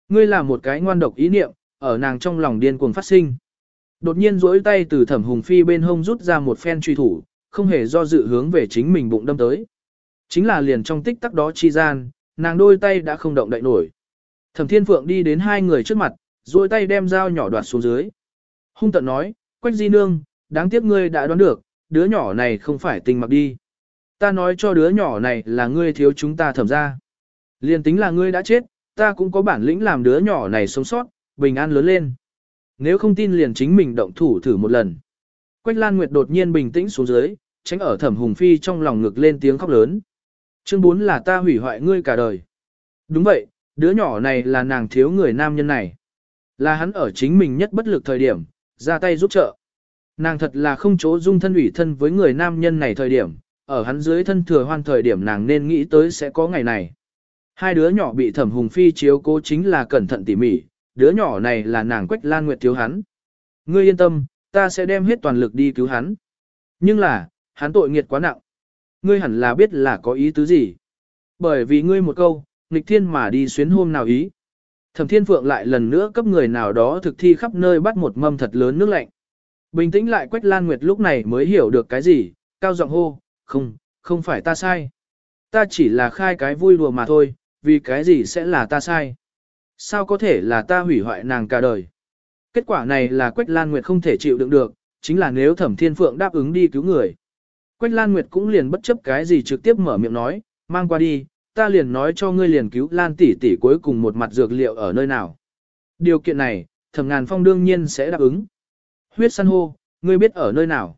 Ngươi là một cái ngoan độc ý niệm, ở nàng trong lòng điên cuồng phát sinh. Đột nhiên duỗi tay từ thẩm hùng phi bên hông rút ra một phen truy thủ, không hề do dự hướng về chính mình bụng đâm tới. Chính là liền trong tích tắc đó chi gian, nàng đôi tay đã không động đậy nổi. Thẩm Thiên Phượng đi đến hai người trước mặt, duỗi tay đem dao nhỏ đoạt xuống dưới. Hung tận nói, Quách Di Nương, đáng tiếc ngươi đã đoán được, đứa nhỏ này không phải tình mặc đi. Ta nói cho đứa nhỏ này là ngươi thiếu chúng ta thẩm ra. Liền tính là ngươi đã chết, ta cũng có bản lĩnh làm đứa nhỏ này sống sót, bình an lớn lên. Nếu không tin liền chính mình động thủ thử một lần. Quách Lan Nguyệt đột nhiên bình tĩnh xuống dưới, tránh ở thẩm hùng phi trong lòng ngực lên tiếng khóc lớn. Chương 4 là ta hủy hoại ngươi cả đời. Đúng vậy, đứa nhỏ này là nàng thiếu người nam nhân này. Là hắn ở chính mình nhất bất lực thời điểm, ra tay giúp trợ. Nàng thật là không chỗ dung thân ủy thân với người nam nhân này thời điểm, ở hắn dưới thân thừa hoan thời điểm nàng nên nghĩ tới sẽ có ngày này. Hai đứa nhỏ bị thẩm hùng phi chiếu cố chính là cẩn thận tỉ mỉ, đứa nhỏ này là nàng quách lan nguyệt thiếu hắn. Ngươi yên tâm, ta sẽ đem hết toàn lực đi cứu hắn. Nhưng là, hắn tội nghiệt quá nặng. Ngươi hẳn là biết là có ý tứ gì. Bởi vì ngươi một câu, nghịch thiên mà đi xuyến hôm nào ý. Thẩm Thiên Phượng lại lần nữa cấp người nào đó thực thi khắp nơi bắt một mâm thật lớn nước lạnh. Bình tĩnh lại Quách Lan Nguyệt lúc này mới hiểu được cái gì, cao giọng hô, không, không phải ta sai. Ta chỉ là khai cái vui đùa mà thôi, vì cái gì sẽ là ta sai? Sao có thể là ta hủy hoại nàng cả đời? Kết quả này là Quách Lan Nguyệt không thể chịu đựng được, chính là nếu Thẩm Thiên Phượng đáp ứng đi cứu người. Quách Lan Nguyệt cũng liền bất chấp cái gì trực tiếp mở miệng nói, mang qua đi, ta liền nói cho ngươi liền cứu Lan tỷ tỷ cuối cùng một mặt dược liệu ở nơi nào. Điều kiện này, Thẩm Ngàn Phong đương nhiên sẽ đáp ứng. Huyết san hô, ngươi biết ở nơi nào?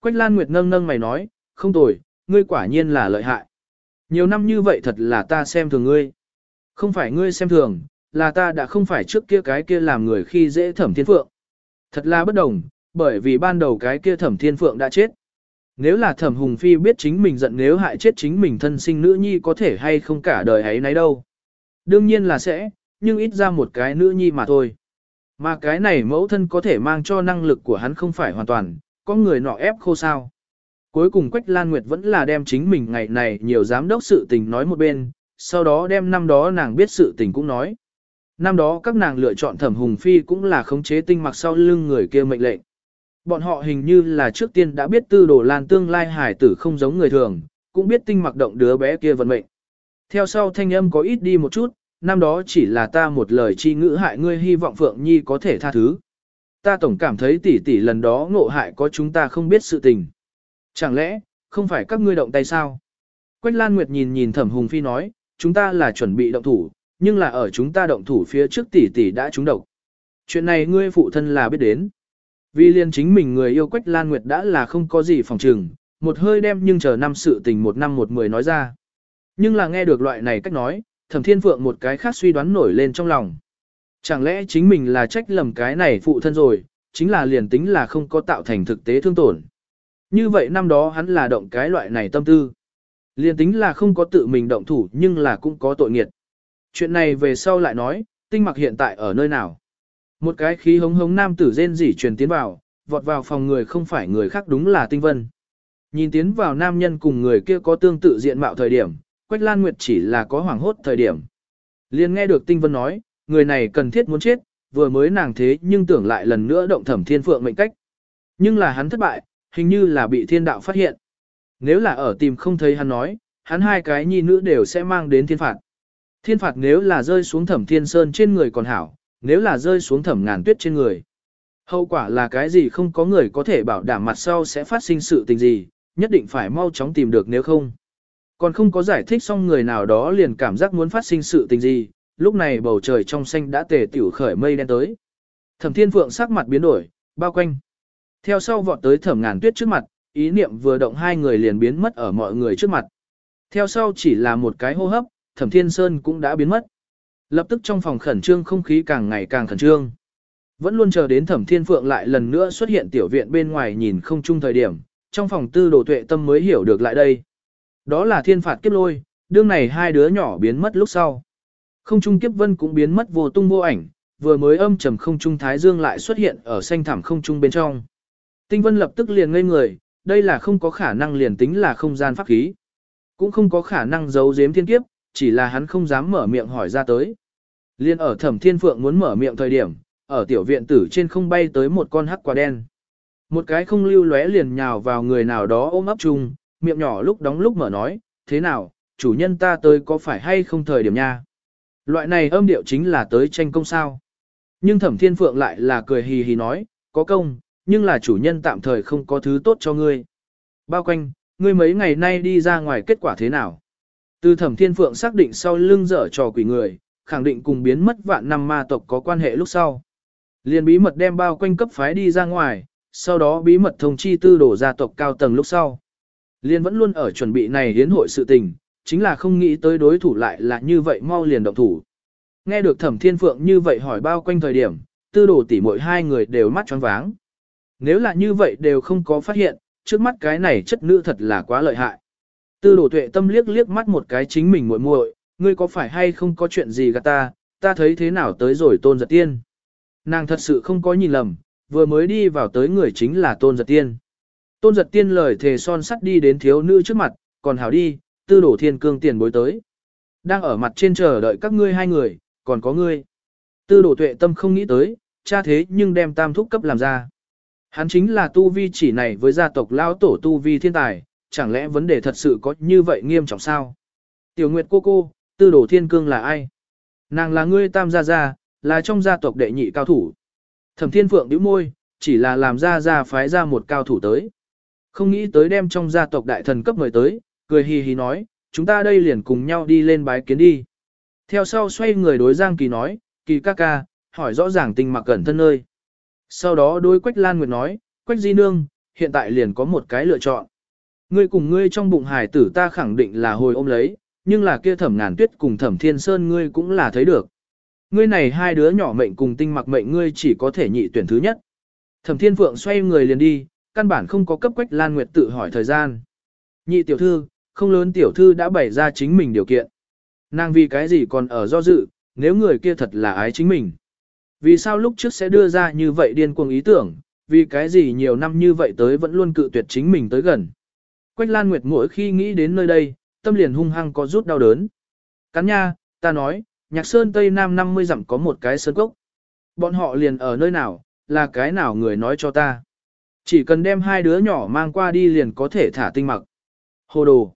Quách Lan Nguyệt nâng nâng mày nói, không tồi, ngươi quả nhiên là lợi hại. Nhiều năm như vậy thật là ta xem thường ngươi. Không phải ngươi xem thường, là ta đã không phải trước kia cái kia làm người khi dễ thẩm thiên phượng. Thật là bất đồng, bởi vì ban đầu cái kia thẩm thiên phượng đã chết. Nếu là thẩm hùng phi biết chính mình giận nếu hại chết chính mình thân sinh nữ nhi có thể hay không cả đời ấy nấy đâu. Đương nhiên là sẽ, nhưng ít ra một cái nữ nhi mà thôi. Mà cái này mẫu thân có thể mang cho năng lực của hắn không phải hoàn toàn, có người nọ ép khô sao. Cuối cùng Quách Lan Nguyệt vẫn là đem chính mình ngày này nhiều giám đốc sự tình nói một bên, sau đó đem năm đó nàng biết sự tình cũng nói. Năm đó các nàng lựa chọn thẩm hùng phi cũng là khống chế tinh mặc sau lưng người kia mệnh lệnh. Bọn họ hình như là trước tiên đã biết tư đồ lan tương lai hải tử không giống người thường, cũng biết tinh mặc động đứa bé kia vận mệnh. Theo sau thanh âm có ít đi một chút, năm đó chỉ là ta một lời chi ngữ hại ngươi hy vọng Phượng Nhi có thể tha thứ. Ta tổng cảm thấy tỷ tỷ lần đó ngộ hại có chúng ta không biết sự tình. Chẳng lẽ, không phải các ngươi động tay sao? Quách Lan Nguyệt nhìn nhìn Thẩm Hùng Phi nói, chúng ta là chuẩn bị động thủ, nhưng là ở chúng ta động thủ phía trước tỷ tỷ đã trúng độc. Chuyện này ngươi phụ thân là biết đến. Vì liên chính mình người yêu Quách Lan Nguyệt đã là không có gì phòng trừng, một hơi đem nhưng chờ năm sự tình một năm một mười nói ra. Nhưng là nghe được loại này cách nói, Thẩm Thiên Phượng một cái khác suy đoán nổi lên trong lòng. Chẳng lẽ chính mình là trách lầm cái này phụ thân rồi, chính là liền tính là không có tạo thành thực tế thương tổn. Như vậy năm đó hắn là động cái loại này tâm tư. Liền tính là không có tự mình động thủ nhưng là cũng có tội nghiệt. Chuyện này về sau lại nói, tinh mặc hiện tại ở nơi nào. Một cái khí hống hống nam tử rên rỉ truyền tiến vào, vọt vào phòng người không phải người khác đúng là tinh vân. Nhìn tiến vào nam nhân cùng người kia có tương tự diện mạo thời điểm, Quách Lan Nguyệt chỉ là có hoảng hốt thời điểm. Liền nghe được tinh vân nói, người này cần thiết muốn chết, vừa mới nàng thế nhưng tưởng lại lần nữa động thẩm thiên phượng mệnh cách. Nhưng là hắn thất bại, hình như là bị thiên đạo phát hiện. Nếu là ở tìm không thấy hắn nói, hắn hai cái nhi nữ đều sẽ mang đến thiên phạt. Thiên phạt nếu là rơi xuống thẩm thiên sơn trên người còn hảo, nếu là rơi xuống thẩm ngàn tuyết trên người. Hậu quả là cái gì không có người có thể bảo đảm mặt sau sẽ phát sinh sự tình gì, nhất định phải mau chóng tìm được nếu không. Còn không có giải thích xong người nào đó liền cảm giác muốn phát sinh sự tình gì, lúc này bầu trời trong xanh đã tề tiểu khởi mây đen tới. Thẩm thiên phượng sắc mặt biến đổi, bao quanh. Theo sau vọt tới thẩm ngàn tuyết trước mặt, ý niệm vừa động hai người liền biến mất ở mọi người trước mặt. Theo sau chỉ là một cái hô hấp, thẩm thiên sơn cũng đã biến mất. Lập tức trong phòng khẩn trương không khí càng ngày càng khẩn trương. Vẫn luôn chờ đến thẩm thiên phượng lại lần nữa xuất hiện tiểu viện bên ngoài nhìn không chung thời điểm, trong phòng tư đồ tuệ tâm mới hiểu được lại đây. Đó là thiên phạt kiếp lôi, đương này hai đứa nhỏ biến mất lúc sau. Không trung kiếp vân cũng biến mất vô tung vô ảnh, vừa mới âm trầm không trung thái dương lại xuất hiện ở xanh thảm không trung bên trong. Tinh vân lập tức liền ngây người, đây là không có khả năng liền tính là không gian pháp khí. Cũng không có khả năng giấu giếm thiên kiếp, chỉ là hắn không dám mở miệng hỏi ra tới. Liên ở thẩm thiên phượng muốn mở miệng thời điểm, ở tiểu viện tử trên không bay tới một con hắc quả đen. Một cái không lưu lóe liền nhào vào người nào đó ôm ấp chung, miệng nhỏ lúc đóng lúc mở nói, thế nào, chủ nhân ta tới có phải hay không thời điểm nha. Loại này âm điệu chính là tới tranh công sao. Nhưng thẩm thiên phượng lại là cười hì hì nói, có công, nhưng là chủ nhân tạm thời không có thứ tốt cho ngươi. Bao quanh, ngươi mấy ngày nay đi ra ngoài kết quả thế nào? Từ thẩm thiên phượng xác định sau lưng dở trò quỷ người, khẳng định cùng biến mất vạn năm ma tộc có quan hệ lúc sau. Liên bí mật đem bao quanh cấp phái đi ra ngoài, sau đó bí mật thông chi tư đổ gia tộc cao tầng lúc sau. Liên vẫn luôn ở chuẩn bị này hiến hội sự tình, chính là không nghĩ tới đối thủ lại là như vậy mau liền động thủ. Nghe được thẩm thiên phượng như vậy hỏi bao quanh thời điểm, tư đồ tỉ mỗi hai người đều mắt tròn váng. Nếu là như vậy đều không có phát hiện, trước mắt cái này chất nữ thật là quá lợi hại. Tư đổ tuệ tâm liếc liếc mắt một cái chính mình muội muội, ngươi có phải hay không có chuyện gì gạt ta, ta thấy thế nào tới rồi tôn giật tiên. Nàng thật sự không có nhìn lầm, vừa mới đi vào tới người chính là tôn giật tiên. Tôn giật tiên lời thề son sắt đi đến thiếu nữ trước mặt, còn hảo đi, tư đổ thiên cương tiền bối tới. Đang ở mặt trên chờ đợi các ngươi hai người, còn có ngươi. Tư đổ tuệ tâm không nghĩ tới, cha thế nhưng đem tam thúc cấp làm ra. Hắn chính là tu vi chỉ này với gia tộc lao tổ tu vi thiên tài, chẳng lẽ vấn đề thật sự có như vậy nghiêm trọng sao? Tiểu Nguyệt cô cô, Tư đồ thiên cương là ai? Nàng là ngươi tam gia gia, là trong gia tộc đệ nhị cao thủ. Thẩm thiên phượng bĩu môi, chỉ là làm Gia Gia phái ra một cao thủ tới. Không nghĩ tới đem trong gia tộc đại thần cấp người tới, cười hì hì nói, chúng ta đây liền cùng nhau đi lên bái kiến đi. Theo sau xoay người đối Giang Kỳ nói, Kỳ ca ca, hỏi rõ ràng tình mặc cẩn thân nơi. Sau đó đối Quách Lan Nguyệt nói, Quách Di Nương, hiện tại liền có một cái lựa chọn. Ngươi cùng ngươi trong bụng hải tử ta khẳng định là hồi ôm lấy, nhưng là kia thẩm ngàn tuyết cùng thẩm thiên sơn ngươi cũng là thấy được. Ngươi này hai đứa nhỏ mệnh cùng tinh mặc mệnh ngươi chỉ có thể nhị tuyển thứ nhất. Thẩm thiên phượng xoay người liền đi, căn bản không có cấp Quách Lan Nguyệt tự hỏi thời gian. Nhị tiểu thư, không lớn tiểu thư đã bày ra chính mình điều kiện. Nàng vì cái gì còn ở do dự, nếu người kia thật là ái chính mình. Vì sao lúc trước sẽ đưa ra như vậy điên cuồng ý tưởng, vì cái gì nhiều năm như vậy tới vẫn luôn cự tuyệt chính mình tới gần. Quách Lan Nguyệt mỗi khi nghĩ đến nơi đây, tâm liền hung hăng có rút đau đớn. Cắn nha, ta nói, nhạc sơn Tây Nam 50 dặm có một cái sơn cốc. Bọn họ liền ở nơi nào, là cái nào người nói cho ta. Chỉ cần đem hai đứa nhỏ mang qua đi liền có thể thả tinh mặc. Hồ đồ.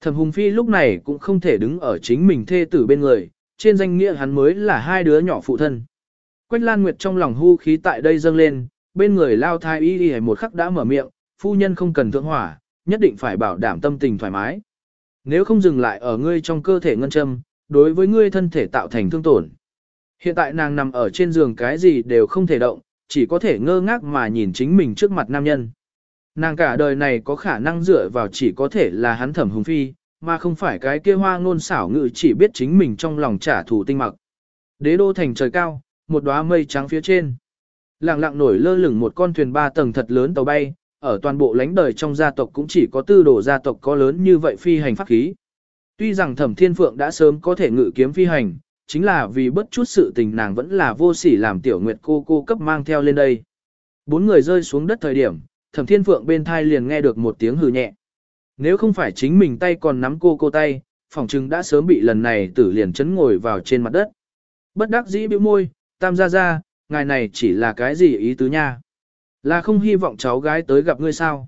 Thẩm Hùng Phi lúc này cũng không thể đứng ở chính mình thê tử bên người, trên danh nghĩa hắn mới là hai đứa nhỏ phụ thân. Quách Lan Nguyệt trong lòng hưu khí tại đây dâng lên, bên người lao thai y y một khắc đã mở miệng, phu nhân không cần thượng hỏa, nhất định phải bảo đảm tâm tình thoải mái. Nếu không dừng lại ở ngươi trong cơ thể ngân châm, đối với ngươi thân thể tạo thành thương tổn. Hiện tại nàng nằm ở trên giường cái gì đều không thể động, chỉ có thể ngơ ngác mà nhìn chính mình trước mặt nam nhân. Nàng cả đời này có khả năng dựa vào chỉ có thể là hắn thẩm hùng phi, mà không phải cái kia hoa ngôn xảo ngự chỉ biết chính mình trong lòng trả thù tinh mặc. Đế đô thành trời cao, một đóa mây trắng phía trên. Lặng lặng nổi lơ lửng một con thuyền ba tầng thật lớn tàu bay, ở toàn bộ lãnh đời trong gia tộc cũng chỉ có tư đồ gia tộc có lớn như vậy phi hành pháp khí. Tuy rằng thẩm thiên phượng đã sớm có thể ngự kiếm phi hành, chính là vì bất chút sự tình nàng vẫn là vô sỉ làm tiểu nguyệt cô cô cấp mang theo lên đây. Bốn người rơi xuống đất thời điểm, thẩm thiên phượng bên thai liền nghe được một tiếng hừ nhẹ. Nếu không phải chính mình tay còn nắm cô cô tay, phòng trừng đã sớm bị lần này tử liền chấn ngồi vào trên mặt đất. Bất đắc dĩ bĩu môi, tam gia gia, ngài này chỉ là cái gì ý tứ nha. Là không hy vọng cháu gái tới gặp ngươi sao.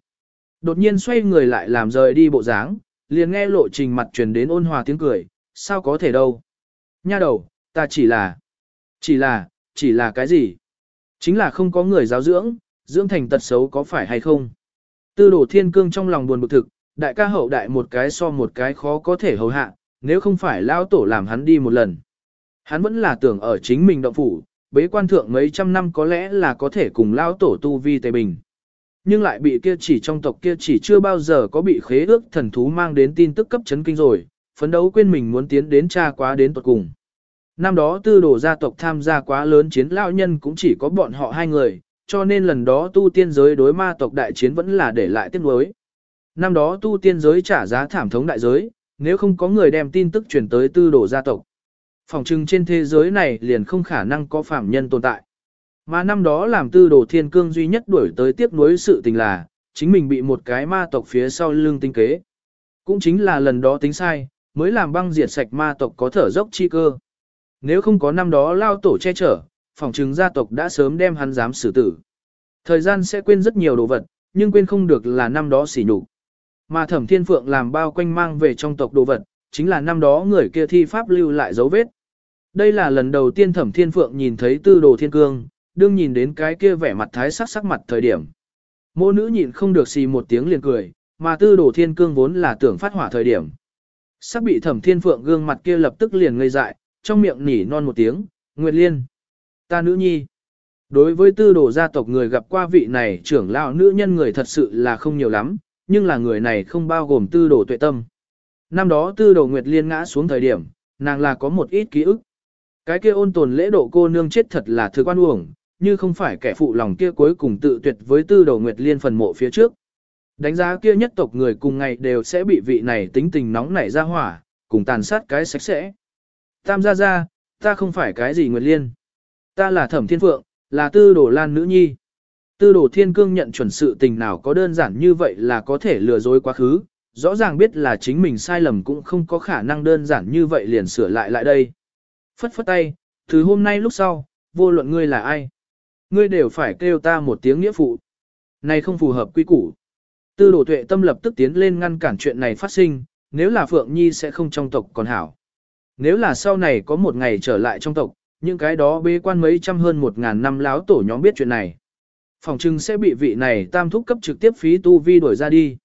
Đột nhiên xoay người lại làm rời đi bộ dáng, liền nghe lộ trình mặt truyền đến ôn hòa tiếng cười, sao có thể đâu. Nha đầu, ta chỉ là, chỉ là, chỉ là cái gì? Chính là không có người giáo dưỡng, dưỡng thành tật xấu có phải hay không? Tư đổ thiên cương trong lòng buồn bực thực, đại ca hậu đại một cái so một cái khó có thể hầu hạ, nếu không phải lao tổ làm hắn đi một lần. Hắn vẫn là tưởng ở chính mình động phủ, bế quan thượng mấy trăm năm có lẽ là có thể cùng lao tổ tu vi tề bình. Nhưng lại bị kia chỉ trong tộc kia chỉ chưa bao giờ có bị khế ước thần thú mang đến tin tức cấp chấn kinh rồi, phấn đấu quên mình muốn tiến đến cha quá đến tuột cùng. Năm đó tư đồ gia tộc tham gia quá lớn chiến lão nhân cũng chỉ có bọn họ hai người, cho nên lần đó tu tiên giới đối ma tộc đại chiến vẫn là để lại tiếc nuối. Năm đó tu tiên giới trả giá thảm thống đại giới, nếu không có người đem tin tức truyền tới tư đồ gia tộc. Phòng trưng trên thế giới này liền không khả năng có phạm nhân tồn tại. Mà năm đó làm tư đồ thiên cương duy nhất đuổi tới tiếp nối sự tình là, chính mình bị một cái ma tộc phía sau lưng tinh kế. Cũng chính là lần đó tính sai, mới làm băng diệt sạch ma tộc có thở dốc chi cơ. Nếu không có năm đó lao tổ che chở, phòng trừng gia tộc đã sớm đem hắn dám xử tử. Thời gian sẽ quên rất nhiều đồ vật, nhưng quên không được là năm đó xỉ nhục. Mà thẩm thiên phượng làm bao quanh mang về trong tộc đồ vật, chính là năm đó người kia thi pháp lưu lại dấu vết. Đây là lần đầu tiên thẩm thiên phượng nhìn thấy tư đồ thiên cương, đương nhìn đến cái kia vẻ mặt thái sắc sắc mặt thời điểm. Mô nữ nhịn không được xì một tiếng liền cười, mà tư đồ thiên cương vốn là tưởng phát hỏa thời điểm. Sắc bị thẩm thiên phượng gương mặt kia lập tức liền ngây dại, trong miệng nỉ non một tiếng, Nguyệt Liên. Ta nữ nhi. Đối với tư đồ gia tộc người gặp qua vị này trưởng lão nữ nhân người thật sự là không nhiều lắm, nhưng là người này không bao gồm tư đồ tuệ tâm. Năm đó tư đồ Nguyệt Liên ngã xuống thời điểm, nàng là có một ít ký ức. Cái kia ôn tồn lễ độ cô nương chết thật là thứ quan uổng, như không phải kẻ phụ lòng kia cuối cùng tự tuyệt với tư đồ Nguyệt Liên phần mộ phía trước. Đánh giá kia nhất tộc người cùng ngày đều sẽ bị vị này tính tình nóng nảy ra hỏa, cùng tàn sát cái sạch sẽ. Tam gia gia, ta không phải cái gì Nguyệt Liên. Ta là Thẩm Thiên Phượng, là tư đồ lan nữ nhi. Tư đồ thiên cương nhận chuẩn sự tình nào có đơn giản như vậy là có thể lừa dối quá khứ, rõ ràng biết là chính mình sai lầm cũng không có khả năng đơn giản như vậy liền sửa lại lại đây. Phất phất tay, từ hôm nay lúc sau, vô luận ngươi là ai. Ngươi đều phải kêu ta một tiếng nghĩa phụ. Này không phù hợp quy củ. Tư đổ tuệ tâm lập tức tiến lên ngăn cản chuyện này phát sinh, nếu là Phượng Nhi sẽ không trong tộc còn hảo. Nếu là sau này có một ngày trở lại trong tộc, những cái đó bế quan mấy trăm hơn một ngàn năm láo tổ nhóm biết chuyện này. Phòng trưng sẽ bị vị này tam thúc cấp trực tiếp phí tu vi đổi ra đi.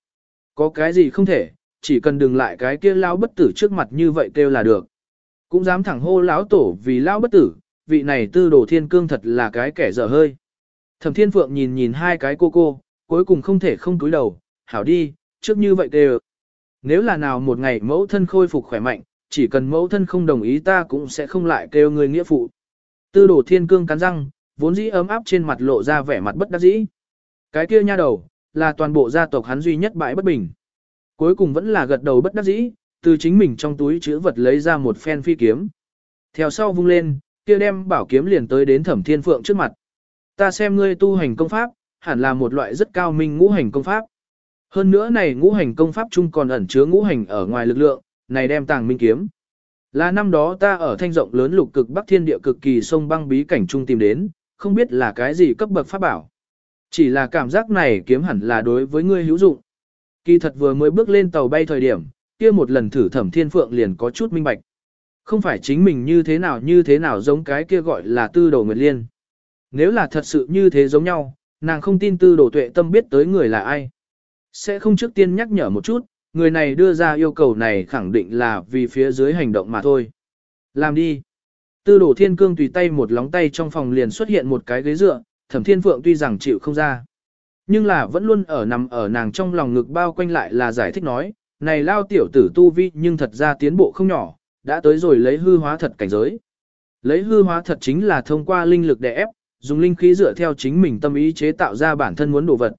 Có cái gì không thể, chỉ cần đừng lại cái kia lao bất tử trước mặt như vậy kêu là được. Cũng dám thẳng hô lão tổ vì lão bất tử, vị này tư đồ thiên cương thật là cái kẻ dở hơi. Thẩm thiên phượng nhìn nhìn hai cái cô cô, cuối cùng không thể không túi đầu, hảo đi, trước như vậy đều Nếu là nào một ngày mẫu thân khôi phục khỏe mạnh, chỉ cần mẫu thân không đồng ý ta cũng sẽ không lại kêu người nghĩa phụ. Tư đồ thiên cương cắn răng, vốn dĩ ấm áp trên mặt lộ ra vẻ mặt bất đắc dĩ. Cái kia nha đầu, là toàn bộ gia tộc hắn duy nhất bãi bất bình. Cuối cùng vẫn là gật đầu bất đắc dĩ, từ chính mình trong túi chữ vật lấy ra một phen phi kiếm. Theo sau vung lên, kia đem bảo kiếm liền tới đến thẩm thiên phượng trước mặt. Ta xem ngươi tu hành công pháp, hẳn là một loại rất cao minh ngũ hành công pháp. Hơn nữa này ngũ hành công pháp chung còn ẩn chứa ngũ hành ở ngoài lực lượng, này đem tàng minh kiếm. Là năm đó ta ở thanh rộng lớn lục cực bắc thiên địa cực kỳ sông băng bí cảnh trung tìm đến, không biết là cái gì cấp bậc pháp bảo. Chỉ là cảm giác này kiếm hẳn là đối với ngươi hữu dụng. Kỳ thật vừa mới bước lên tàu bay thời điểm, kia một lần thử thẩm thiên phượng liền có chút minh bạch. Không phải chính mình như thế nào như thế nào giống cái kia gọi là tư đồ nguyệt liên. Nếu là thật sự như thế giống nhau, nàng không tin tư đồ tuệ tâm biết tới người là ai. Sẽ không trước tiên nhắc nhở một chút, người này đưa ra yêu cầu này khẳng định là vì phía dưới hành động mà thôi. Làm đi. Tư đồ thiên cương tùy tay một lóng tay trong phòng liền xuất hiện một cái ghế dựa, thẩm thiên phượng tuy rằng chịu không ra. Nhưng là vẫn luôn ở nằm ở nàng trong lòng ngực bao quanh lại là giải thích nói, này lao tiểu tử tu vi nhưng thật ra tiến bộ không nhỏ, đã tới rồi lấy hư hóa thật cảnh giới. Lấy hư hóa thật chính là thông qua linh lực để ép, dùng linh khí dựa theo chính mình tâm ý chế tạo ra bản thân muốn đồ vật.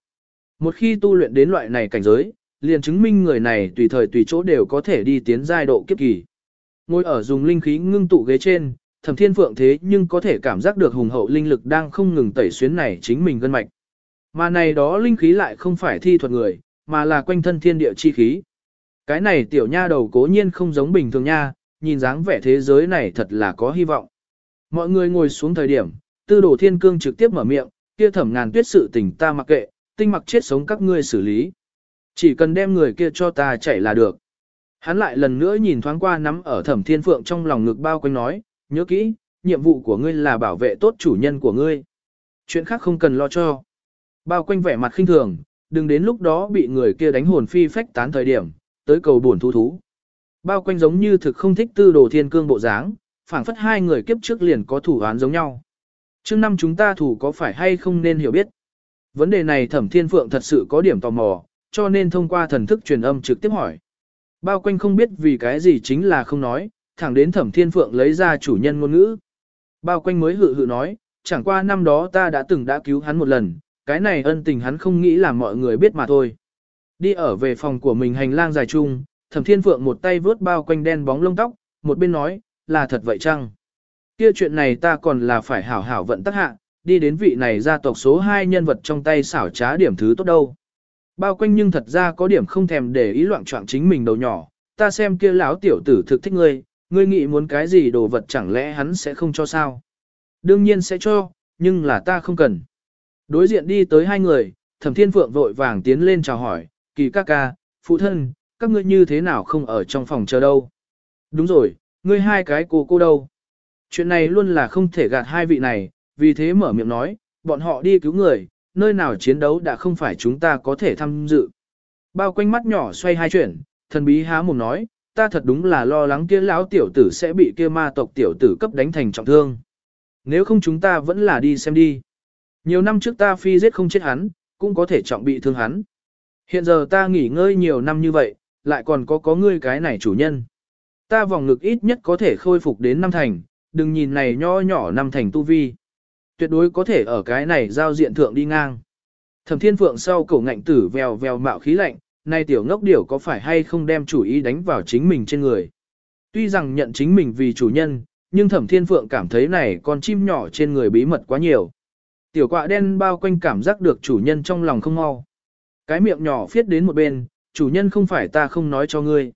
Một khi tu luyện đến loại này cảnh giới, liền chứng minh người này tùy thời tùy chỗ đều có thể đi tiến giai độ kiếp kỳ. Ngồi ở dùng linh khí ngưng tụ ghế trên, thẩm thiên phượng thế nhưng có thể cảm giác được hùng hậu linh lực đang không ngừng tẩy xuyến này chính mình gân mạch. Mà này đó linh khí lại không phải thi thuật người, mà là quanh thân thiên địa chi khí. Cái này tiểu nha đầu cố nhiên không giống bình thường nha, nhìn dáng vẻ thế giới này thật là có hy vọng. Mọi người ngồi xuống thời điểm, tư đồ thiên cương trực tiếp mở miệng, kia thẩm ngàn tuyết sự tình ta mặc kệ, tinh mặc chết sống các ngươi xử lý. Chỉ cần đem người kia cho ta chạy là được. Hắn lại lần nữa nhìn thoáng qua nắm ở thẩm thiên phượng trong lòng ngực bao quanh nói, nhớ kỹ, nhiệm vụ của ngươi là bảo vệ tốt chủ nhân của ngươi. Chuyện khác không cần lo cho. Bao quanh vẻ mặt khinh thường, đừng đến lúc đó bị người kia đánh hồn phi phách tán thời điểm, tới cầu buồn thú thú. Bao quanh giống như thực không thích tư đồ thiên cương bộ dáng, phảng phất hai người kiếp trước liền có thủ án giống nhau. Trước năm chúng ta thủ có phải hay không nên hiểu biết. Vấn đề này thẩm thiên phượng thật sự có điểm tò mò, cho nên thông qua thần thức truyền âm trực tiếp hỏi. Bao quanh không biết vì cái gì chính là không nói, thẳng đến thẩm thiên phượng lấy ra chủ nhân ngôn ngữ. Bao quanh mới hự hự nói, chẳng qua năm đó ta đã từng đã cứu hắn một lần, cái này ân tình hắn không nghĩ là mọi người biết mà thôi. Đi ở về phòng của mình hành lang dài chung, thẩm thiên phượng một tay vớt bao quanh đen bóng lông tóc, một bên nói, là thật vậy chăng? Kia chuyện này ta còn là phải hảo hảo vận tắc hạ, đi đến vị này gia tộc số 2 nhân vật trong tay xảo trá điểm thứ tốt đâu. Bao quanh nhưng thật ra có điểm không thèm để ý loạn trọng chính mình đầu nhỏ, ta xem kia lão tiểu tử thực thích ngươi, ngươi nghĩ muốn cái gì đồ vật chẳng lẽ hắn sẽ không cho sao? Đương nhiên sẽ cho, nhưng là ta không cần. Đối diện đi tới hai người, thẩm thiên phượng vội vàng tiến lên chào hỏi, kỳ ca ca, phụ thân, các ngươi như thế nào không ở trong phòng chờ đâu? Đúng rồi, ngươi hai cái cô cô đâu? Chuyện này luôn là không thể gạt hai vị này, vì thế mở miệng nói, bọn họ đi cứu người, nơi nào chiến đấu đã không phải chúng ta có thể tham dự. Bao quanh mắt nhỏ xoay hai chuyển, thần bí há mồm nói, ta thật đúng là lo lắng kia lão tiểu tử sẽ bị kia ma tộc tiểu tử cấp đánh thành trọng thương. Nếu không chúng ta vẫn là đi xem đi. Nhiều năm trước ta phi giết không chết hắn, cũng có thể trọng bị thương hắn. Hiện giờ ta nghỉ ngơi nhiều năm như vậy, lại còn có có ngươi cái này chủ nhân. Ta vòng ngực ít nhất có thể khôi phục đến năm thành, đừng nhìn này nho nhỏ năm thành tu vi. Tuyệt đối có thể ở cái này giao diện thượng đi ngang. Thẩm thiên phượng sau cổ ngạnh tử vèo vèo mạo khí lạnh, nay tiểu ngốc điểu có phải hay không đem chủ ý đánh vào chính mình trên người. Tuy rằng nhận chính mình vì chủ nhân, nhưng thẩm thiên phượng cảm thấy này con chim nhỏ trên người bí mật quá nhiều. Tiểu quạ đen bao quanh cảm giác được chủ nhân trong lòng không mau. Cái miệng nhỏ phiết đến một bên, chủ nhân không phải ta không nói cho ngươi.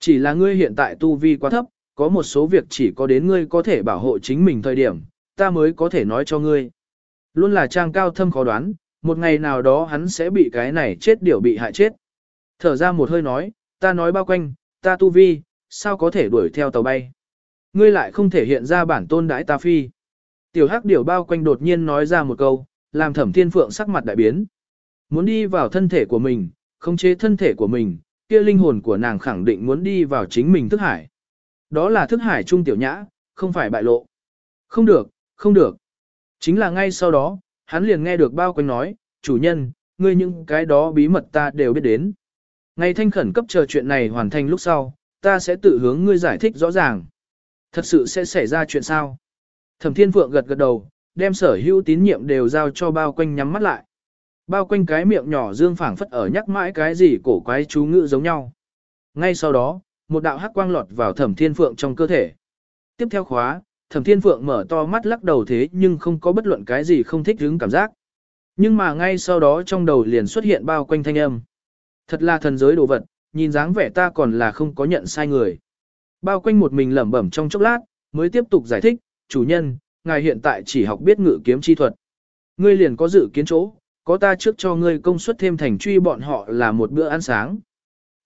Chỉ là ngươi hiện tại tu vi quá thấp, có một số việc chỉ có đến ngươi có thể bảo hộ chính mình thời điểm, ta mới có thể nói cho ngươi. Luôn là trang cao thâm khó đoán, một ngày nào đó hắn sẽ bị cái này chết điểu bị hại chết. Thở ra một hơi nói, ta nói bao quanh, ta tu vi, sao có thể đuổi theo tàu bay. Ngươi lại không thể hiện ra bản tôn đãi ta phi. Tiểu hắc điểu bao quanh đột nhiên nói ra một câu, làm thẩm thiên phượng sắc mặt đại biến. Muốn đi vào thân thể của mình, khống chế thân thể của mình, kia linh hồn của nàng khẳng định muốn đi vào chính mình thức hải. Đó là thức hải trung tiểu nhã, không phải bại lộ. Không được, không được. Chính là ngay sau đó, hắn liền nghe được bao quanh nói, chủ nhân, ngươi những cái đó bí mật ta đều biết đến. Ngày thanh khẩn cấp chờ chuyện này hoàn thành lúc sau, ta sẽ tự hướng ngươi giải thích rõ ràng. Thật sự sẽ xảy ra chuyện sao? Thẩm Thiên Phượng gật gật đầu, đem sở hữu tín nhiệm đều giao cho bao quanh nhắm mắt lại. Bao quanh cái miệng nhỏ dương phảng phất ở nhắc mãi cái gì cổ quái chú ngữ giống nhau. Ngay sau đó, một đạo hắc quang lọt vào Thẩm Thiên Phượng trong cơ thể. Tiếp theo khóa, Thẩm Thiên Phượng mở to mắt lắc đầu thế nhưng không có bất luận cái gì không thích hứng cảm giác. Nhưng mà ngay sau đó trong đầu liền xuất hiện bao quanh thanh âm. Thật là thần giới đồ vật, nhìn dáng vẻ ta còn là không có nhận sai người. Bao quanh một mình lẩm bẩm trong chốc lát, mới tiếp tục giải thích, chủ nhân, ngài hiện tại chỉ học biết ngự kiếm chi thuật. Ngươi liền có dự kiến chỗ, có ta trước cho ngươi công suất thêm thành truy bọn họ là một bữa ăn sáng.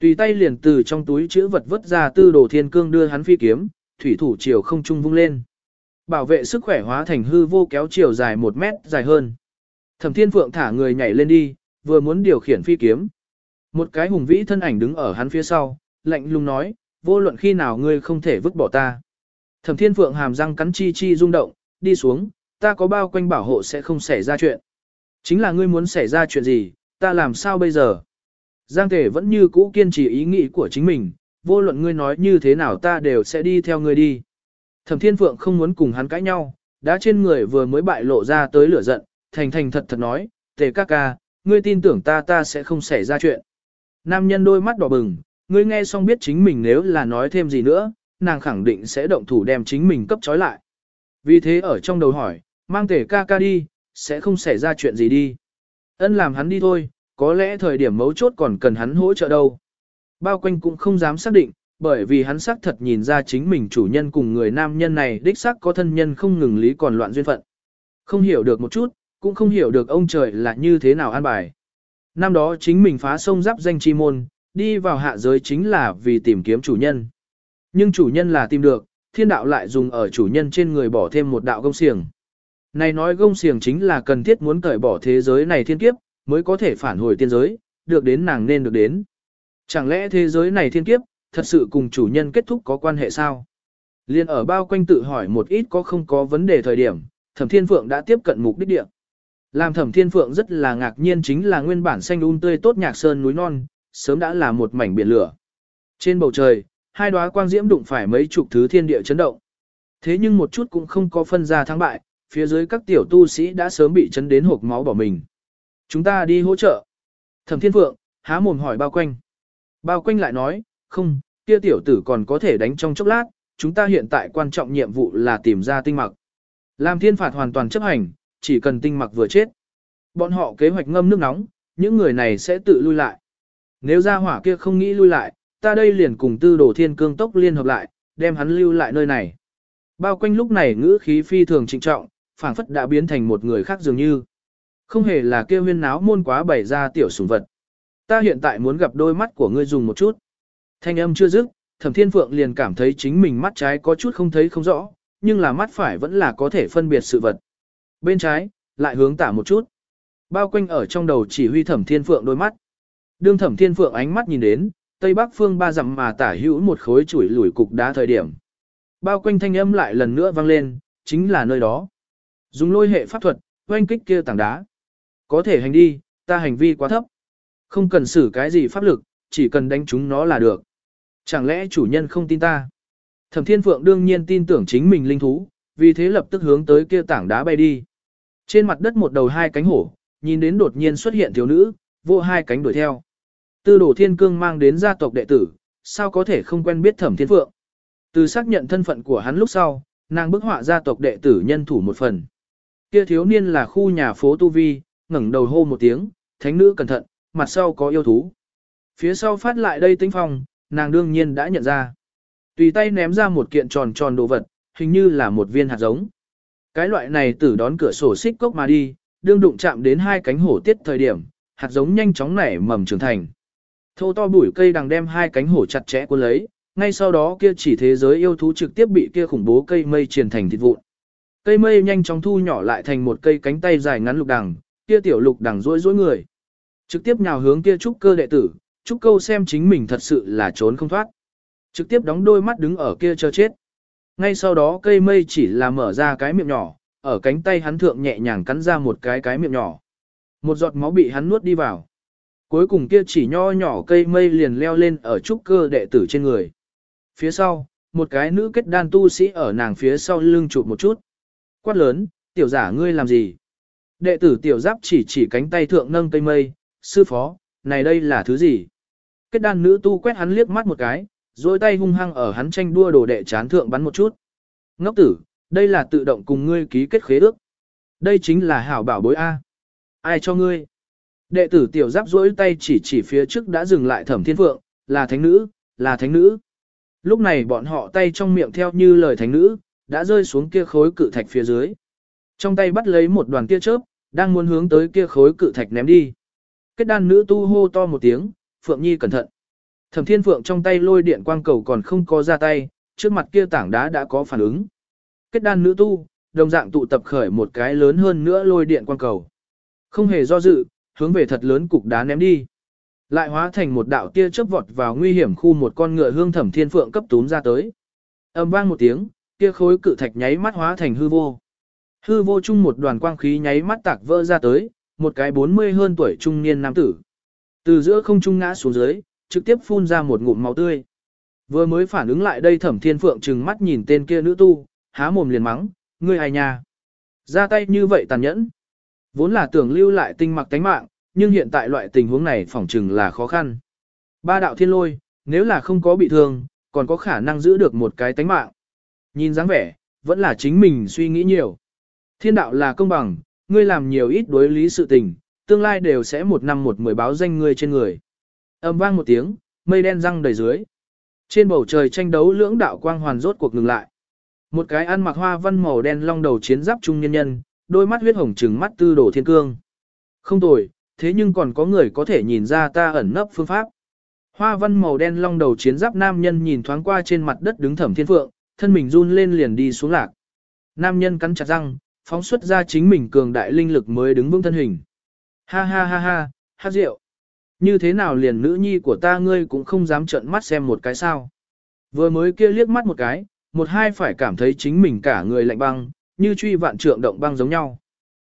Tùy tay liền từ trong túi chữ vật vứt ra tư đồ thiên cương đưa hắn phi kiếm, thủy thủ chiều không trung vung lên. Bảo vệ sức khỏe hóa thành hư vô kéo chiều dài một mét dài hơn. Thẩm thiên phượng thả người nhảy lên đi, vừa muốn điều khiển phi kiếm. Một cái hùng vĩ thân ảnh đứng ở hắn phía sau, lạnh lùng nói, vô luận khi nào ngươi không thể vứt bỏ ta. Thẩm thiên phượng hàm răng cắn chi chi rung động, đi xuống, ta có bao quanh bảo hộ sẽ không xảy ra chuyện. Chính là ngươi muốn xảy ra chuyện gì, ta làm sao bây giờ? Giang thể vẫn như cũ kiên trì ý nghĩ của chính mình, vô luận ngươi nói như thế nào ta đều sẽ đi theo ngươi đi. Thẩm thiên phượng không muốn cùng hắn cãi nhau, đã trên người vừa mới bại lộ ra tới lửa giận, thành thành thật thật nói, tề ca ca, ngươi tin tưởng ta ta sẽ không xảy ra chuyện. Nam nhân đôi mắt đỏ bừng, ngươi nghe xong biết chính mình nếu là nói thêm gì nữa, nàng khẳng định sẽ động thủ đem chính mình cấp trói lại. Vì thế ở trong đầu hỏi, mang tể ca ca đi, sẽ không xảy ra chuyện gì đi. Ân làm hắn đi thôi, có lẽ thời điểm mấu chốt còn cần hắn hỗ trợ đâu. Bao quanh cũng không dám xác định, bởi vì hắn xác thật nhìn ra chính mình chủ nhân cùng người nam nhân này đích xác có thân nhân không ngừng lý còn loạn duyên phận. Không hiểu được một chút, cũng không hiểu được ông trời là như thế nào an bài. Năm đó chính mình phá sông giáp danh chi môn, đi vào hạ giới chính là vì tìm kiếm chủ nhân. Nhưng chủ nhân là tìm được, thiên đạo lại dùng ở chủ nhân trên người bỏ thêm một đạo công xiềng. Này nói gông xiềng chính là cần thiết muốn cởi bỏ thế giới này thiên kiếp, mới có thể phản hồi tiên giới, được đến nàng nên được đến. Chẳng lẽ thế giới này thiên kiếp, thật sự cùng chủ nhân kết thúc có quan hệ sao? Liên ở bao quanh tự hỏi một ít có không có vấn đề thời điểm, thẩm thiên phượng đã tiếp cận mục đích địa. Làm thẩm thiên phượng rất là ngạc nhiên chính là nguyên bản xanh un um tươi tốt nhạc sơn núi non, sớm đã là một mảnh biển lửa. Trên bầu trời, hai đóa quang diễm đụng phải mấy chục thứ thiên địa chấn động. Thế nhưng một chút cũng không có phân ra thắng bại, phía dưới các tiểu tu sĩ đã sớm bị chấn đến hộp máu bỏ mình. Chúng ta đi hỗ trợ. Thẩm Thiên Phượng, há mồm hỏi bao quanh. Bao quanh lại nói, không, kia tiểu tử còn có thể đánh trong chốc lát, chúng ta hiện tại quan trọng nhiệm vụ là tìm ra tinh mặc. Làm thiên phạt hoàn toàn chấp hành, chỉ cần tinh mặc vừa chết. Bọn họ kế hoạch ngâm nước nóng, những người này sẽ tự lui lại. Nếu ra hỏa kia không nghĩ lui lại, ta đây liền cùng tư đồ thiên cương tốc liên hợp lại, đem hắn lưu lại nơi này. Bao quanh lúc này ngữ khí phi thường trịnh trọng, phảng phất đã biến thành một người khác dường như. Không hề là kêu huyên náo môn quá bày ra tiểu sủng vật. Ta hiện tại muốn gặp đôi mắt của ngươi dùng một chút. Thanh âm chưa dứt, thẩm thiên phượng liền cảm thấy chính mình mắt trái có chút không thấy không rõ, nhưng là mắt phải vẫn là có thể phân biệt sự vật. Bên trái, lại hướng tả một chút. Bao quanh ở trong đầu chỉ huy thẩm thiên phượng đôi mắt. Đương thẩm thiên phượng ánh mắt nhìn đến, tây bắc phương ba dặm mà tả hữu một khối chuỗi lùi cục đá thời điểm. Bao quanh thanh âm lại lần nữa vang lên, chính là nơi đó. Dùng lôi hệ pháp thuật, oanh kích kia tảng đá. Có thể hành đi, ta hành vi quá thấp. Không cần xử cái gì pháp lực, chỉ cần đánh chúng nó là được. Chẳng lẽ chủ nhân không tin ta? Thẩm Thiên Phượng đương nhiên tin tưởng chính mình linh thú, vì thế lập tức hướng tới kia tảng đá bay đi. Trên mặt đất một đầu hai cánh hổ, nhìn đến đột nhiên xuất hiện thiếu nữ, vô hai cánh đuổi theo. Tư đồ thiên cương mang đến gia tộc đệ tử, sao có thể không quen biết thẩm thiên phượng. Từ xác nhận thân phận của hắn lúc sau, nàng bức họa gia tộc đệ tử nhân thủ một phần. Kia thiếu niên là khu nhà phố Tu Vi, ngẩng đầu hô một tiếng, thánh nữ cẩn thận, mặt sau có yêu thú. Phía sau phát lại đây tinh phong, nàng đương nhiên đã nhận ra. Tùy tay ném ra một kiện tròn tròn đồ vật, hình như là một viên hạt giống. Cái loại này tử đón cửa sổ xích cốc mà đi, đương đụng chạm đến hai cánh hổ tiết thời điểm, hạt giống nhanh chóng nảy mầm trưởng thành. Thô to bụi cây đằng đem hai cánh hổ chặt chẽ cuốn lấy, ngay sau đó kia chỉ thế giới yêu thú trực tiếp bị kia khủng bố cây mây triển thành thịt vụn. Cây mây nhanh chóng thu nhỏ lại thành một cây cánh tay dài ngắn lục đằng, kia tiểu lục đằng rối rối người. Trực tiếp nhào hướng kia trúc cơ đệ tử, trúc câu xem chính mình thật sự là trốn không thoát. Trực tiếp đóng đôi mắt đứng ở kia chờ chết. Ngay sau đó cây mây chỉ là mở ra cái miệng nhỏ, ở cánh tay hắn thượng nhẹ nhàng cắn ra một cái cái miệng nhỏ. Một giọt máu bị hắn nuốt đi vào. Cuối cùng kia chỉ nho nhỏ cây mây liền leo lên ở trúc cơ đệ tử trên người. Phía sau, một cái nữ kết đan tu sĩ ở nàng phía sau lưng chụp một chút. Quát lớn, tiểu giả ngươi làm gì? Đệ tử tiểu giáp chỉ chỉ cánh tay thượng nâng cây mây, sư phó, này đây là thứ gì? Kết đan nữ tu quét hắn liếc mắt một cái, rồi tay hung hăng ở hắn tranh đua đồ đệ chán thượng bắn một chút. Ngốc tử, đây là tự động cùng ngươi ký kết khế ước. Đây chính là hảo bảo bối A. Ai cho ngươi? Đệ tử tiểu giáp rỗi tay chỉ chỉ phía trước đã dừng lại thẩm thiên phượng, là thánh nữ, là thánh nữ. Lúc này bọn họ tay trong miệng theo như lời thánh nữ, đã rơi xuống kia khối cự thạch phía dưới. Trong tay bắt lấy một đoàn tia chớp, đang muốn hướng tới kia khối cự thạch ném đi. Kết đan nữ tu hô to một tiếng, Phượng Nhi cẩn thận. Thẩm Thiên Phượng trong tay lôi điện quang cầu còn không có ra tay, trước mặt kia tảng đá đã có phản ứng. Kết đan nữ tu, đồng dạng tụ tập khởi một cái lớn hơn nữa lôi điện quang cầu. Không hề do dự, hướng về thật lớn cục đá ném đi. Lại hóa thành một đạo tia chớp vọt vào nguy hiểm khu một con ngựa hương Thẩm Thiên Phượng cấp túm ra tới. Âm vang một tiếng, kia khối cự thạch nháy mắt hóa thành hư vô. Hư vô chung một đoàn quang khí nháy mắt tạc vỡ ra tới, một cái 40 hơn tuổi trung niên nam tử. Từ giữa không trung ngã xuống dưới, trực tiếp phun ra một ngụm máu tươi. Vừa mới phản ứng lại đây thẩm thiên phượng trừng mắt nhìn tên kia nữ tu, há mồm liền mắng, ngươi ai nha. Ra tay như vậy tàn nhẫn. Vốn là tưởng lưu lại tinh mặc tánh mạng, nhưng hiện tại loại tình huống này phỏng chừng là khó khăn. Ba đạo thiên lôi, nếu là không có bị thương, còn có khả năng giữ được một cái tánh mạng. Nhìn dáng vẻ, vẫn là chính mình suy nghĩ nhiều. Thiên đạo là công bằng, ngươi làm nhiều ít đối lý sự tình, tương lai đều sẽ một năm một mười báo danh ngươi trên người. Âm vang một tiếng, mây đen răng đầy dưới. Trên bầu trời tranh đấu lưỡng đạo quang hoàn rốt cuộc ngừng lại. Một cái ăn mặc hoa văn màu đen long đầu chiến giáp trung nhân nhân, đôi mắt huyết hồng trừng mắt tư đổ thiên cương. Không tồi, thế nhưng còn có người có thể nhìn ra ta ẩn nấp phương pháp. Hoa văn màu đen long đầu chiến giáp nam nhân nhìn thoáng qua trên mặt đất đứng thẩm thiên phượng, thân mình run lên liền đi xuống lạc. Nam nhân cắn chặt răng, phóng xuất ra chính mình cường đại linh lực mới đứng vững thân hình. Ha ha ha ha, hát rượu. Như thế nào liền nữ nhi của ta ngươi cũng không dám trợn mắt xem một cái sao. Vừa mới kia liếc mắt một cái, một hai phải cảm thấy chính mình cả người lạnh băng, như truy vạn trượng động băng giống nhau.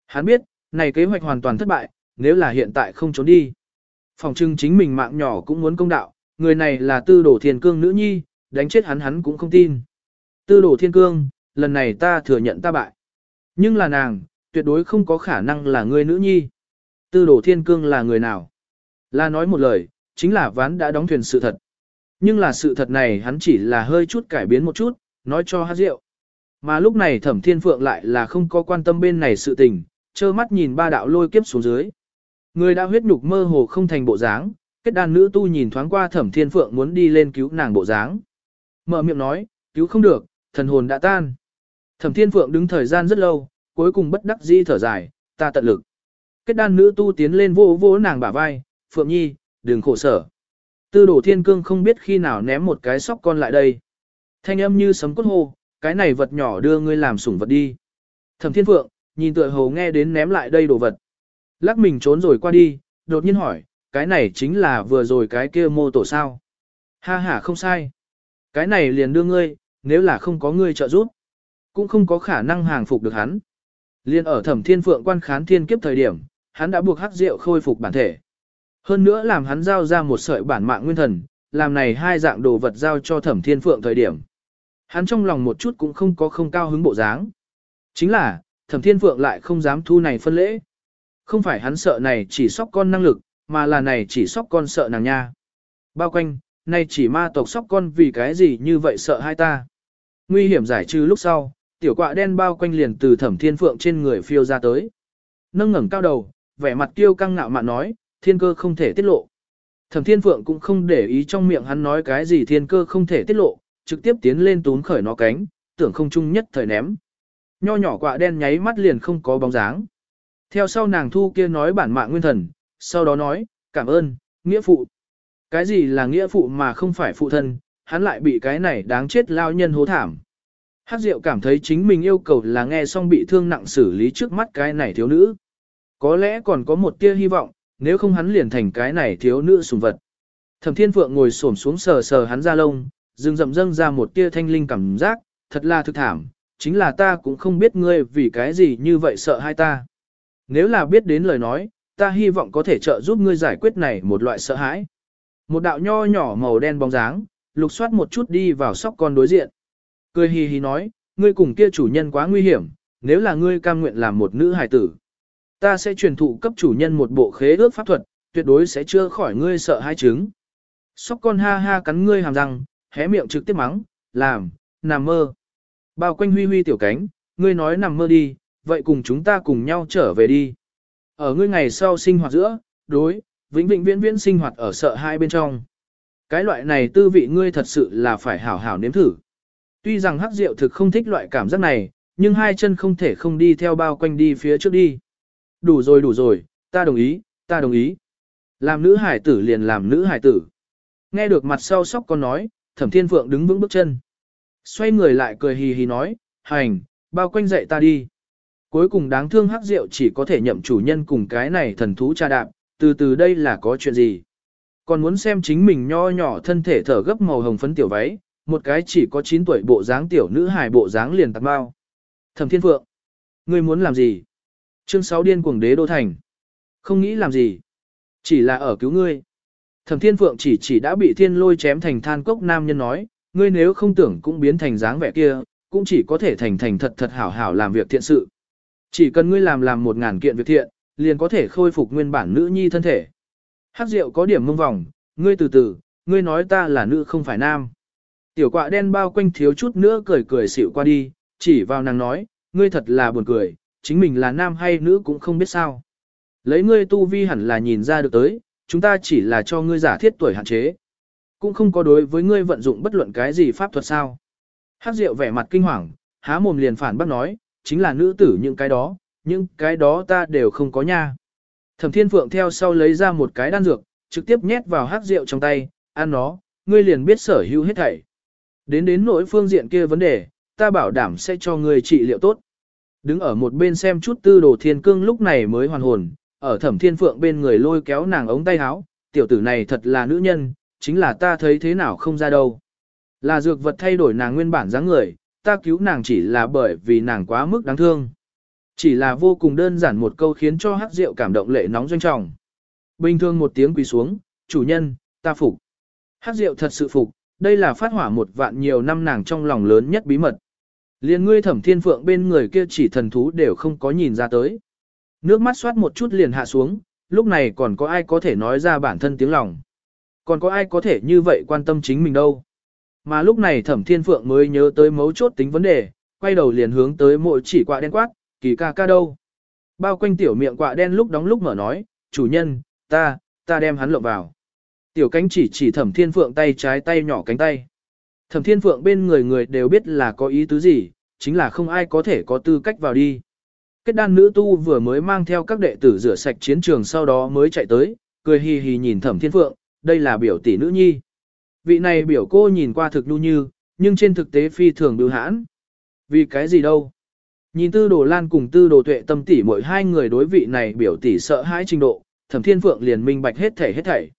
Hắn biết, này kế hoạch hoàn toàn thất bại, nếu là hiện tại không trốn đi. Phòng trưng chính mình mạng nhỏ cũng muốn công đạo, người này là tư đổ thiền cương nữ nhi, đánh chết hắn hắn cũng không tin. Tư đồ thiên cương, lần này ta thừa nhận ta bại. Nhưng là nàng, tuyệt đối không có khả năng là người nữ nhi. Tư đồ thiên cương là người nào? Là nói một lời, chính là ván đã đóng thuyền sự thật. Nhưng là sự thật này hắn chỉ là hơi chút cải biến một chút, nói cho hát rượu. Mà lúc này thẩm thiên phượng lại là không có quan tâm bên này sự tình, trơ mắt nhìn ba đạo lôi kiếp xuống dưới. Người đã huyết nhục mơ hồ không thành bộ dáng, kết đàn nữ tu nhìn thoáng qua thẩm thiên phượng muốn đi lên cứu nàng bộ dáng. Mở miệng nói, cứu không được, thần hồn đã tan. Thẩm thiên phượng đứng thời gian rất lâu, cuối cùng bất đắc dĩ thở dài, ta tận lực. Kết đan nữ tu tiến lên vô vô nàng bả vai, Phượng Nhi, đừng khổ sở. Tư đổ thiên cương không biết khi nào ném một cái sóc con lại đây. Thanh âm như sấm cốt hô, cái này vật nhỏ đưa ngươi làm sủng vật đi. Thẩm thiên phượng, nhìn tựa hồ nghe đến ném lại đây đồ vật. Lắc mình trốn rồi qua đi, đột nhiên hỏi, cái này chính là vừa rồi cái kia mô tổ sao. Ha ha không sai. Cái này liền đưa ngươi, nếu là không có ngươi trợ giúp, cũng không có khả năng hàng phục được hắn. Liên ở thẩm thiên phượng quan khán thiên kiếp thời điểm, hắn đã buộc hắc rượu khôi phục bản thể. Hơn nữa làm hắn giao ra một sợi bản mạng nguyên thần, làm này hai dạng đồ vật giao cho thẩm thiên phượng thời điểm. Hắn trong lòng một chút cũng không có không cao hứng bộ dáng. Chính là, thẩm thiên phượng lại không dám thu này phân lễ. Không phải hắn sợ này chỉ sóc con năng lực, mà là này chỉ sóc con sợ nàng nha. Bao quanh, này chỉ ma tộc sóc con vì cái gì như vậy sợ hai ta. Nguy hiểm giải trừ lúc sau, tiểu quạ đen bao quanh liền từ thẩm thiên phượng trên người phiêu ra tới. Nâng ngẩng cao đầu, vẻ mặt kiêu căng ngạo mạn nói, thiên cơ không thể tiết lộ. Thẩm thiên phượng cũng không để ý trong miệng hắn nói cái gì thiên cơ không thể tiết lộ, trực tiếp tiến lên tún khởi nó cánh, tưởng không chung nhất thời ném. Nho nhỏ quạ đen nháy mắt liền không có bóng dáng. Theo sau nàng thu kia nói bản mạng nguyên thần, sau đó nói, cảm ơn, nghĩa phụ. Cái gì là nghĩa phụ mà không phải phụ thân, hắn lại bị cái này đáng chết lao nhân hố thảm. Hắc Diệu cảm thấy chính mình yêu cầu là nghe xong bị thương nặng xử lý trước mắt cái này thiếu nữ. Có lẽ còn có một tia hy vọng, nếu không hắn liền thành cái này thiếu nữ sùng vật. Thẩm Thiên Phượng ngồi xổm xuống sờ sờ hắn ra lông, dừng rậm dâng ra một tia thanh linh cảm giác, thật là thực thảm, chính là ta cũng không biết ngươi vì cái gì như vậy sợ hai ta. Nếu là biết đến lời nói, ta hy vọng có thể trợ giúp ngươi giải quyết này một loại sợ hãi. Một đạo nho nhỏ màu đen bóng dáng, lục soát một chút đi vào sóc con đối diện. Cười hì hì nói, ngươi cùng kia chủ nhân quá nguy hiểm, nếu là ngươi cam nguyện làm một nữ hài tử. Ta sẽ truyền thụ cấp chủ nhân một bộ khế ước pháp thuật, tuyệt đối sẽ chưa khỏi ngươi sợ hai chứng. Sóc con ha ha cắn ngươi hàm răng, hé miệng trực tiếp mắng, làm, nằm mơ. Bao quanh huy huy tiểu cánh, ngươi nói nằm mơ đi, vậy cùng chúng ta cùng nhau trở về đi. Ở ngươi ngày sau sinh hoạt giữa, đối, vĩnh vĩnh viễn viễn sinh hoạt ở sợ hai bên trong. Cái loại này tư vị ngươi thật sự là phải hảo hảo nếm thử. Tuy rằng hắc rượu thực không thích loại cảm giác này, nhưng hai chân không thể không đi theo bao quanh đi phía trước đi. Đủ rồi đủ rồi, ta đồng ý, ta đồng ý. Làm nữ hải tử liền làm nữ hải tử. Nghe được mặt sau sóc con nói, thẩm thiên phượng đứng vững bước chân. Xoay người lại cười hì hì nói, hành, bao quanh dậy ta đi. Cuối cùng đáng thương hắc rượu chỉ có thể nhậm chủ nhân cùng cái này thần thú cha đạp, từ từ đây là có chuyện gì. Còn muốn xem chính mình nho nhỏ thân thể thở gấp màu hồng phấn tiểu váy, một cái chỉ có 9 tuổi bộ dáng tiểu nữ hài bộ dáng liền tạc bao. Thẩm Thiên Phượng, ngươi muốn làm gì? Chương 6 điên cuồng đế đô thành. Không nghĩ làm gì, chỉ là ở cứu ngươi. Thẩm Thiên Phượng chỉ chỉ đã bị thiên lôi chém thành than cốc nam nhân nói, ngươi nếu không tưởng cũng biến thành dáng vẻ kia, cũng chỉ có thể thành thành thật thật hảo hảo làm việc thiện sự. Chỉ cần ngươi làm làm một ngàn kiện việc thiện, liền có thể khôi phục nguyên bản nữ nhi thân thể. Hắc Diệu có điểm mông vòng, ngươi từ từ, ngươi nói ta là nữ không phải nam. Tiểu quạ đen bao quanh thiếu chút nữa cười cười xỉu qua đi, chỉ vào nàng nói, ngươi thật là buồn cười, chính mình là nam hay nữ cũng không biết sao. Lấy ngươi tu vi hẳn là nhìn ra được tới, chúng ta chỉ là cho ngươi giả thiết tuổi hạn chế. Cũng không có đối với ngươi vận dụng bất luận cái gì pháp thuật sao. Hắc Diệu vẻ mặt kinh hoàng, há mồm liền phản bác nói, chính là nữ tử những cái đó, những cái đó ta đều không có nha. Thẩm Thiên Phượng theo sau lấy ra một cái đan dược, trực tiếp nhét vào Hắc rượu trong tay, ăn nó, ngươi liền biết sở hữu hết thảy. Đến đến nỗi phương diện kia vấn đề, ta bảo đảm sẽ cho ngươi trị liệu tốt. Đứng ở một bên xem chút tư đồ thiên cương lúc này mới hoàn hồn, ở thẩm thiên phượng bên người lôi kéo nàng ống tay áo, tiểu tử này thật là nữ nhân, chính là ta thấy thế nào không ra đâu. Là dược vật thay đổi nàng nguyên bản dáng người, ta cứu nàng chỉ là bởi vì nàng quá mức đáng thương. Chỉ là vô cùng đơn giản một câu khiến cho hắc rượu cảm động lệ nóng doanh trọng. Bình thường một tiếng quỳ xuống, chủ nhân, ta phục. Hắc rượu thật sự phục, đây là phát hỏa một vạn nhiều năm nàng trong lòng lớn nhất bí mật. Liên ngươi thẩm thiên phượng bên người kia chỉ thần thú đều không có nhìn ra tới. Nước mắt xoát một chút liền hạ xuống, lúc này còn có ai có thể nói ra bản thân tiếng lòng. Còn có ai có thể như vậy quan tâm chính mình đâu. Mà lúc này thẩm thiên phượng mới nhớ tới mấu chốt tính vấn đề, quay đầu liền hướng tới mỗi chỉ quạ đen quát, kỳ ca ca đâu. Bao quanh tiểu miệng quạ đen lúc đóng lúc mở nói, chủ nhân, ta, ta đem hắn lộng vào. Tiểu cánh chỉ chỉ thẩm thiên phượng tay trái tay nhỏ cánh tay. Thẩm thiên phượng bên người người đều biết là có ý tứ gì, chính là không ai có thể có tư cách vào đi. Kết đan nữ tu vừa mới mang theo các đệ tử rửa sạch chiến trường sau đó mới chạy tới, cười hì hì nhìn thẩm thiên phượng, đây là biểu tỷ nữ nhi. Vị này biểu cô nhìn qua thực nhu như, nhưng trên thực tế phi thường biểu hãn. Vì cái gì đâu? Nhìn tư đồ lan cùng tư đồ tuệ tâm tỷ mỗi hai người đối vị này biểu tỷ sợ hãi trình độ, thẩm thiên phượng liền minh bạch hết thảy hết thảy.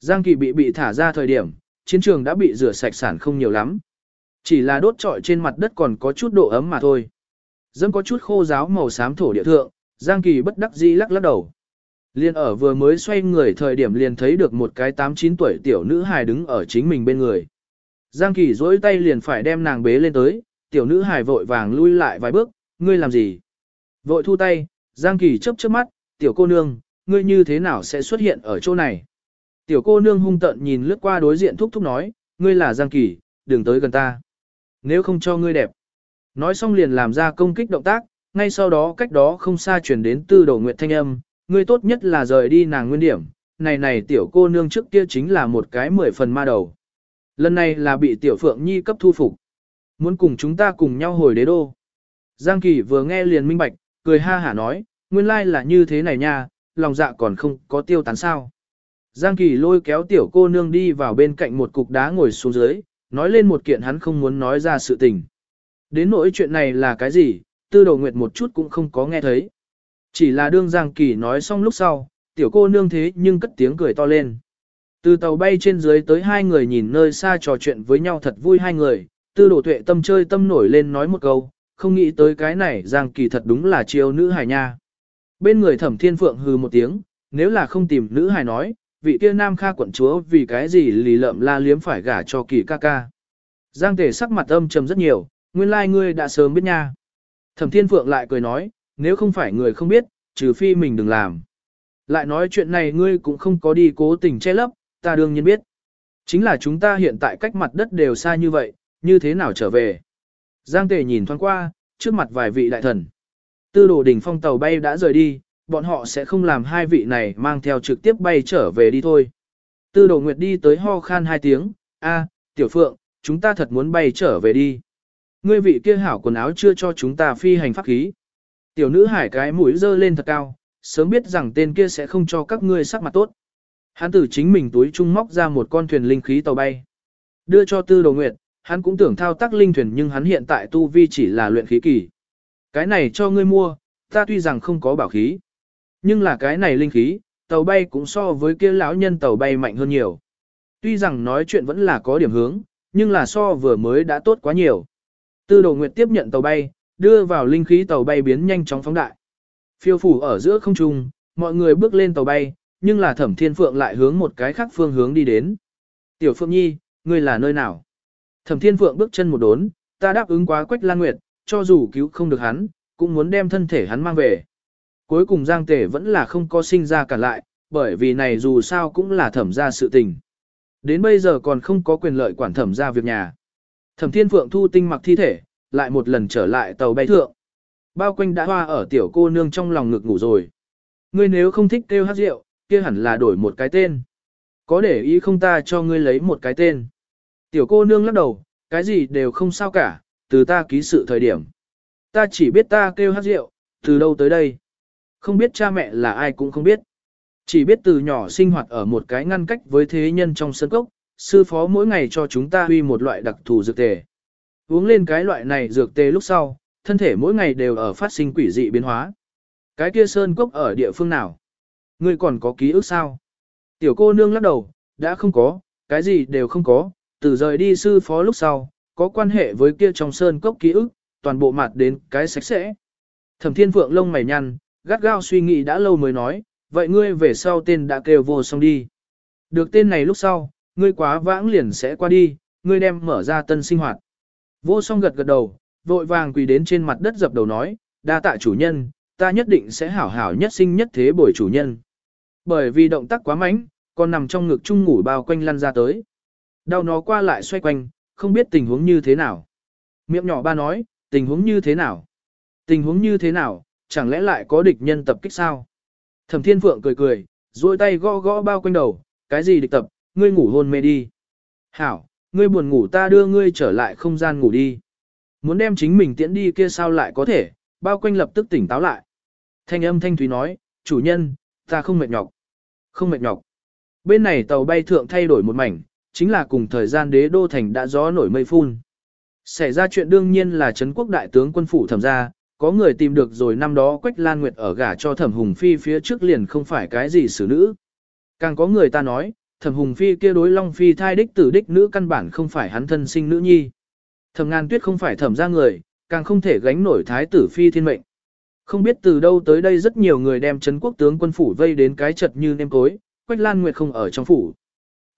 Giang Kỳ bị bị thả ra thời điểm, chiến trường đã bị rửa sạch sản không nhiều lắm. Chỉ là đốt trọi trên mặt đất còn có chút độ ấm mà thôi. Dẫm có chút khô giáo màu xám thổ địa thượng, Giang Kỳ bất đắc dĩ lắc lắc đầu. Liên ở vừa mới xoay người thời điểm liền thấy được một cái 8-9 tuổi tiểu nữ hài đứng ở chính mình bên người. Giang Kỳ duỗi tay liền phải đem nàng bế lên tới, tiểu nữ hài vội vàng lui lại vài bước, ngươi làm gì? Vội thu tay, Giang Kỳ chấp chớp mắt, tiểu cô nương, ngươi như thế nào sẽ xuất hiện ở chỗ này? Tiểu cô nương hung tận nhìn lướt qua đối diện thúc thúc nói, ngươi là Giang Kỳ, đừng tới gần ta. Nếu không cho ngươi đẹp. Nói xong liền làm ra công kích động tác, ngay sau đó cách đó không xa chuyển đến tư đầu nguyệt thanh âm, ngươi tốt nhất là rời đi nàng nguyên điểm. Này này tiểu cô nương trước kia chính là một cái mười phần ma đầu. Lần này là bị tiểu phượng nhi cấp thu phục. Muốn cùng chúng ta cùng nhau hồi đế đô. Giang Kỳ vừa nghe liền minh bạch, cười ha hả nói, nguyên lai là như thế này nha, lòng dạ còn không có tiêu tán sao. Giang Kỳ lôi kéo tiểu cô nương đi vào bên cạnh một cục đá ngồi xuống dưới, nói lên một kiện hắn không muốn nói ra sự tình. Đến nỗi chuyện này là cái gì, tư đồ nguyệt một chút cũng không có nghe thấy. Chỉ là đương Giang Kỳ nói xong lúc sau, tiểu cô nương thế nhưng cất tiếng cười to lên. Từ tàu bay trên dưới tới hai người nhìn nơi xa trò chuyện với nhau thật vui hai người, tư đồ tuệ tâm chơi tâm nổi lên nói một câu, không nghĩ tới cái này Giang Kỳ thật đúng là chiêu nữ hài nha. Bên người thẩm thiên phượng hừ một tiếng, nếu là không tìm nữ hài nói, vị kia nam kha quận chúa vì cái gì lì lợm la liếm phải gả cho kỳ ca ca. Giang tề sắc mặt âm trầm rất nhiều, nguyên lai like ngươi đã sớm biết nha. Thẩm thiên phượng lại cười nói, nếu không phải người không biết, trừ phi mình đừng làm. Lại nói chuyện này ngươi cũng không có đi cố tình che lấp, ta đương nhiên biết. Chính là chúng ta hiện tại cách mặt đất đều xa như vậy, như thế nào trở về. Giang tề nhìn thoáng qua, trước mặt vài vị đại thần. Tư đồ đỉnh phong tàu bay đã rời đi, bọn họ sẽ không làm hai vị này mang theo trực tiếp bay trở về đi thôi. Tư đồ nguyệt đi tới ho khan hai tiếng, a, tiểu phượng, chúng ta thật muốn bay trở về đi. Ngươi vị kia hảo quần áo chưa cho chúng ta phi hành pháp khí. Tiểu nữ hải cái mũi dơ lên thật cao, sớm biết rằng tên kia sẽ không cho các ngươi sắc mặt tốt. Hắn tử chính mình túi trung móc ra một con thuyền linh khí tàu bay. Đưa cho tư đồ nguyệt, hắn cũng tưởng thao tác linh thuyền nhưng hắn hiện tại tu vi chỉ là luyện khí kỳ. Cái này cho ngươi mua, ta tuy rằng không có bảo khí. Nhưng là cái này linh khí, tàu bay cũng so với kia lão nhân tàu bay mạnh hơn nhiều. Tuy rằng nói chuyện vẫn là có điểm hướng, nhưng là so vừa mới đã tốt quá nhiều. Tư đồ nguyệt tiếp nhận tàu bay, đưa vào linh khí tàu bay biến nhanh chóng phóng đại. Phiêu phủ ở giữa không trung, mọi người bước lên tàu bay, nhưng là thẩm thiên phượng lại hướng một cái khác phương hướng đi đến. Tiểu phượng nhi, ngươi là nơi nào? Thẩm thiên phượng bước chân một đốn, ta đáp ứng quá quách lan nguyệt, cho dù cứu không được hắn, cũng muốn đem thân thể hắn mang về. Cuối cùng Giang Tề vẫn là không có sinh ra cả lại, bởi vì này dù sao cũng là thẩm ra sự tình. Đến bây giờ còn không có quyền lợi quản thẩm ra việc nhà. Thẩm Thiên Phượng thu tinh mặc thi thể, lại một lần trở lại tàu bay thượng. Bao quanh đã hoa ở tiểu cô nương trong lòng ngực ngủ rồi. Ngươi nếu không thích kêu hát rượu, kia hẳn là đổi một cái tên. Có để ý không ta cho ngươi lấy một cái tên. Tiểu cô nương lắc đầu, cái gì đều không sao cả, từ ta ký sự thời điểm. Ta chỉ biết ta kêu hát rượu, từ đâu tới đây. Không biết cha mẹ là ai cũng không biết. Chỉ biết từ nhỏ sinh hoạt ở một cái ngăn cách với thế nhân trong sân cốc, sư phó mỗi ngày cho chúng ta huy một loại đặc thù dược tề. Uống lên cái loại này dược tề lúc sau, thân thể mỗi ngày đều ở phát sinh quỷ dị biến hóa. Cái kia sơn cốc ở địa phương nào? Ngươi còn có ký ức sao? Tiểu cô nương lắc đầu, đã không có, cái gì đều không có, từ rời đi sư phó lúc sau, có quan hệ với kia trong sơn cốc ký ức, toàn bộ mặt đến cái sạch sẽ. Thẩm thiên phượng lông mày nhăn, gắt gao suy nghĩ đã lâu mới nói, vậy ngươi về sau tên đã kêu vô song đi. Được tên này lúc sau, ngươi quá vãng liền sẽ qua đi, ngươi đem mở ra tân sinh hoạt. Vô song gật gật đầu, vội vàng quỳ đến trên mặt đất dập đầu nói, đa tạ chủ nhân, ta nhất định sẽ hảo hảo nhất sinh nhất thế bồi chủ nhân. Bởi vì động tác quá mạnh, còn nằm trong ngực chung ngủ bao quanh lăn ra tới. Đau nó qua lại xoay quanh, không biết tình huống như thế nào. Miệng nhỏ ba nói, tình huống như thế nào? Tình huống như thế nào, chẳng lẽ lại có địch nhân tập kích sao? Thẩm Thiên Phượng cười cười, duỗi tay gõ gõ bao quanh đầu, cái gì địch tập, ngươi ngủ hôn mê đi. Hảo, ngươi buồn ngủ ta đưa ngươi trở lại không gian ngủ đi. Muốn đem chính mình tiễn đi kia sao lại có thể, bao quanh lập tức tỉnh táo lại. Thanh âm thanh thúy nói, chủ nhân, ta không mệt nhọc. Không mệt nhọc. Bên này tàu bay thượng thay đổi một mảnh, chính là cùng thời gian đế đô thành đã gió nổi mây phun. Xảy ra chuyện đương nhiên là Trấn quốc đại tướng quân phủ thẩm ra, có người tìm được rồi năm đó Quách Lan Nguyệt ở gả cho Thẩm Hùng Phi phía trước liền không phải cái gì xử nữ. Càng có người ta nói, Thẩm Hùng Phi kia đối Long Phi thai đích tử đích nữ căn bản không phải hắn thân sinh nữ nhi. Thẩm Ngàn Tuyết không phải thẩm ra người, càng không thể gánh nổi thái tử phi thiên mệnh. Không biết từ đâu tới đây rất nhiều người đem Trấn quốc tướng quân phủ vây đến cái chật như nêm cối, Quách Lan Nguyệt không ở trong phủ.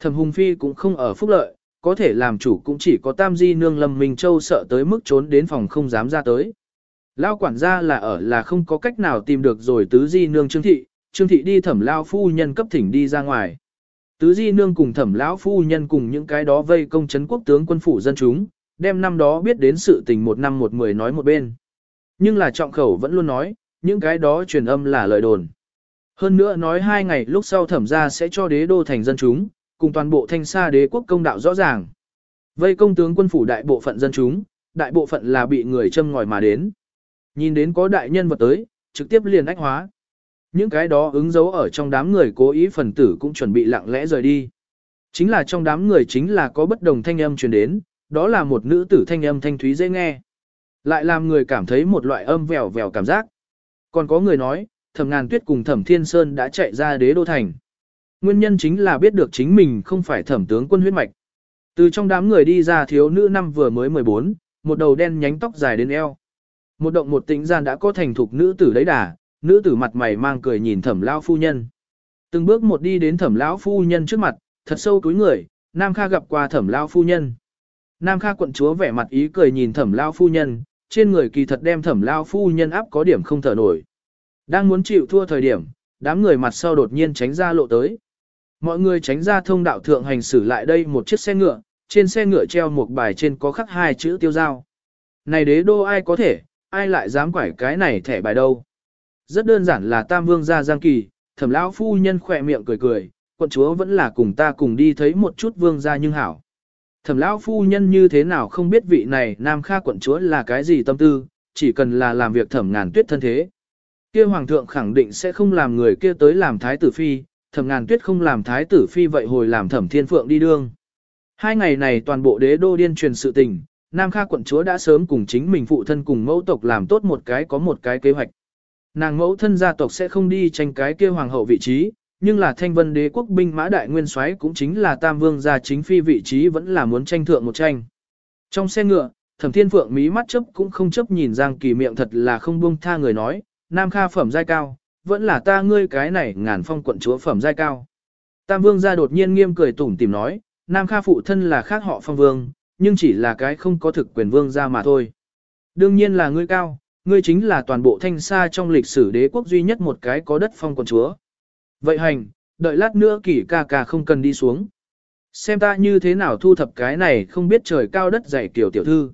Thẩm Hùng Phi cũng không ở phúc lợi, có thể làm chủ cũng chỉ có Tam Di Nương Lâm Minh Châu sợ tới mức trốn đến phòng không dám ra tới. Lao quản gia là ở là không có cách nào tìm được rồi tứ di nương trương thị, trương thị đi thẩm lao phu nhân cấp thỉnh đi ra ngoài. Tứ di nương cùng thẩm lão phu nhân cùng những cái đó vây công chấn quốc tướng quân phủ dân chúng, đem năm đó biết đến sự tình một năm một mười nói một bên. Nhưng là trọng khẩu vẫn luôn nói, những cái đó truyền âm là lời đồn. Hơn nữa nói hai ngày lúc sau thẩm ra sẽ cho đế đô thành dân chúng, cùng toàn bộ thanh xa đế quốc công đạo rõ ràng. Vây công tướng quân phủ đại bộ phận dân chúng, đại bộ phận là bị người châm ngòi mà đến. Nhìn đến có đại nhân vật tới, trực tiếp liền ách hóa. Những cái đó ứng dấu ở trong đám người cố ý phần tử cũng chuẩn bị lặng lẽ rời đi. Chính là trong đám người chính là có bất đồng thanh âm truyền đến, đó là một nữ tử thanh âm thanh thúy dễ nghe. Lại làm người cảm thấy một loại âm vèo vèo cảm giác. Còn có người nói, thẩm ngàn tuyết cùng thẩm thiên sơn đã chạy ra đế đô thành. Nguyên nhân chính là biết được chính mình không phải thẩm tướng quân huyết mạch. Từ trong đám người đi ra thiếu nữ năm vừa mới 14, một đầu đen nhánh tóc dài đến eo. Một động một tĩnh gian đã có thành thục nữ tử đấy đà, nữ tử mặt mày mang cười nhìn thẩm lão phu nhân. Từng bước một đi đến thẩm lão phu nhân trước mặt, thật sâu túi người, Nam Kha gặp qua thẩm lão phu nhân. Nam Kha quận chúa vẻ mặt ý cười nhìn thẩm lão phu nhân, trên người kỳ thật đem thẩm lão phu nhân áp có điểm không thở nổi. Đang muốn chịu thua thời điểm, đám người mặt sau đột nhiên tránh ra lộ tới. Mọi người tránh ra thông đạo thượng hành xử lại đây một chiếc xe ngựa, trên xe ngựa treo một bài trên có khắc hai chữ tiêu giao. Này đế đô ai có thể, ai lại dám quải cái này thẻ bài đâu. Rất đơn giản là Tam Vương gia Giang Kỳ, thẩm lão phu nhân khỏe miệng cười cười, quận chúa vẫn là cùng ta cùng đi thấy một chút vương gia nhưng hảo. Thẩm lão phu nhân như thế nào không biết vị này Nam Kha quận chúa là cái gì tâm tư, chỉ cần là làm việc thẩm ngàn tuyết thân thế. Kia hoàng thượng khẳng định sẽ không làm người kia tới làm thái tử phi, thẩm ngàn tuyết không làm thái tử phi vậy hồi làm thẩm thiên phượng đi đương. Hai ngày này toàn bộ đế đô điên truyền sự tình, Nam Kha quận chúa đã sớm cùng chính mình phụ thân cùng mẫu tộc làm tốt một cái có một cái kế hoạch. Nàng mẫu thân gia tộc sẽ không đi tranh cái kia hoàng hậu vị trí, nhưng là thanh vân đế quốc binh mã đại nguyên soái cũng chính là tam vương gia chính phi vị trí vẫn là muốn tranh thượng một tranh. Trong xe ngựa, thẩm thiên phượng mí mắt chấp cũng không chấp nhìn Giang Kỳ miệng thật là không buông tha người nói, Nam Kha phẩm giai cao, vẫn là ta ngươi cái này ngàn phong quận chúa phẩm giai cao. Tam vương gia đột nhiên nghiêm cười tủm tìm nói, Nam Kha phụ thân là khác họ phong vương, nhưng chỉ là cái không có thực quyền vương gia mà thôi. Đương nhiên là ngươi cao, ngươi chính là toàn bộ thanh xa trong lịch sử đế quốc duy nhất một cái có đất phong quận chúa. Vậy hành, đợi lát nữa kỷ ca ca không cần đi xuống. Xem ta như thế nào thu thập cái này không biết trời cao đất dày kiểu tiểu thư.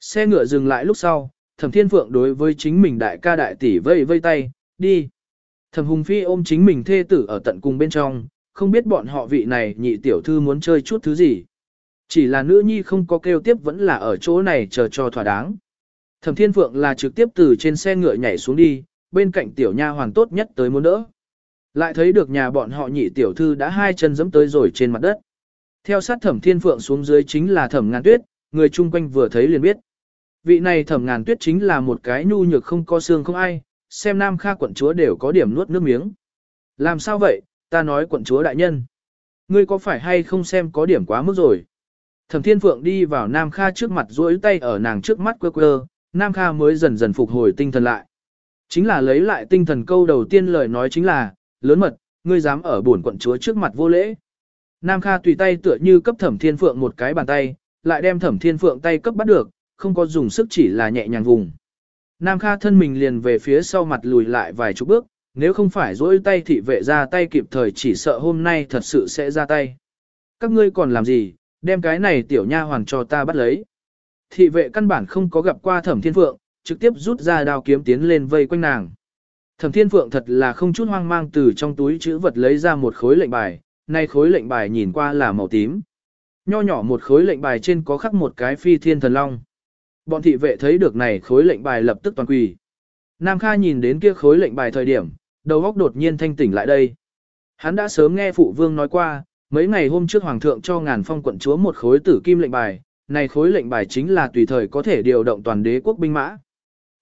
Xe ngựa dừng lại lúc sau, thẩm thiên phượng đối với chính mình đại ca đại tỷ vây vây tay, đi. Thẩm hùng phi ôm chính mình thê tử ở tận cùng bên trong, không biết bọn họ vị này nhị tiểu thư muốn chơi chút thứ gì. Chỉ là nữ nhi không có kêu tiếp vẫn là ở chỗ này chờ cho thỏa đáng. Thẩm thiên phượng là trực tiếp từ trên xe ngựa nhảy xuống đi, bên cạnh tiểu nha hoàn tốt nhất tới muốn đỡ. Lại thấy được nhà bọn họ nhị tiểu thư đã hai chân giẫm tới rồi trên mặt đất. Theo sát thẩm thiên phượng xuống dưới chính là thẩm ngàn tuyết, người chung quanh vừa thấy liền biết. Vị này thẩm ngàn tuyết chính là một cái nhu nhược không có xương không ai, xem nam kha quận chúa đều có điểm nuốt nước miếng. Làm sao vậy, ta nói quận chúa đại nhân. Ngươi có phải hay không xem có điểm quá mức rồi. Thẩm thiên phượng đi vào nam kha trước mặt duỗi tay ở nàng trước mắt quơ quơ, nam kha mới dần dần phục hồi tinh thần lại. Chính là lấy lại tinh thần câu đầu tiên lời nói chính là, lớn mật, ngươi dám ở bổn quận chúa trước mặt vô lễ. Nam Kha tùy tay tựa như cấp thẩm thiên phượng một cái bàn tay, lại đem thẩm thiên phượng tay cấp bắt được, không có dùng sức chỉ là nhẹ nhàng vùng. Nam Kha thân mình liền về phía sau mặt lùi lại vài chục bước, nếu không phải dỗi tay thị vệ ra tay kịp thời chỉ sợ hôm nay thật sự sẽ ra tay. Các ngươi còn làm gì, đem cái này tiểu nha hoàn cho ta bắt lấy. Thị vệ căn bản không có gặp qua thẩm thiên phượng, trực tiếp rút ra đao kiếm tiến lên vây quanh nàng. Thẩm Thiên Phượng thật là không chút hoang mang từ trong túi chữ vật lấy ra một khối lệnh bài, nay khối lệnh bài nhìn qua là màu tím. Nho nhỏ một khối lệnh bài trên có khắc một cái phi thiên thần long. Bọn thị vệ thấy được này khối lệnh bài lập tức toàn quỳ. Nam Kha nhìn đến kia khối lệnh bài thời điểm, đầu óc đột nhiên thanh tỉnh lại đây. Hắn đã sớm nghe phụ vương nói qua, mấy ngày hôm trước hoàng thượng cho ngàn phong quận chúa một khối tử kim lệnh bài, này khối lệnh bài chính là tùy thời có thể điều động toàn đế quốc binh mã.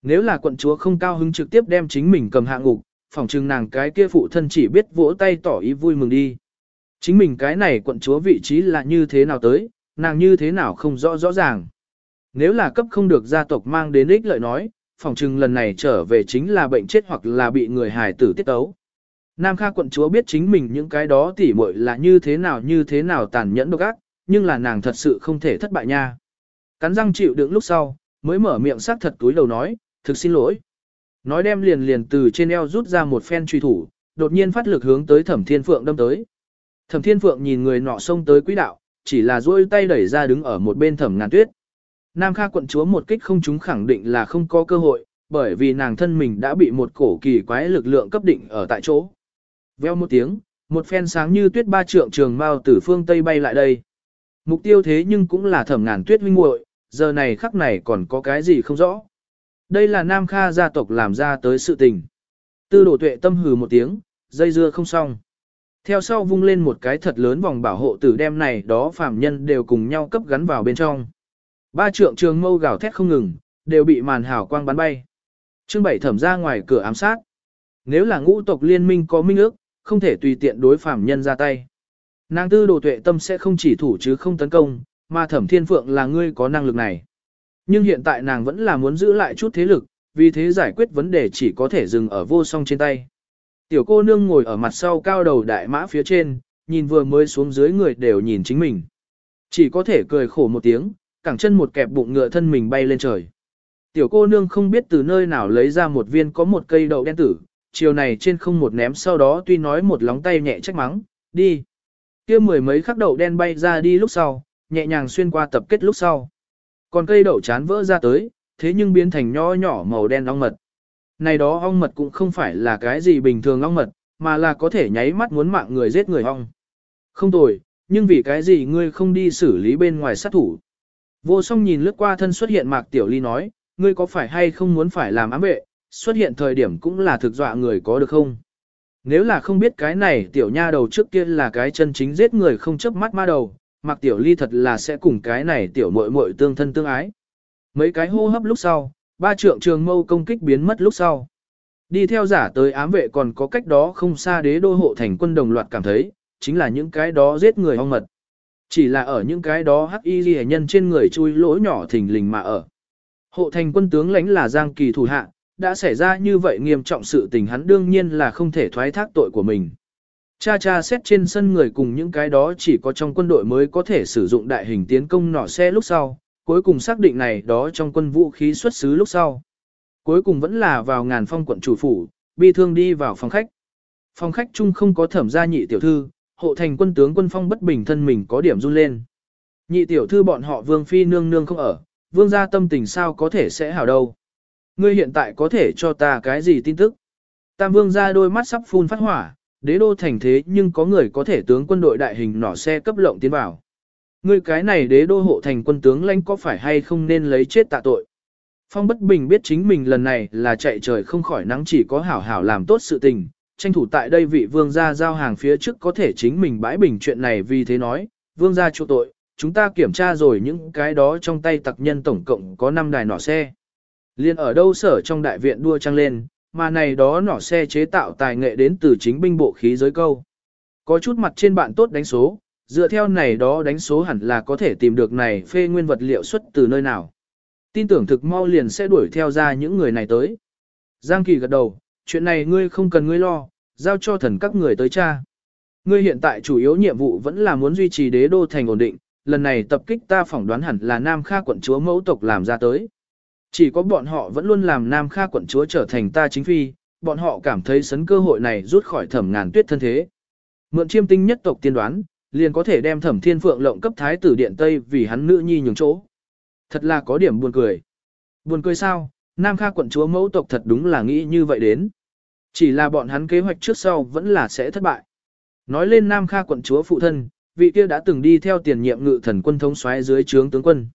Nếu là quận chúa không cao hứng trực tiếp đem chính mình cầm hạ ngục, phòng trưng nàng cái kia phụ thân chỉ biết vỗ tay tỏ ý vui mừng đi. Chính mình cái này quận chúa vị trí là như thế nào tới, nàng như thế nào không rõ rõ ràng. Nếu là cấp không được gia tộc mang đến ích lợi nói, phòng trừng lần này trở về chính là bệnh chết hoặc là bị người hài tử tiết tấu. Nam Kha quận chúa biết chính mình những cái đó tỉ muội là như thế nào như thế nào tàn nhẫn độc ác, nhưng là nàng thật sự không thể thất bại nha. Cắn răng chịu đựng lúc sau, mới mở miệng sắc thật túi đầu nói, thực xin lỗi. Nói đem liền liền từ trên eo rút ra một phen truy thủ, đột nhiên phát lực hướng tới thẩm thiên phượng đâm tới. Thẩm thiên phượng nhìn người nọ xông tới quỹ đạo, chỉ là duỗi tay đẩy ra đứng ở một bên thẩm ngàn tuyết. Nam Kha quận chúa một kích không chúng khẳng định là không có cơ hội, bởi vì nàng thân mình đã bị một cổ kỳ quái lực lượng cấp định ở tại chỗ. Veo một tiếng, một phen sáng như tuyết ba trượng trường mao từ phương Tây bay lại đây. Mục tiêu thế nhưng cũng là thẩm ngàn tuyết huynh muội, giờ này khắc này còn có cái gì không rõ. Đây là Nam Kha gia tộc làm ra tới sự tình. Tư đổ tuệ tâm hừ một tiếng, dây dưa không xong. Theo sau vung lên một cái thật lớn vòng bảo hộ tử đem này đó phàm nhân đều cùng nhau cấp gắn vào bên trong. Ba trượng trường mâu gào thét không ngừng, đều bị màn hào quang bắn bay. Trương Bảy thẩm ra ngoài cửa ám sát. Nếu là ngũ tộc liên minh có minh ước, không thể tùy tiện đối phạm nhân ra tay. Nàng tư đồ tuệ tâm sẽ không chỉ thủ chứ không tấn công, mà thẩm thiên phượng là ngươi có năng lực này. Nhưng hiện tại nàng vẫn là muốn giữ lại chút thế lực, vì thế giải quyết vấn đề chỉ có thể dừng ở vô song trên tay. Tiểu cô nương ngồi ở mặt sau cao đầu đại mã phía trên, nhìn vừa mới xuống dưới người đều nhìn chính mình. Chỉ có thể cười khổ một tiếng, cẳng chân một kẹp bụng ngựa thân mình bay lên trời. Tiểu cô nương không biết từ nơi nào lấy ra một viên có một cây đậu đen tử, chiều này trên không một ném sau đó tuy nói một lóng tay nhẹ trách mắng, đi. kia mười mấy khắc đậu đen bay ra đi lúc sau, nhẹ nhàng xuyên qua tập kết lúc sau. Còn cây đậu chán vỡ ra tới, thế nhưng biến thành nho nhỏ màu đen ong mật. Này đó ong mật cũng không phải là cái gì bình thường ong mật, mà là có thể nháy mắt muốn mạng người giết người ong. Không tồi, nhưng vì cái gì ngươi không đi xử lý bên ngoài sát thủ. Vô song nhìn lướt qua thân xuất hiện mạc tiểu ly nói, ngươi có phải hay không muốn phải làm ám vệ, xuất hiện thời điểm cũng là thực dọa người có được không? Nếu là không biết cái này tiểu nha đầu trước kia là cái chân chính giết người không chớp mắt ma đầu, Mạc Tiểu Ly thật là sẽ cùng cái này tiểu muội muội tương thân tương ái. Mấy cái hô hấp lúc sau, ba trượng trường mâu công kích biến mất lúc sau. Đi theo giả tới ám vệ còn có cách đó không xa đế đô hộ thành quân đồng loạt cảm thấy, chính là những cái đó giết người hoang mật. Chỉ là ở những cái đó hắc y ghi nhân trên người chui lỗ nhỏ thình lình mà ở. Hộ thành quân tướng lãnh là Giang Kỳ thủ hạ, đã xảy ra như vậy nghiêm trọng sự tình hắn đương nhiên là không thể thoái thác tội của mình. Cha cha xét trên sân người cùng những cái đó chỉ có trong quân đội mới có thể sử dụng đại hình tiến công nỏ xe lúc sau, cuối cùng xác định này đó trong quân vũ khí xuất xứ lúc sau. Cuối cùng vẫn là vào ngàn phong quận chủ phủ, bi thương đi vào phòng khách. Phòng khách chung không có thẩm gia nhị tiểu thư, hộ thành quân tướng quân phong bất bình thân mình có điểm run lên. Nhị tiểu thư bọn họ vương phi nương nương không ở, vương gia tâm tình sao có thể sẽ hảo đâu. Ngươi hiện tại có thể cho ta cái gì tin tức? Tam vương gia đôi mắt sắp phun phát hỏa, đế đô thành thế nhưng có người có thể tướng quân đội đại hình nỏ xe cấp lộng tiến vào. Ngươi cái này đế đô hộ thành quân tướng lãnh có phải hay không nên lấy chết tạ tội? Phong bất bình biết chính mình lần này là chạy trời không khỏi nắng chỉ có hảo hảo làm tốt sự tình, tranh thủ tại đây vị vương gia giao hàng phía trước có thể chính mình bãi bình chuyện này vì thế nói, vương gia chỗ tội, chúng ta kiểm tra rồi những cái đó trong tay tặc nhân tổng cộng có 5 đài nỏ xe. Liên ở đâu sở trong đại viện đua trăng lên, mà này đó nỏ xe chế tạo tài nghệ đến từ chính binh bộ khí giới câu. Có chút mặt trên bạn tốt đánh số, dựa theo này đó đánh số hẳn là có thể tìm được này phê nguyên vật liệu xuất từ nơi nào. Tin tưởng thực mau liền sẽ đuổi theo ra những người này tới. Giang Kỳ gật đầu, chuyện này ngươi không cần ngươi lo, giao cho thần các người tới cha. Ngươi hiện tại chủ yếu nhiệm vụ vẫn là muốn duy trì đế đô thành ổn định, lần này tập kích ta phỏng đoán hẳn là Nam Kha quận chúa mẫu tộc làm ra tới. Chỉ có bọn họ vẫn luôn làm Nam Kha quận chúa trở thành ta chính phi, bọn họ cảm thấy sấn cơ hội này rút khỏi thẩm ngàn tuyết thân thế. Mượn chiêm tinh nhất tộc tiên đoán, liền có thể đem thẩm thiên phượng lộng cấp thái tử điện Tây vì hắn nữ nhi nhường chỗ. Thật là có điểm buồn cười. Buồn cười sao, Nam Kha quận chúa mẫu tộc thật đúng là nghĩ như vậy đến. Chỉ là bọn hắn kế hoạch trước sau vẫn là sẽ thất bại. Nói lên Nam Kha quận chúa phụ thân, vị kia đã từng đi theo tiền nhiệm ngự thần quân thống soái dưới trướng tướng quân.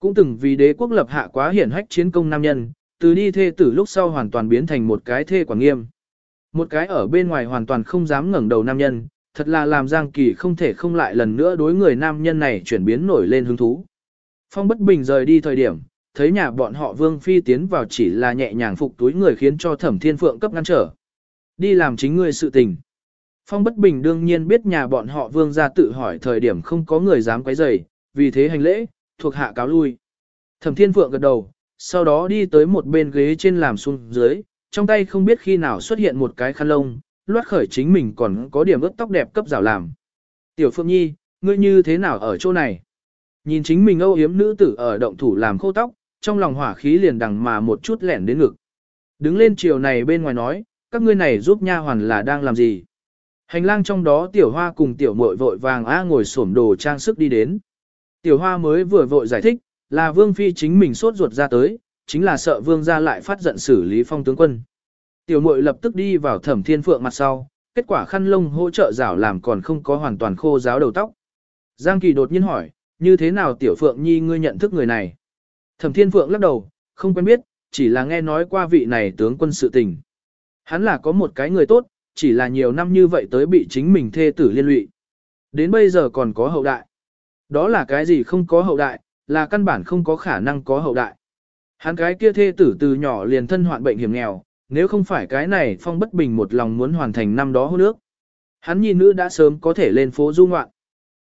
Cũng từng vì đế quốc lập hạ quá hiển hách chiến công nam nhân, từ đi thê tử lúc sau hoàn toàn biến thành một cái thê quản nghiêm. Một cái ở bên ngoài hoàn toàn không dám ngẩng đầu nam nhân, thật là làm Giang Kỳ không thể không lại lần nữa đối người nam nhân này chuyển biến nổi lên hứng thú. Phong bất bình rời đi thời điểm, thấy nhà bọn họ Vương Phi tiến vào chỉ là nhẹ nhàng phục túi người khiến cho thẩm thiên phượng cấp ngăn trở. Đi làm chính người sự tình. Phong bất bình đương nhiên biết nhà bọn họ Vương ra tự hỏi thời điểm không có người dám quấy rầy, vì thế hành lễ, thuộc hạ cáo lui. Thẩm thiên phượng gật đầu, sau đó đi tới một bên ghế trên làm xuống dưới, trong tay không biết khi nào xuất hiện một cái khăn lông, loát khởi chính mình còn có điểm ướt tóc đẹp cấp rào làm. Tiểu Phượng Nhi, ngươi như thế nào ở chỗ này? Nhìn chính mình âu yếm nữ tử ở động thủ làm khô tóc, trong lòng hỏa khí liền đằng mà một chút lẻn đến ngực. Đứng lên chiều này bên ngoài nói, các ngươi này giúp nha hoàn là đang làm gì? Hành lang trong đó tiểu hoa cùng tiểu muội vội vàng a ngồi xổm đồ trang sức đi đến. Tiểu hoa mới vừa vội giải thích, là vương phi chính mình sốt ruột ra tới, chính là sợ vương ra lại phát giận xử lý phong tướng quân. Tiểu muội lập tức đi vào thẩm thiên phượng mặt sau, kết quả khăn lông hỗ trợ rảo làm còn không có hoàn toàn khô giáo đầu tóc. Giang Kỳ đột nhiên hỏi, như thế nào tiểu phượng nhi ngươi nhận thức người này? Thẩm thiên phượng lắc đầu, không quen biết, chỉ là nghe nói qua vị này tướng quân sự tình. Hắn là có một cái người tốt, chỉ là nhiều năm như vậy tới bị chính mình thê tử liên lụy. Đến bây giờ còn có hậu đại. Đó là cái gì không có hậu đại, là căn bản không có khả năng có hậu đại. Hắn cái kia thê tử từ nhỏ liền thân hoạn bệnh hiểm nghèo, nếu không phải cái này phong bất bình một lòng muốn hoàn thành năm đó hôn nước. Hắn nhìn nữ đã sớm có thể lên phố du ngoạn.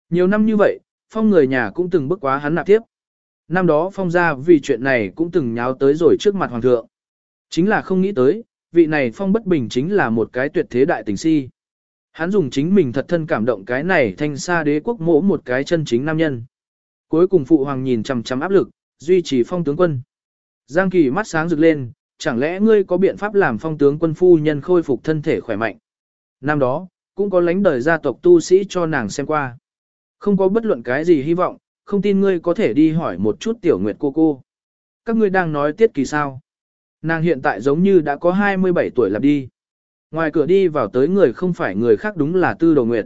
Nhiều năm như vậy, phong người nhà cũng từng bước quá hắn nạp tiếp. Năm đó phong gia vì chuyện này cũng từng nháo tới rồi trước mặt hoàng thượng. Chính là không nghĩ tới, vị này phong bất bình chính là một cái tuyệt thế đại tình si. Hắn dùng chính mình thật thân cảm động cái này thanh xa đế quốc mỗ một cái chân chính nam nhân. Cuối cùng phụ hoàng nhìn chằm chằm áp lực, duy trì phong tướng quân. Giang kỳ mắt sáng rực lên, chẳng lẽ ngươi có biện pháp làm phong tướng quân phu nhân khôi phục thân thể khỏe mạnh. Năm đó, cũng có lãnh đời gia tộc tu sĩ cho nàng xem qua. Không có bất luận cái gì hy vọng, không tin ngươi có thể đi hỏi một chút tiểu nguyệt cô cô. Các ngươi đang nói tiết kỳ sao? Nàng hiện tại giống như đã có 27 tuổi lặp đi. Ngoài cửa đi vào tới người không phải người khác đúng là tư đồ nguyệt.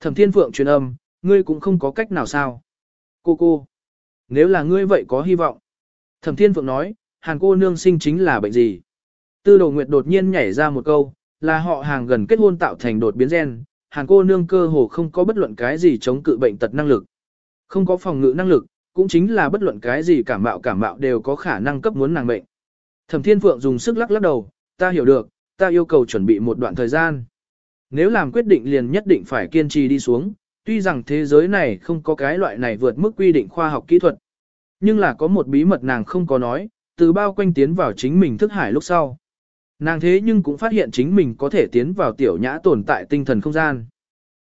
Thẩm thiên phượng truyền âm, ngươi cũng không có cách nào sao. Cô cô, nếu là ngươi vậy có hy vọng. Thẩm thiên phượng nói, hàng cô nương sinh chính là bệnh gì? Tư đồ nguyệt đột nhiên nhảy ra một câu, là họ hàng gần kết hôn tạo thành đột biến gen, hàng cô nương cơ hồ không có bất luận cái gì chống cự bệnh tật năng lực. Không có phòng ngự năng lực, cũng chính là bất luận cái gì cảm mạo cảm mạo đều có khả năng cấp muốn nàng bệnh. Thẩm Thiên Phượng dùng sức lắc lắc đầu, ta hiểu được, ta yêu cầu chuẩn bị một đoạn thời gian. Nếu làm quyết định liền nhất định phải kiên trì đi xuống, tuy rằng thế giới này không có cái loại này vượt mức quy định khoa học kỹ thuật. Nhưng là có một bí mật nàng không có nói, từ bao quanh tiến vào chính mình thức hải lúc sau. Nàng thế nhưng cũng phát hiện chính mình có thể tiến vào tiểu nhã tồn tại tinh thần không gian.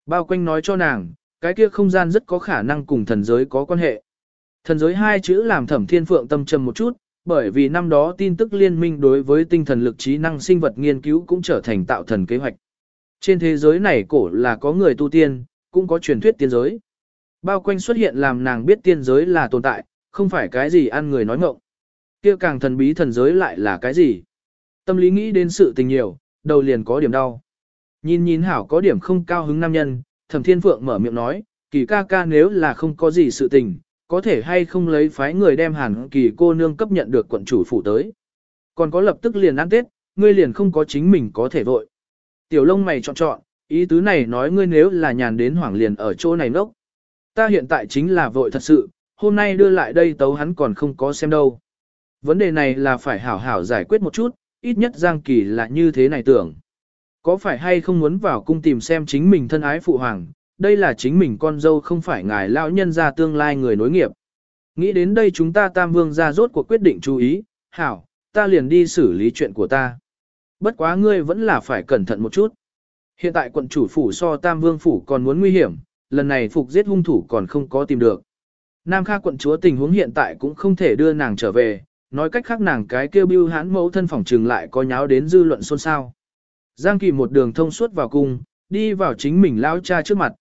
Bao quanh nói cho nàng, cái kia không gian rất có khả năng cùng thần giới có quan hệ. Thần giới hai chữ làm thẩm thiên phượng tâm trầm một chút, bởi vì năm đó tin tức liên minh đối với tinh thần lực trí năng sinh vật nghiên cứu cũng trở thành tạo thần kế hoạch. Trên thế giới này cổ là có người tu tiên, cũng có truyền thuyết tiên giới. Bao quanh xuất hiện làm nàng biết tiên giới là tồn tại, không phải cái gì ăn người nói ngộng. kia càng thần bí thần giới lại là cái gì? Tâm lý nghĩ đến sự tình nhiều, đầu liền có điểm đau. Nhìn nhìn hảo có điểm không cao hứng nam nhân, thẩm thiên phượng mở miệng nói, kỳ ca ca nếu là không có gì sự tình, có thể hay không lấy phái người đem hàn kỳ cô nương cấp nhận được quận chủ phủ tới. Còn có lập tức liền ăn tết, ngươi liền không có chính mình có thể vội. Tiểu lông mày chọn chọn, ý tứ này nói ngươi nếu là nhàn đến hoảng liền ở chỗ này nốc. Ta hiện tại chính là vội thật sự, hôm nay đưa lại đây tấu hắn còn không có xem đâu. Vấn đề này là phải hảo hảo giải quyết một chút, ít nhất Giang Kỳ là như thế này tưởng. Có phải hay không muốn vào cung tìm xem chính mình thân ái phụ hoàng, đây là chính mình con dâu không phải ngài lão nhân ra tương lai người nối nghiệp. Nghĩ đến đây chúng ta Tam Vương ra rốt cuộc quyết định chú ý, hảo, ta liền đi xử lý chuyện của ta. Bất quá ngươi vẫn là phải cẩn thận một chút. Hiện tại quận chủ phủ so Tam Vương phủ còn muốn nguy hiểm, lần này phục giết hung thủ còn không có tìm được. Nam Kha quận chúa tình huống hiện tại cũng không thể đưa nàng trở về, nói cách khác nàng cái kêu bưu hãn mẫu thân phòng trừng lại có nháo đến dư luận xôn xao. Giang Kỳ một đường thông suốt vào cung, đi vào chính mình lao cha trước mặt.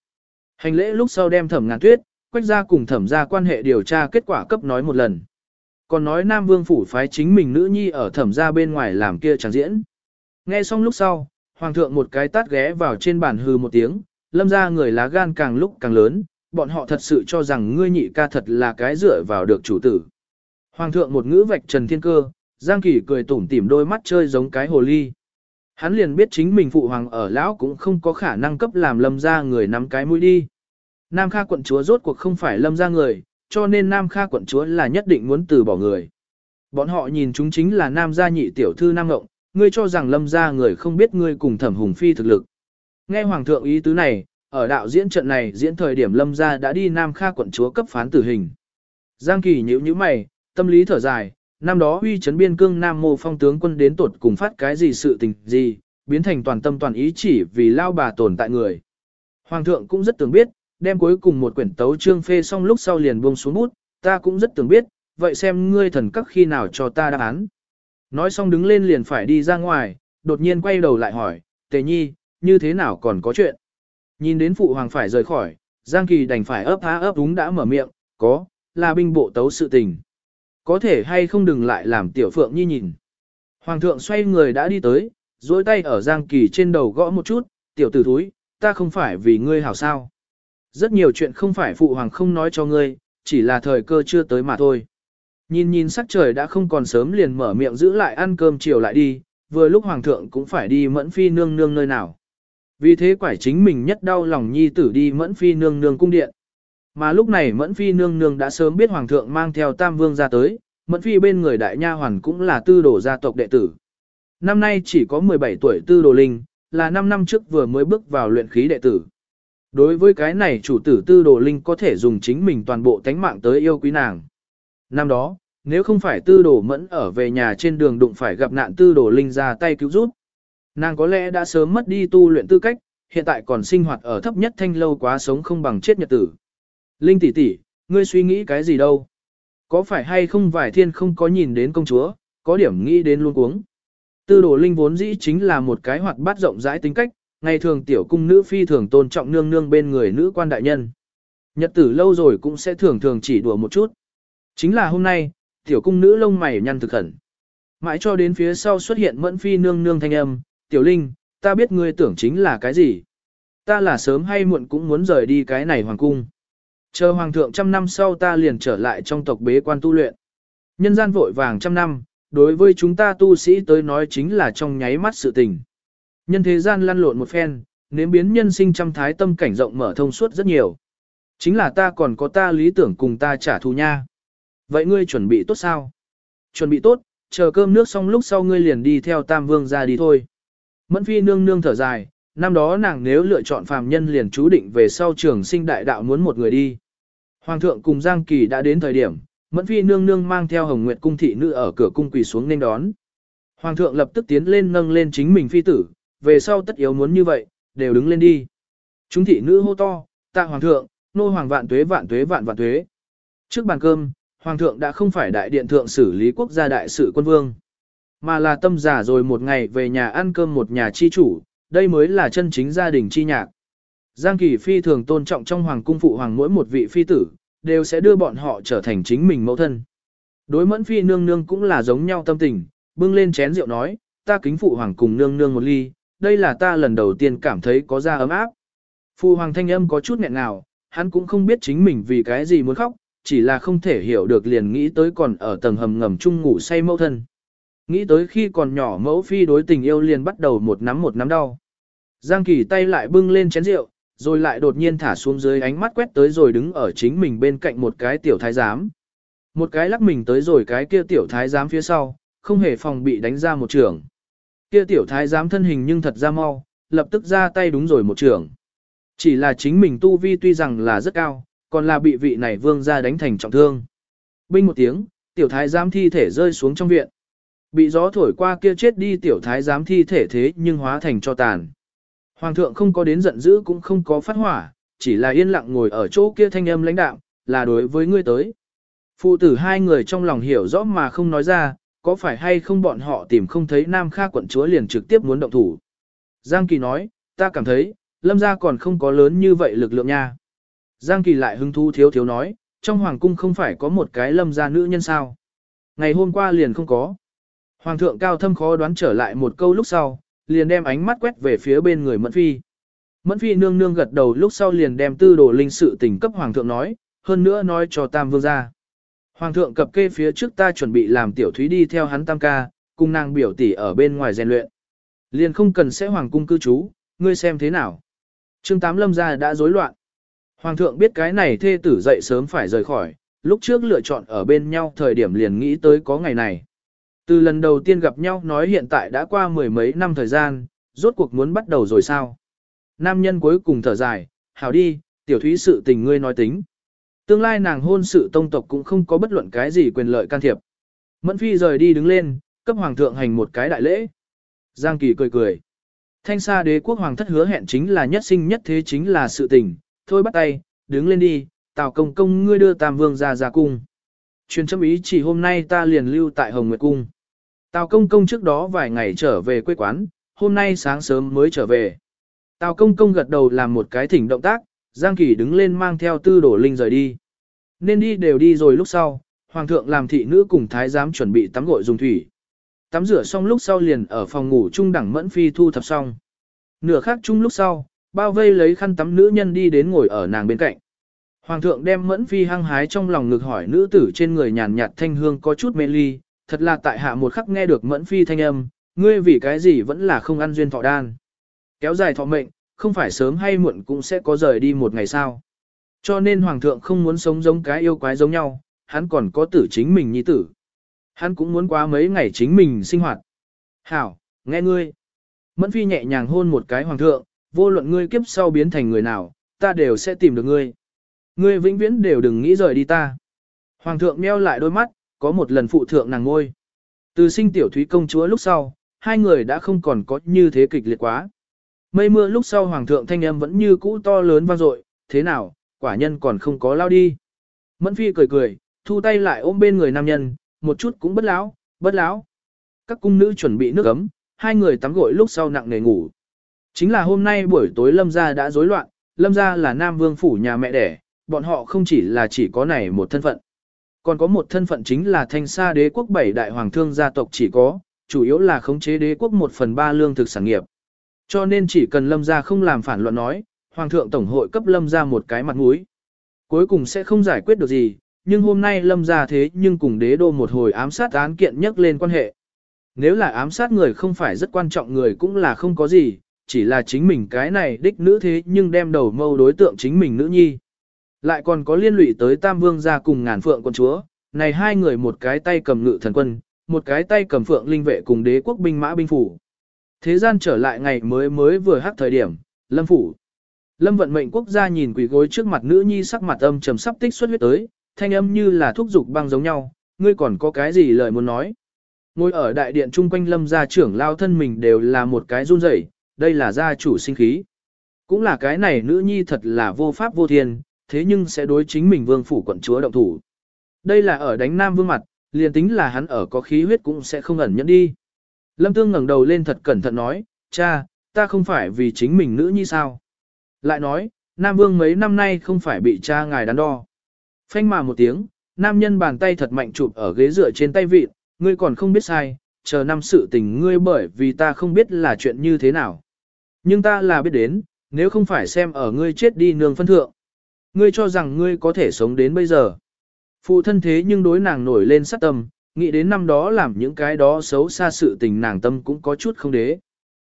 Hành lễ lúc sau đem thẩm ngàn tuyết, quách ra cùng thẩm ra quan hệ điều tra kết quả cấp nói một lần. Còn nói Nam Vương phủ phái chính mình nữ nhi ở thẩm ra bên ngoài làm kia chẳng diễn. Nghe xong lúc sau, Hoàng thượng một cái tát ghé vào trên bàn hư một tiếng, lâm ra người lá gan càng lúc càng lớn, bọn họ thật sự cho rằng ngươi nhị ca thật là cái dựa vào được chủ tử. Hoàng thượng một ngữ vạch trần thiên cơ, Giang Kỳ cười tủm tỉm đôi mắt chơi giống cái hồ ly. Hắn liền biết chính mình phụ hoàng ở lão cũng không có khả năng cấp làm lâm ra người nắm cái mũi đi. Nam Kha quận chúa rốt cuộc không phải lâm ra người, cho nên Nam Kha quận chúa là nhất định muốn từ bỏ người. Bọn họ nhìn chúng chính là Nam gia nhị tiểu thư Nam Ngộng, ngươi cho rằng lâm ra người không biết ngươi cùng thẩm hùng phi thực lực. Nghe Hoàng thượng ý tứ này, ở đạo diễn trận này diễn thời điểm lâm ra đã đi Nam Kha quận chúa cấp phán tử hình. Giang Kỳ nhíu nhíu mày, tâm lý thở dài, năm đó huy chấn biên cương Nam Mô phong tướng quân đến tột cùng phát cái gì sự tình gì, biến thành toàn tâm toàn ý chỉ vì lao bà tồn tại người. Hoàng thượng cũng rất tưởng biết, đem cuối cùng một quyển tấu trương phê xong lúc sau liền buông xuống bút, ta cũng rất tưởng biết, vậy xem ngươi thần các khi nào cho ta đáp án. Nói xong đứng lên liền phải đi ra ngoài, đột nhiên quay đầu lại hỏi, tề nhi, như thế nào còn có chuyện. Nhìn đến phụ hoàng phải rời khỏi, Giang Kỳ đành phải ấp há ấp đúng đã mở miệng, có, là binh bộ tấu sự tình. Có thể hay không đừng lại làm tiểu phượng nhi nhìn. Hoàng thượng xoay người đã đi tới, duỗi tay ở Giang Kỳ trên đầu gõ một chút, tiểu tử thúi, ta không phải vì ngươi hảo sao. Rất nhiều chuyện không phải phụ hoàng không nói cho ngươi, chỉ là thời cơ chưa tới mà thôi. Nhìn nhìn sắc trời đã không còn sớm liền mở miệng giữ lại ăn cơm chiều lại đi, vừa lúc hoàng thượng cũng phải đi mẫn phi nương nương nơi nào. Vì thế quải chính mình nhất đau lòng nhi tử đi mẫn phi nương nương cung điện. Mà lúc này mẫn phi nương nương đã sớm biết hoàng thượng mang theo tam vương ra tới, mẫn phi bên người đại nha hoàn cũng là tư đồ gia tộc đệ tử. Năm nay chỉ có 17 tuổi tư đồ linh, là 5 năm trước vừa mới bước vào luyện khí đệ tử. Đối với cái này chủ tử tư đồ linh có thể dùng chính mình toàn bộ tánh mạng tới yêu quý nàng. Năm đó, nếu không phải tư đồ mẫn ở về nhà trên đường đụng phải gặp nạn tư đồ linh ra tay cứu giúp. Nàng có lẽ đã sớm mất đi tu luyện tư cách, hiện tại còn sinh hoạt ở thấp nhất thanh lâu quá sống không bằng chết nhật tử. Linh tỷ tỷ, ngươi suy nghĩ cái gì đâu? Có phải hay không vải thiên không có nhìn đến công chúa, có điểm nghĩ đến luôn cuống. Tư đồ linh vốn dĩ chính là một cái hoạt bát rộng rãi tính cách, ngày thường tiểu cung nữ phi thường tôn trọng nương nương bên người nữ quan đại nhân. Nhật tử lâu rồi cũng sẽ thường thường chỉ đùa một chút. Chính là hôm nay, tiểu cung nữ lông mày nhăn thực khẩn. Mãi cho đến phía sau xuất hiện mẫn phi nương nương thanh âm, tiểu linh, ta biết ngươi tưởng chính là cái gì. Ta là sớm hay muộn cũng muốn rời đi cái này hoàng cung. Chờ hoàng thượng trăm năm sau ta liền trở lại trong tộc bế quan tu luyện. Nhân gian vội vàng trăm năm, đối với chúng ta tu sĩ tới nói chính là trong nháy mắt sự tình. Nhân thế gian lăn lộn một phen, nếm biến nhân sinh trăm thái tâm cảnh rộng mở thông suốt rất nhiều. Chính là ta còn có ta lý tưởng cùng ta trả thù nha. Vậy ngươi chuẩn bị tốt sao? Chuẩn bị tốt, chờ cơm nước xong lúc sau ngươi liền đi theo Tam Vương ra đi thôi. Mẫn phi nương nương thở dài, năm đó nàng nếu lựa chọn phàm nhân liền chú định về sau trường sinh đại đạo muốn một người đi. Hoàng thượng cùng Giang Kỳ đã đến thời điểm, Mẫn phi nương nương mang theo Hồng Nguyệt cung thị nữ ở cửa cung quỳ xuống nên đón. Hoàng thượng lập tức tiến lên nâng lên chính mình phi tử, về sau tất yếu muốn như vậy, đều đứng lên đi. Chúng thị nữ hô to, tạ hoàng thượng, nô hoàng vạn tuế vạn tuế vạn vạn tuế. Trước bàn cơm, hoàng thượng đã không phải đại điện thượng xử lý quốc gia đại sự quân vương, mà là tâm giả rồi một ngày về nhà ăn cơm một nhà chi chủ, đây mới là chân chính gia đình chi nhạc. Giang Kỳ phi thường tôn trọng trong hoàng cung phụ hoàng mỗi một vị phi tử, đều sẽ đưa bọn họ trở thành chính mình mẫu thân. Đối mẫn phi nương nương cũng là giống nhau tâm tình, bưng lên chén rượu nói, ta kính phụ hoàng cùng nương nương một ly, đây là ta lần đầu tiên cảm thấy có da ấm áp. Phụ hoàng thanh âm có chút nghẹn nào, hắn cũng không biết chính mình vì cái gì muốn khóc, chỉ là không thể hiểu được liền nghĩ tới còn ở tầng hầm ngầm chung ngủ say mẫu thân. Nghĩ tới khi còn nhỏ mẫu phi đối tình yêu liền bắt đầu một nắm một nắm đau. Giang Kỳ tay lại bưng lên chén rượu, rồi lại đột nhiên thả xuống dưới ánh mắt quét tới rồi đứng ở chính mình bên cạnh một cái tiểu thái giám. Một cái lắc mình tới rồi cái kia tiểu thái giám phía sau, không hề phòng bị đánh ra một trường. Kia tiểu thái giám thân hình nhưng thật ra mau, lập tức ra tay đúng rồi một trường. Chỉ là chính mình tu vi tuy rằng là rất cao, còn là bị vị này vương ra đánh thành trọng thương. Binh một tiếng, tiểu thái giám thi thể rơi xuống trong viện. Bị gió thổi qua kia chết đi tiểu thái giám thi thể thế nhưng hóa thành cho tàn. Hoàng thượng không có đến giận dữ cũng không có phát hỏa, chỉ là yên lặng ngồi ở chỗ kia thanh âm lãnh đạo, là đối với ngươi tới. Phụ tử hai người trong lòng hiểu rõ mà không nói ra, có phải hay không bọn họ tìm không thấy Nam Kha quận chúa liền trực tiếp muốn động thủ. Giang Kỳ nói, ta cảm thấy, lâm gia còn không có lớn như vậy lực lượng nha. Giang Kỳ lại hứng thú thiếu thiếu nói, trong hoàng cung không phải có một cái lâm gia nữ nhân sao. Ngày hôm qua liền không có. Hoàng thượng cao thâm khó đoán trở lại một câu lúc sau, liền đem ánh mắt quét về phía bên người Mẫn Phi. Mẫn Phi nương nương gật đầu lúc sau liền đem tư đồ linh sự tình cấp Hoàng thượng nói, hơn nữa nói cho Tam Vương ra. Hoàng thượng cập kê phía trước ta chuẩn bị làm tiểu thúy đi theo hắn tam ca, cùng nàng biểu tỷ ở bên ngoài rèn luyện. Liền không cần sẽ hoàng cung cư trú, ngươi xem thế nào. Trương Tám Lâm ra đã rối loạn. Hoàng thượng biết cái này thê tử dậy sớm phải rời khỏi, lúc trước lựa chọn ở bên nhau thời điểm liền nghĩ tới có ngày này. Từ lần đầu tiên gặp nhau nói hiện tại đã qua mười mấy năm thời gian, rốt cuộc muốn bắt đầu rồi sao? Nam nhân cuối cùng thở dài, hảo đi, tiểu thúy sự tình ngươi nói tính. Tương lai nàng hôn sự tông tộc cũng không có bất luận cái gì quyền lợi can thiệp. Mẫn phi rời đi đứng lên, cấp hoàng thượng hành một cái đại lễ. Giang kỳ cười cười. Thanh xa đế quốc hoàng thất hứa hẹn chính là nhất sinh nhất thế chính là sự tình, thôi bắt tay, đứng lên đi, tào công công ngươi đưa tam vương ra ra cung. Truyền châm ý chỉ hôm nay ta liền lưu tại Hồng Nguyệt Cung. Tào công công trước đó vài ngày trở về quê quán, hôm nay sáng sớm mới trở về. Tào công công gật đầu làm một cái thỉnh động tác, Giang Kỳ đứng lên mang theo tư đổ linh rời đi. Nên đi đều đi rồi lúc sau, Hoàng thượng làm thị nữ cùng thái giám chuẩn bị tắm gội dùng thủy. Tắm rửa xong lúc sau liền ở phòng ngủ trung đẳng mẫn phi thu thập xong. Nửa khác chung lúc sau, bao vây lấy khăn tắm nữ nhân đi đến ngồi ở nàng bên cạnh. Hoàng thượng đem mẫn phi hăng hái trong lòng ngực hỏi nữ tử trên người nhàn nhạt thanh hương có chút mê ly, thật là tại hạ một khắc nghe được mẫn phi thanh âm, ngươi vì cái gì vẫn là không ăn duyên thọ đan. Kéo dài thọ mệnh, không phải sớm hay muộn cũng sẽ có rời đi một ngày sao. Cho nên hoàng thượng không muốn sống giống cái yêu quái giống nhau, hắn còn có tử chính mình nhi tử. Hắn cũng muốn qua mấy ngày chính mình sinh hoạt. Hảo, nghe ngươi. Mẫn phi nhẹ nhàng hôn một cái hoàng thượng, vô luận ngươi kiếp sau biến thành người nào, ta đều sẽ tìm được ngươi. Ngươi vĩnh viễn đều đừng nghĩ rời đi ta. Hoàng thượng meo lại đôi mắt, có một lần phụ thượng nàng ngôi. Từ sinh tiểu thúy công chúa lúc sau, hai người đã không còn có như thế kịch liệt quá. Mây mưa lúc sau hoàng thượng thanh âm vẫn như cũ to lớn vang dội, thế nào, quả nhân còn không có lao đi. Mẫn phi cười cười, thu tay lại ôm bên người nam nhân, một chút cũng bất lão, bất lão. Các cung nữ chuẩn bị nước ấm, hai người tắm gội lúc sau nặng nề ngủ. Chính là hôm nay buổi tối lâm gia đã rối loạn, lâm gia là nam vương phủ nhà mẹ đẻ, bọn họ không chỉ là chỉ có này một thân phận. Còn có một thân phận chính là thanh sa đế quốc bảy đại hoàng thương gia tộc chỉ có, chủ yếu là khống chế đế quốc một phần ba lương thực sản nghiệp. Cho nên chỉ cần lâm gia không làm phản luận nói, hoàng thượng tổng hội cấp lâm gia một cái mặt mũi. Cuối cùng sẽ không giải quyết được gì, nhưng hôm nay lâm gia thế nhưng cùng đế đô một hồi ám sát án kiện nhắc lên quan hệ. Nếu là ám sát người không phải rất quan trọng người cũng là không có gì, chỉ là chính mình cái này đích nữ thế nhưng đem đầu mâu đối tượng chính mình nữ nhi. Lại còn có liên lụy tới Tam Vương gia cùng ngàn phượng quân chúa, này hai người một cái tay cầm ngự thần quân, một cái tay cầm phượng linh vệ cùng đế quốc binh mã binh phủ. Thế gian trở lại ngày mới mới vừa hắc thời điểm, lâm phủ. Lâm vận mệnh quốc gia nhìn quỷ gối trước mặt nữ nhi sắc mặt âm trầm sắp tích xuất huyết tới, thanh âm như là thúc dục băng giống nhau, ngươi còn có cái gì lời muốn nói. Ngồi ở đại điện chung quanh lâm gia trưởng lao thân mình đều là một cái run rẩy, đây là gia chủ sinh khí. Cũng là cái này nữ nhi thật là vô pháp vô thiên, thế nhưng sẽ đối chính mình vương phủ quận chúa động thủ. Đây là ở đánh nam vương mặt, liền tính là hắn ở có khí huyết cũng sẽ không ẩn nhẫn đi. Lâm Tương ngẩng đầu lên thật cẩn thận nói, cha, ta không phải vì chính mình nữ như sao. Lại nói, Nam Vương mấy năm nay không phải bị cha ngài đắn đo. Phanh mà một tiếng, nam nhân bàn tay thật mạnh chụp ở ghế dựa trên tay vịt, ngươi còn không biết sai, chờ năm sự tình ngươi bởi vì ta không biết là chuyện như thế nào. Nhưng ta là biết đến, nếu không phải xem ở ngươi chết đi nương phân thượng. Ngươi cho rằng ngươi có thể sống đến bây giờ. Phụ thân thế nhưng đối nàng nổi lên sát tâm, nghĩ đến năm đó làm những cái đó xấu xa sự tình nàng tâm cũng có chút không đế.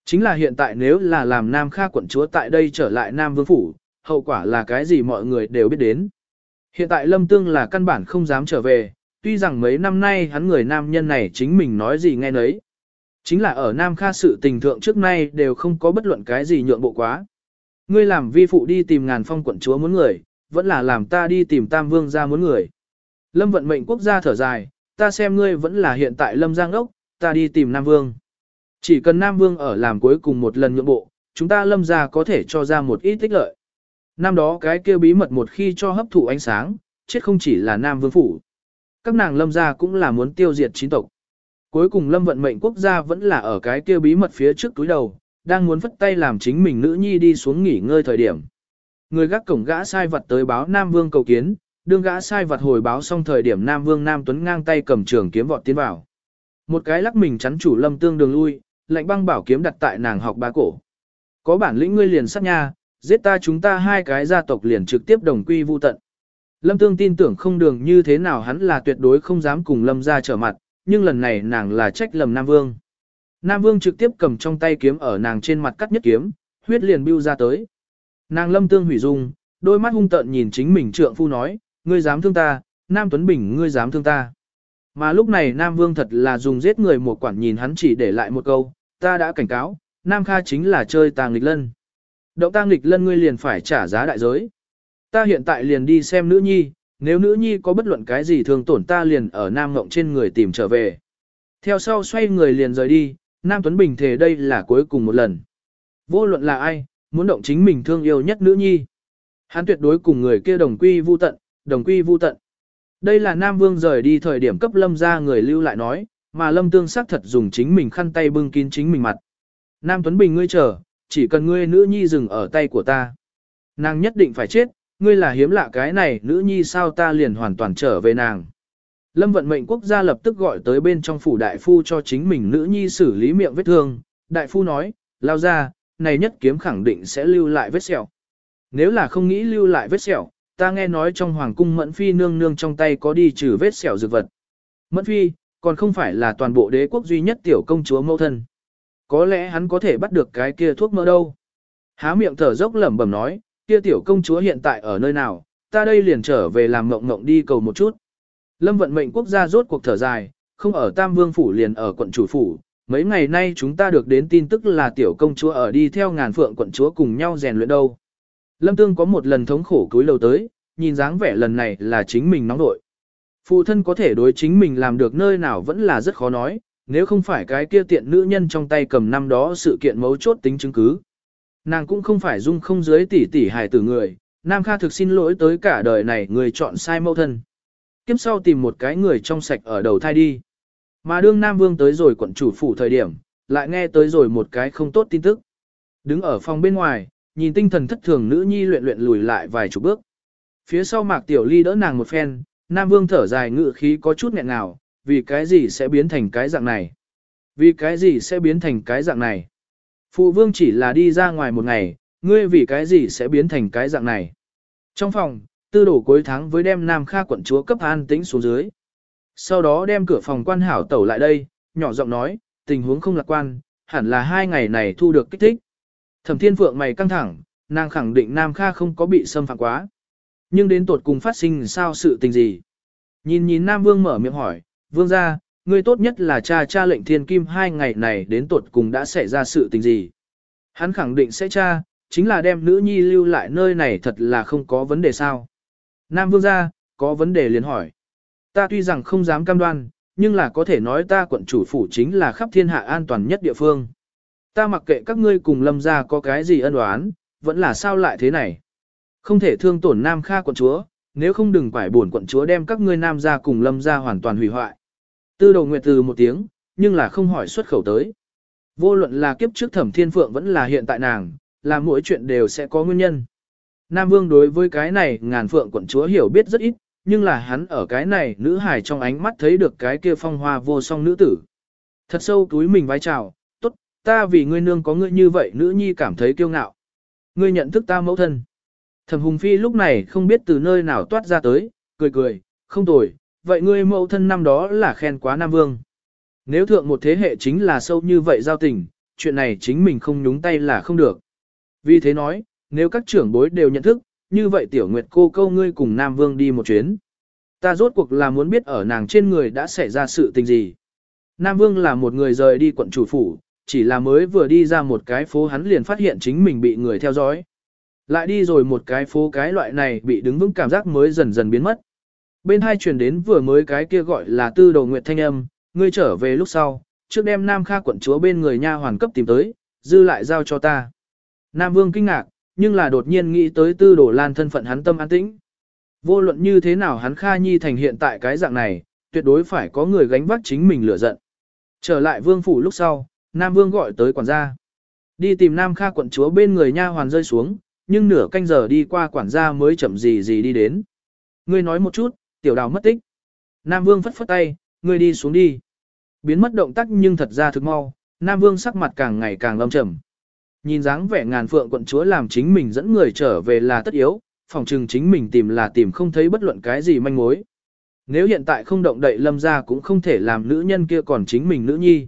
Chính là hiện tại nếu là làm Nam Kha quận chúa tại đây trở lại Nam Vương Phủ, hậu quả là cái gì mọi người đều biết đến. Hiện tại Lâm Tương là căn bản không dám trở về, tuy rằng mấy năm nay hắn người nam nhân này chính mình nói gì nghe nấy. Chính là ở Nam Kha sự tình thượng trước nay đều không có bất luận cái gì nhượng bộ quá. Ngươi làm vi phụ đi tìm ngàn phong quận chúa muốn người, vẫn là làm ta đi tìm Tam Vương ra muốn người. Lâm vận mệnh quốc gia thở dài, ta xem ngươi vẫn là hiện tại Lâm Giang ốc, ta đi tìm Nam Vương. Chỉ cần Nam Vương ở làm cuối cùng một lần nhượng bộ, chúng ta Lâm ra có thể cho ra một ít tích lợi. Năm đó cái kia bí mật một khi cho hấp thụ ánh sáng, chết không chỉ là Nam Vương Phủ. Các nàng Lâm gia cũng là muốn tiêu diệt chín tộc. Cuối cùng Lâm vận mệnh quốc gia vẫn là ở cái kia bí mật phía trước túi đầu, đang muốn vất tay làm chính mình nữ nhi đi xuống nghỉ ngơi thời điểm. Người gác cổng gã sai vật tới báo Nam Vương cầu kiến, đương gã sai vật hồi báo xong thời điểm Nam Vương Nam Tuấn ngang tay cầm trường kiếm vọt tiến vào. Một cái lắc mình chắn chủ lâm tương đường lui, lạnh băng bảo kiếm đặt tại nàng học ba cổ. Có bản lĩnh ngươi liền sát nha, giết ta chúng ta hai cái gia tộc liền trực tiếp đồng quy vu tận. Lâm tương tin tưởng không đường như thế nào hắn là tuyệt đối không dám cùng lâm ra trở mặt, nhưng lần này nàng là trách lầm Nam Vương. Nam Vương trực tiếp cầm trong tay kiếm ở nàng trên mặt cắt nhất kiếm, huyết liền bưu ra tới. Nàng lâm tương hủy dung, đôi mắt hung tợn nhìn chính mình trượng phu nói, ngươi dám thương ta, Nam Tuấn Bình ngươi dám thương ta. Mà lúc này Nam Vương thật là dùng giết người một quản nhìn hắn chỉ để lại một câu, ta đã cảnh cáo, Nam Kha chính là chơi tàng nghịch lân. Động tàng nghịch lân ngươi liền phải trả giá đại giới. Ta hiện tại liền đi xem nữ nhi, nếu nữ nhi có bất luận cái gì thường tổn ta liền ở Nam Ngộng trên người tìm trở về. Theo sau xoay người liền rời đi, Nam Tuấn Bình thề đây là cuối cùng một lần. Vô luận là ai, muốn động chính mình thương yêu nhất nữ nhi. Hắn tuyệt đối cùng người kia đồng quy vu tận, đồng quy vu tận. Đây là Nam Vương rời đi thời điểm cấp Lâm ra người lưu lại nói, mà Lâm Tương xác thật dùng chính mình khăn tay bưng kín chính mình mặt. Nam Tuấn Bình ngươi chờ, chỉ cần ngươi nữ nhi dừng ở tay của ta. Nàng nhất định phải chết, ngươi là hiếm lạ cái này, nữ nhi sao ta liền hoàn toàn trở về nàng. Lâm vận mệnh quốc gia lập tức gọi tới bên trong phủ đại phu cho chính mình nữ nhi xử lý miệng vết thương. Đại phu nói, lao ra, này nhất kiếm khẳng định sẽ lưu lại vết sẹo. Nếu là không nghĩ lưu lại vết sẹo, ta nghe nói trong hoàng cung mẫn phi nương nương trong tay có đi trừ vết sẹo dược vật. Mẫn phi, còn không phải là toàn bộ đế quốc duy nhất tiểu công chúa mẫu thân. Có lẽ hắn có thể bắt được cái kia thuốc mỡ đâu. Há miệng thở dốc lẩm bẩm nói, kia tiểu công chúa hiện tại ở nơi nào, ta đây liền trở về làm ngộng ngộng đi cầu một chút. Lâm vận mệnh quốc gia rốt cuộc thở dài, không ở Tam Vương Phủ liền ở quận chủ phủ. Mấy ngày nay chúng ta được đến tin tức là tiểu công chúa ở đi theo ngàn phượng quận chúa cùng nhau rèn luyện đâu. Lâm Tương có một lần thống khổ cúi lầu tới, nhìn dáng vẻ lần này là chính mình nóng nội. Phụ thân có thể đối chính mình làm được nơi nào vẫn là rất khó nói, nếu không phải cái kia tiện nữ nhân trong tay cầm năm đó sự kiện mấu chốt tính chứng cứ. Nàng cũng không phải dung không dưới tỷ tỷ hài tử người, Nam Kha thực xin lỗi tới cả đời này người chọn sai mẫu thân. Kiếp sau tìm một cái người trong sạch ở đầu thai đi. Mà đương Nam Vương tới rồi quận chủ phủ thời điểm, lại nghe tới rồi một cái không tốt tin tức. Đứng ở phòng bên ngoài, nhìn tinh thần thất thường nữ nhi luyện luyện lùi lại vài chục bước. Phía sau Mạc Tiểu Ly đỡ nàng một phen, Nam Vương thở dài ngự khí có chút nghẹn ngào, vì cái gì sẽ biến thành cái dạng này? Vì cái gì sẽ biến thành cái dạng này? Phụ Vương chỉ là đi ra ngoài một ngày, ngươi vì cái gì sẽ biến thành cái dạng này? Trong phòng, tư đổ cuối tháng với đem Nam Kha quận chúa cấp an tĩnh xuống dưới. Sau đó đem cửa phòng quan hảo tẩu lại đây, nhỏ giọng nói, tình huống không lạc quan, hẳn là hai ngày này thu được kích thích. Thẩm Thiên Phượng mày căng thẳng, nàng khẳng định Nam Kha không có bị xâm phạm quá. Nhưng đến tột cùng phát sinh sao sự tình gì? Nhìn nhìn Nam Vương mở miệng hỏi, Vương gia, ngươi tốt nhất là cha cha lệnh thiên kim hai ngày này đến tột cùng đã xảy ra sự tình gì? Hắn khẳng định sẽ cha, chính là đem nữ nhi lưu lại nơi này thật là không có vấn đề sao. Nam Vương gia, có vấn đề liền hỏi. Ta tuy rằng không dám cam đoan, nhưng là có thể nói ta quận chủ phủ chính là khắp thiên hạ an toàn nhất địa phương. Ta mặc kệ các ngươi cùng lâm gia có cái gì ân oán, vẫn là sao lại thế này. Không thể thương tổn Nam Kha quận chúa, nếu không đừng quải buồn quận chúa đem các ngươi Nam gia cùng lâm gia hoàn toàn hủy hoại. Tư đầu nguyệt từ một tiếng, nhưng là không hỏi xuất khẩu tới. Vô luận là kiếp trước thẩm thiên phượng vẫn là hiện tại nàng, là mỗi chuyện đều sẽ có nguyên nhân. Nam Vương đối với cái này ngàn phượng quận chúa hiểu biết rất ít, nhưng là hắn ở cái này nữ hài trong ánh mắt thấy được cái kia phong hoa vô song nữ tử. Thật sâu túi mình vai chào, tốt, ta vì ngươi nương có ngươi như vậy nữ nhi cảm thấy kiêu ngạo. Ngươi nhận thức ta mẫu thân. Thẩm Hùng Phi lúc này không biết từ nơi nào toát ra tới, cười cười, không tồi, vậy ngươi mẫu thân năm đó là khen quá Nam Vương. Nếu thượng một thế hệ chính là sâu như vậy giao tình, chuyện này chính mình không nhúng tay là không được. Vì thế nói, nếu các trưởng bối đều nhận thức, như vậy tiểu nguyệt cô câu ngươi cùng Nam Vương đi một chuyến. Ta rốt cuộc là muốn biết ở nàng trên người đã xảy ra sự tình gì. Nam Vương là một người rời đi quận chủ phủ, chỉ là mới vừa đi ra một cái phố hắn liền phát hiện chính mình bị người theo dõi. Lại đi rồi một cái phố cái loại này bị đứng vững cảm giác mới dần dần biến mất. Bên hai truyền đến vừa mới cái kia gọi là tư đầu nguyệt thanh âm, ngươi trở về lúc sau, trước đem Nam Kha quận chúa bên người nha hoàn cấp tìm tới, dư lại giao cho ta. Nam Vương kinh ngạc, nhưng là đột nhiên nghĩ tới tư đồ lan thân phận hắn tâm an tĩnh. Vô luận như thế nào hắn Kha Nhi thành hiện tại cái dạng này, tuyệt đối phải có người gánh vác chính mình lửa giận. Trở lại vương phủ lúc sau, Nam Vương gọi tới quản gia. Đi tìm Nam Kha quận chúa bên người nha hoàn rơi xuống, nhưng nửa canh giờ đi qua quản gia mới chậm gì gì đi đến. Ngươi nói một chút, tiểu đào mất tích. Nam Vương phất phất tay, ngươi đi xuống đi. Biến mất động tác nhưng thật ra thực mau, Nam Vương sắc mặt càng ngày càng lâm trầm. Nhìn dáng vẻ ngàn phượng quận chúa làm chính mình dẫn người trở về là tất yếu, phòng trừng chính mình tìm là tìm không thấy bất luận cái gì manh mối. Nếu hiện tại không động đậy lâm ra cũng không thể làm nữ nhân kia còn chính mình nữ nhi.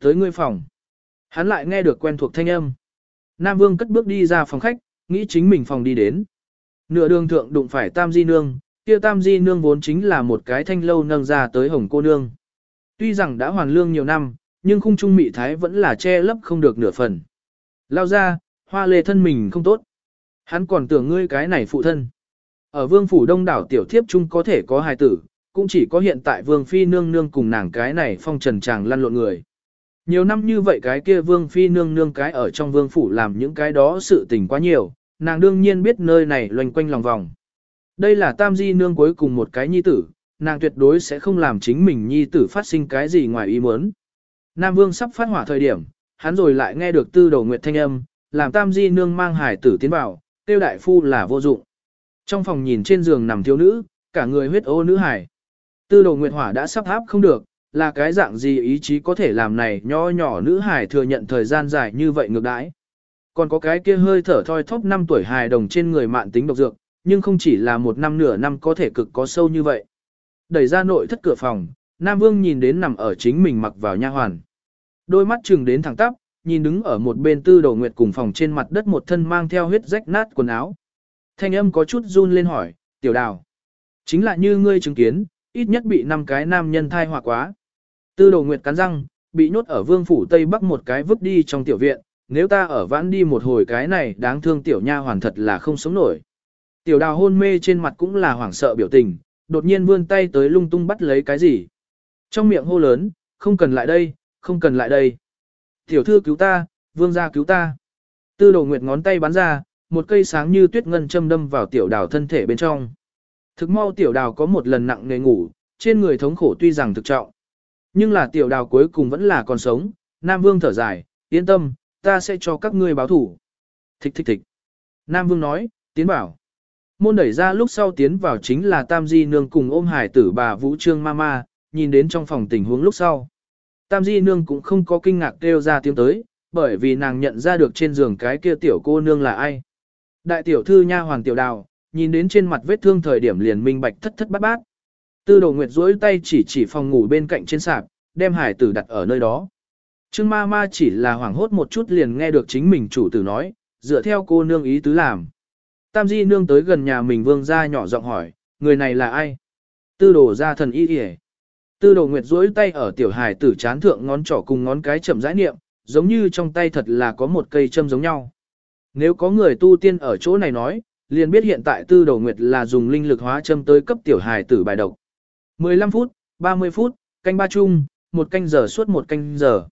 Tới ngươi phòng. Hắn lại nghe được quen thuộc thanh âm. Nam Vương cất bước đi ra phòng khách, nghĩ chính mình phòng đi đến. Nửa đường thượng đụng phải Tam Di Nương, kia Tam Di Nương vốn chính là một cái thanh lâu nâng ra tới hồng cô nương. Tuy rằng đã hoàn lương nhiều năm, nhưng khung trung mị thái vẫn là che lấp không được nửa phần. Lao ra, hoa lê thân mình không tốt. Hắn còn tưởng ngươi cái này phụ thân. Ở vương phủ đông đảo tiểu thiếp chung có thể có hài tử, cũng chỉ có hiện tại vương phi nương nương cùng nàng cái này phong trần chàng lăn lộn người. Nhiều năm như vậy cái kia vương phi nương nương cái ở trong vương phủ làm những cái đó sự tình quá nhiều, nàng đương nhiên biết nơi này loanh quanh lòng vòng. Đây là tam di nương cuối cùng một cái nhi tử, nàng tuyệt đối sẽ không làm chính mình nhi tử phát sinh cái gì ngoài ý muốn. Nam vương sắp phát hỏa thời điểm, hắn rồi lại nghe được tư đầu nguyệt thanh âm, làm tam di nương mang hải tử tiến vào, tiêu đại phu là vô dụng. Trong phòng nhìn trên giường nằm thiếu nữ, cả người huyết ô nữ hải. Tư đầu nguyệt hỏa đã sắp áp không được, là cái dạng gì ý chí có thể làm này nho nhỏ nữ hải thừa nhận thời gian dài như vậy ngược đãi. Còn có cái kia hơi thở thoi thóp 5 tuổi hài đồng trên người mạn tính độc dược, nhưng không chỉ là một năm nửa năm có thể cực có sâu như vậy. Đẩy ra nội thất cửa phòng, Nam Vương nhìn đến nằm ở chính mình mặc vào nha hoàn. Đôi mắt chừng đến thẳng tắp, nhìn đứng ở một bên tư đầu nguyệt cùng phòng trên mặt đất một thân mang theo huyết rách nát quần áo. Thanh âm có chút run lên hỏi, tiểu đào. Chính là như ngươi chứng kiến, ít nhất bị năm cái nam nhân thai hòa quá. Tư đầu nguyệt cắn răng, bị nhốt ở vương phủ Tây Bắc một cái vứt đi trong tiểu viện, nếu ta ở vãn đi một hồi cái này đáng thương tiểu nha hoàn thật là không sống nổi. Tiểu đào hôn mê trên mặt cũng là hoảng sợ biểu tình, đột nhiên vươn tay tới lung tung bắt lấy cái gì. Trong miệng hô lớn, không cần lại đây, không cần lại đây. Tiểu thư cứu ta, vương gia cứu ta. Tư đồ nguyệt ngón tay bắn ra, một cây sáng như tuyết ngân châm đâm vào tiểu đào thân thể bên trong. Thực mau tiểu đào có một lần nặng nề ngủ, trên người thống khổ tuy rằng thực trọng. Nhưng là tiểu đào cuối cùng vẫn là còn sống, Nam Vương thở dài, yên tâm, ta sẽ cho các ngươi báo thủ. Thích thích thích. Nam Vương nói, tiến bảo. Môn đẩy ra lúc sau tiến vào chính là Tam Di Nương cùng ôm hải tử bà Vũ Trương Mama, nhìn đến trong phòng tình huống lúc sau. Tam Di Nương cũng không có kinh ngạc kêu ra tiếng tới, bởi vì nàng nhận ra được trên giường cái kia tiểu cô nương là ai. Đại tiểu thư nha hoàng tiểu đào, nhìn đến trên mặt vết thương thời điểm liền minh bạch thất thất bát bát. Tư đồ nguyệt duỗi tay chỉ chỉ phòng ngủ bên cạnh trên sạp, đem hải tử đặt ở nơi đó. Trương ma ma chỉ là hoảng hốt một chút liền nghe được chính mình chủ tử nói, dựa theo cô nương ý tứ làm. Tam di nương tới gần nhà mình vương ra nhỏ giọng hỏi, người này là ai? Tư đồ ra thần y y Tư đồ nguyệt duỗi tay ở tiểu hải tử chán thượng ngón trỏ cùng ngón cái chậm rãi niệm, giống như trong tay thật là có một cây châm giống nhau. Nếu có người tu tiên ở chỗ này nói, liền biết hiện tại tư đồ nguyệt là dùng linh lực hóa châm tới cấp tiểu hài tử bài độc. 15 phút, 30 phút, canh ba chung, một canh giờ suốt một canh giờ.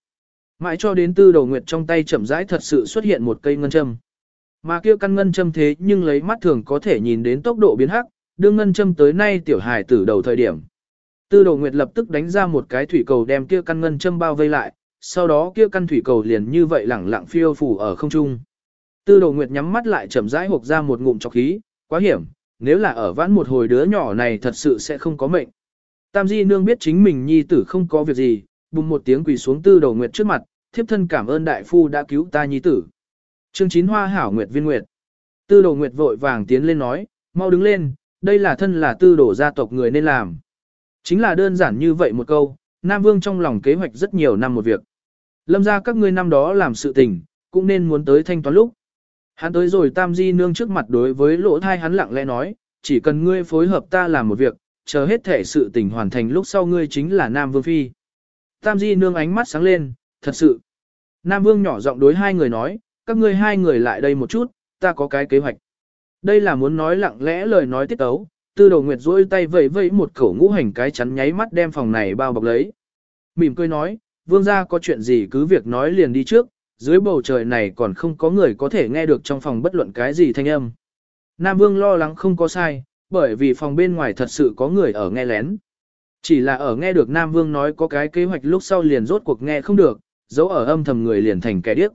Mãi cho đến tư đầu nguyệt trong tay chậm rãi thật sự xuất hiện một cây ngân châm. Mà kia căn ngân châm thế nhưng lấy mắt thường có thể nhìn đến tốc độ biến hắc, đương ngân châm tới nay tiểu hài tử đầu thời điểm. Tư Đồ nguyệt lập tức đánh ra một cái thủy cầu đem kia căn ngân châm bao vây lại, sau đó kia căn thủy cầu liền như vậy lẳng lặng phiêu phủ ở không trung. Tư Đồ nguyệt nhắm mắt lại chậm rãi hộc ra một ngụm trọc khí, quá hiểm, nếu là ở vãn một hồi đứa nhỏ này thật sự sẽ không có mệnh. Tam Di Nương biết chính mình nhi tử không có việc gì, bùng một tiếng quỳ xuống tư Đồ nguyệt trước mặt, thiếp thân cảm ơn đại phu đã cứu ta nhi tử. Chương chín hoa hảo nguyệt viên nguyệt. Tư Đồ nguyệt vội vàng tiến lên nói, mau đứng lên, đây là thân là tư Đồ gia tộc người nên làm. Chính là đơn giản như vậy một câu, Nam Vương trong lòng kế hoạch rất nhiều năm một việc. Lâm ra các ngươi năm đó làm sự tình, cũng nên muốn tới thanh toán lúc. Hắn tới rồi Tam Di Nương trước mặt đối với lỗ thai hắn lặng lẽ nói, chỉ cần ngươi phối hợp ta làm một việc, chờ hết thể sự tình hoàn thành lúc sau ngươi chính là Nam Vương Phi. Tam Di Nương ánh mắt sáng lên, thật sự. Nam Vương nhỏ giọng đối hai người nói, các ngươi hai người lại đây một chút, ta có cái kế hoạch. Đây là muốn nói lặng lẽ lời nói tiết tấu, tư đầu nguyệt duỗi tay vẫy vẫy một khẩu ngũ hành cái chắn nháy mắt đem phòng này bao bọc lấy. Mỉm cười nói, vương gia có chuyện gì cứ việc nói liền đi trước, dưới bầu trời này còn không có người có thể nghe được trong phòng bất luận cái gì thanh âm. Nam vương lo lắng không có sai, bởi vì phòng bên ngoài thật sự có người ở nghe lén. Chỉ là ở nghe được Nam Vương nói có cái kế hoạch lúc sau liền rốt cuộc nghe không được, dấu ở âm thầm người liền thành kẻ điếc.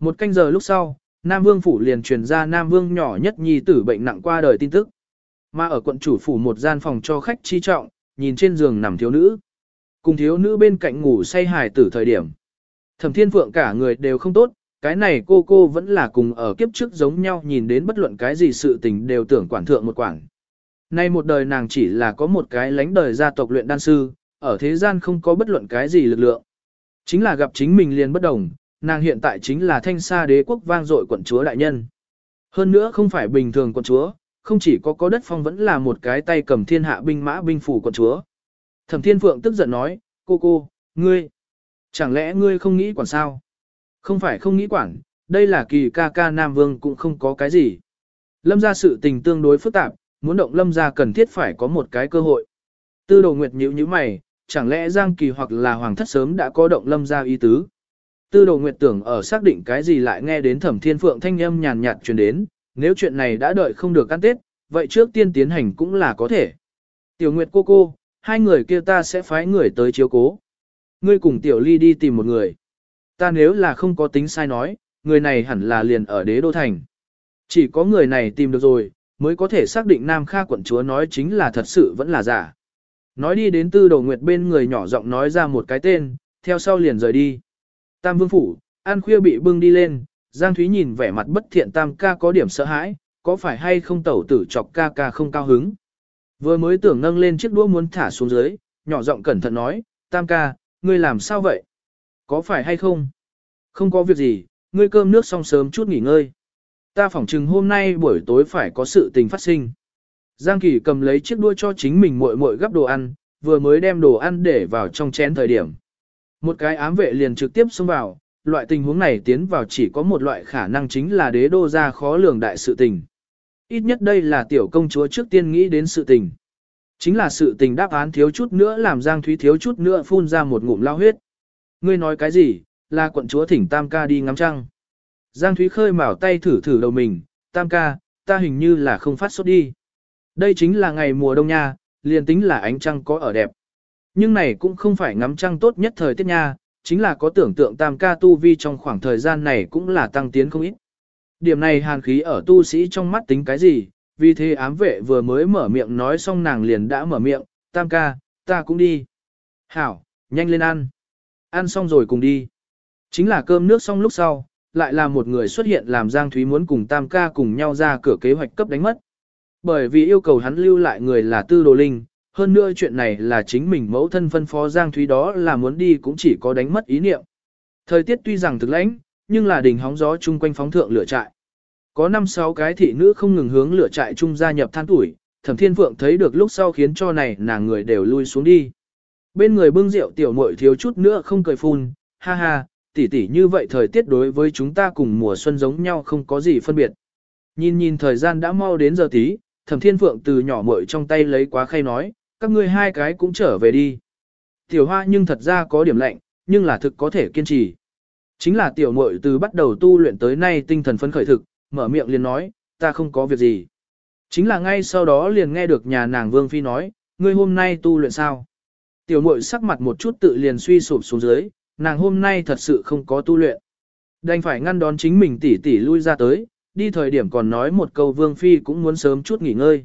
Một canh giờ lúc sau, Nam Vương phủ liền truyền ra Nam Vương nhỏ nhất nhi tử bệnh nặng qua đời tin tức. Mà ở quận chủ phủ một gian phòng cho khách chi trọng, nhìn trên giường nằm thiếu nữ. Cùng thiếu nữ bên cạnh ngủ say hài tử thời điểm. Thẩm Thiên Phượng cả người đều không tốt, cái này cô cô vẫn là cùng ở kiếp trước giống nhau nhìn đến bất luận cái gì sự tình đều tưởng quản thượng một quản. Nay một đời nàng chỉ là có một cái lánh đời gia tộc luyện đan sư, ở thế gian không có bất luận cái gì lực lượng. Chính là gặp chính mình liền bất đồng, nàng hiện tại chính là thanh sa đế quốc vang dội quận chúa đại nhân. Hơn nữa không phải bình thường quận chúa, không chỉ có có đất phong vẫn là một cái tay cầm thiên hạ binh mã binh phủ quận chúa. Thẩm thiên phượng tức giận nói, cô cô, ngươi, chẳng lẽ ngươi không nghĩ quản sao? Không phải không nghĩ quản, đây là kỳ ca ca Nam Vương cũng không có cái gì. Lâm ra sự tình tương đối phức tạp, muốn động lâm ra cần thiết phải có một cái cơ hội. Tư đồ nguyệt nhữ như mày, chẳng lẽ Giang Kỳ hoặc là Hoàng thất sớm đã có động lâm ra ý tứ. Tư đồ nguyệt tưởng ở xác định cái gì lại nghe đến thẩm thiên phượng thanh âm nhàn nhạt truyền đến, nếu chuyện này đã đợi không được ăn tết, vậy trước tiên tiến hành cũng là có thể. Tiểu nguyệt cô cô, hai người kia ta sẽ phái người tới chiếu cố. Ngươi cùng tiểu ly đi tìm một người. Ta nếu là không có tính sai nói, người này hẳn là liền ở đế đô thành. Chỉ có người này tìm được rồi, mới có thể xác định Nam Kha quận chúa nói chính là thật sự vẫn là giả. Nói đi đến tư đầu nguyệt bên người nhỏ giọng nói ra một cái tên, theo sau liền rời đi. Tam vương phủ, An Khuya bị bưng đi lên, Giang Thúy nhìn vẻ mặt bất thiện Tam ca có điểm sợ hãi, có phải hay không tẩu tử chọc ca ca không cao hứng. Vừa mới tưởng nâng lên chiếc đũa muốn thả xuống dưới, nhỏ giọng cẩn thận nói, Tam ca, ngươi làm sao vậy? Có phải hay không? Không có việc gì, ngươi cơm nước xong sớm chút nghỉ ngơi. Ta phỏng chừng hôm nay buổi tối phải có sự tình phát sinh. Giang Kỳ cầm lấy chiếc đuôi cho chính mình muội muội gấp đồ ăn, vừa mới đem đồ ăn để vào trong chén thời điểm. Một cái ám vệ liền trực tiếp xông vào, loại tình huống này tiến vào chỉ có một loại khả năng chính là đế đô ra khó lường đại sự tình. Ít nhất đây là tiểu công chúa trước tiên nghĩ đến sự tình. Chính là sự tình đáp án thiếu chút nữa làm Giang Thúy thiếu chút nữa phun ra một ngụm lao huyết. Ngươi nói cái gì, là quận chúa thỉnh Tam ca đi ngắm trăng. Giang Thúy khơi mào tay thử thử đầu mình, Tam ca, ta hình như là không phát sốt đi. Đây chính là ngày mùa đông nha, liền tính là ánh trăng có ở đẹp. Nhưng này cũng không phải ngắm trăng tốt nhất thời tiết nha, chính là có tưởng tượng tam ca tu vi trong khoảng thời gian này cũng là tăng tiến không ít. Điểm này hàn khí ở tu sĩ trong mắt tính cái gì, vì thế ám vệ vừa mới mở miệng nói xong nàng liền đã mở miệng, tam ca, ta cũng đi. Hảo, nhanh lên ăn. Ăn xong rồi cùng đi. Chính là cơm nước xong lúc sau, lại là một người xuất hiện làm Giang Thúy muốn cùng tam ca cùng nhau ra cửa kế hoạch cấp đánh mất. Bởi vì yêu cầu hắn lưu lại người là tư đồ linh, hơn nữa chuyện này là chính mình mẫu thân phân phó Giang Thúy đó là muốn đi cũng chỉ có đánh mất ý niệm. Thời tiết tuy rằng thực lãnh, nhưng là đỉnh hóng gió chung quanh phóng thượng lửa trại. Có năm sáu cái thị nữ không ngừng hướng lửa trại chung gia nhập than tuổi, Thẩm Thiên Phượng thấy được lúc sau khiến cho này nàng người đều lui xuống đi. Bên người bưng rượu tiểu muội thiếu chút nữa không cười phun, ha ha, tỷ tỷ như vậy thời tiết đối với chúng ta cùng mùa xuân giống nhau không có gì phân biệt. Nhìn nhìn thời gian đã mau đến giờ tí, Thẩm Thiên Phượng từ nhỏ muội trong tay lấy quá khay nói, các ngươi hai cái cũng trở về đi. Tiểu hoa nhưng thật ra có điểm lạnh, nhưng là thực có thể kiên trì. Chính là tiểu muội từ bắt đầu tu luyện tới nay tinh thần phấn khởi thực, mở miệng liền nói, ta không có việc gì. Chính là ngay sau đó liền nghe được nhà nàng Vương Phi nói, ngươi hôm nay tu luyện sao? Tiểu muội sắc mặt một chút tự liền suy sụp xuống dưới, nàng hôm nay thật sự không có tu luyện. Đành phải ngăn đón chính mình tỉ tỉ lui ra tới, đi thời điểm còn nói một câu Vương Phi cũng muốn sớm chút nghỉ ngơi.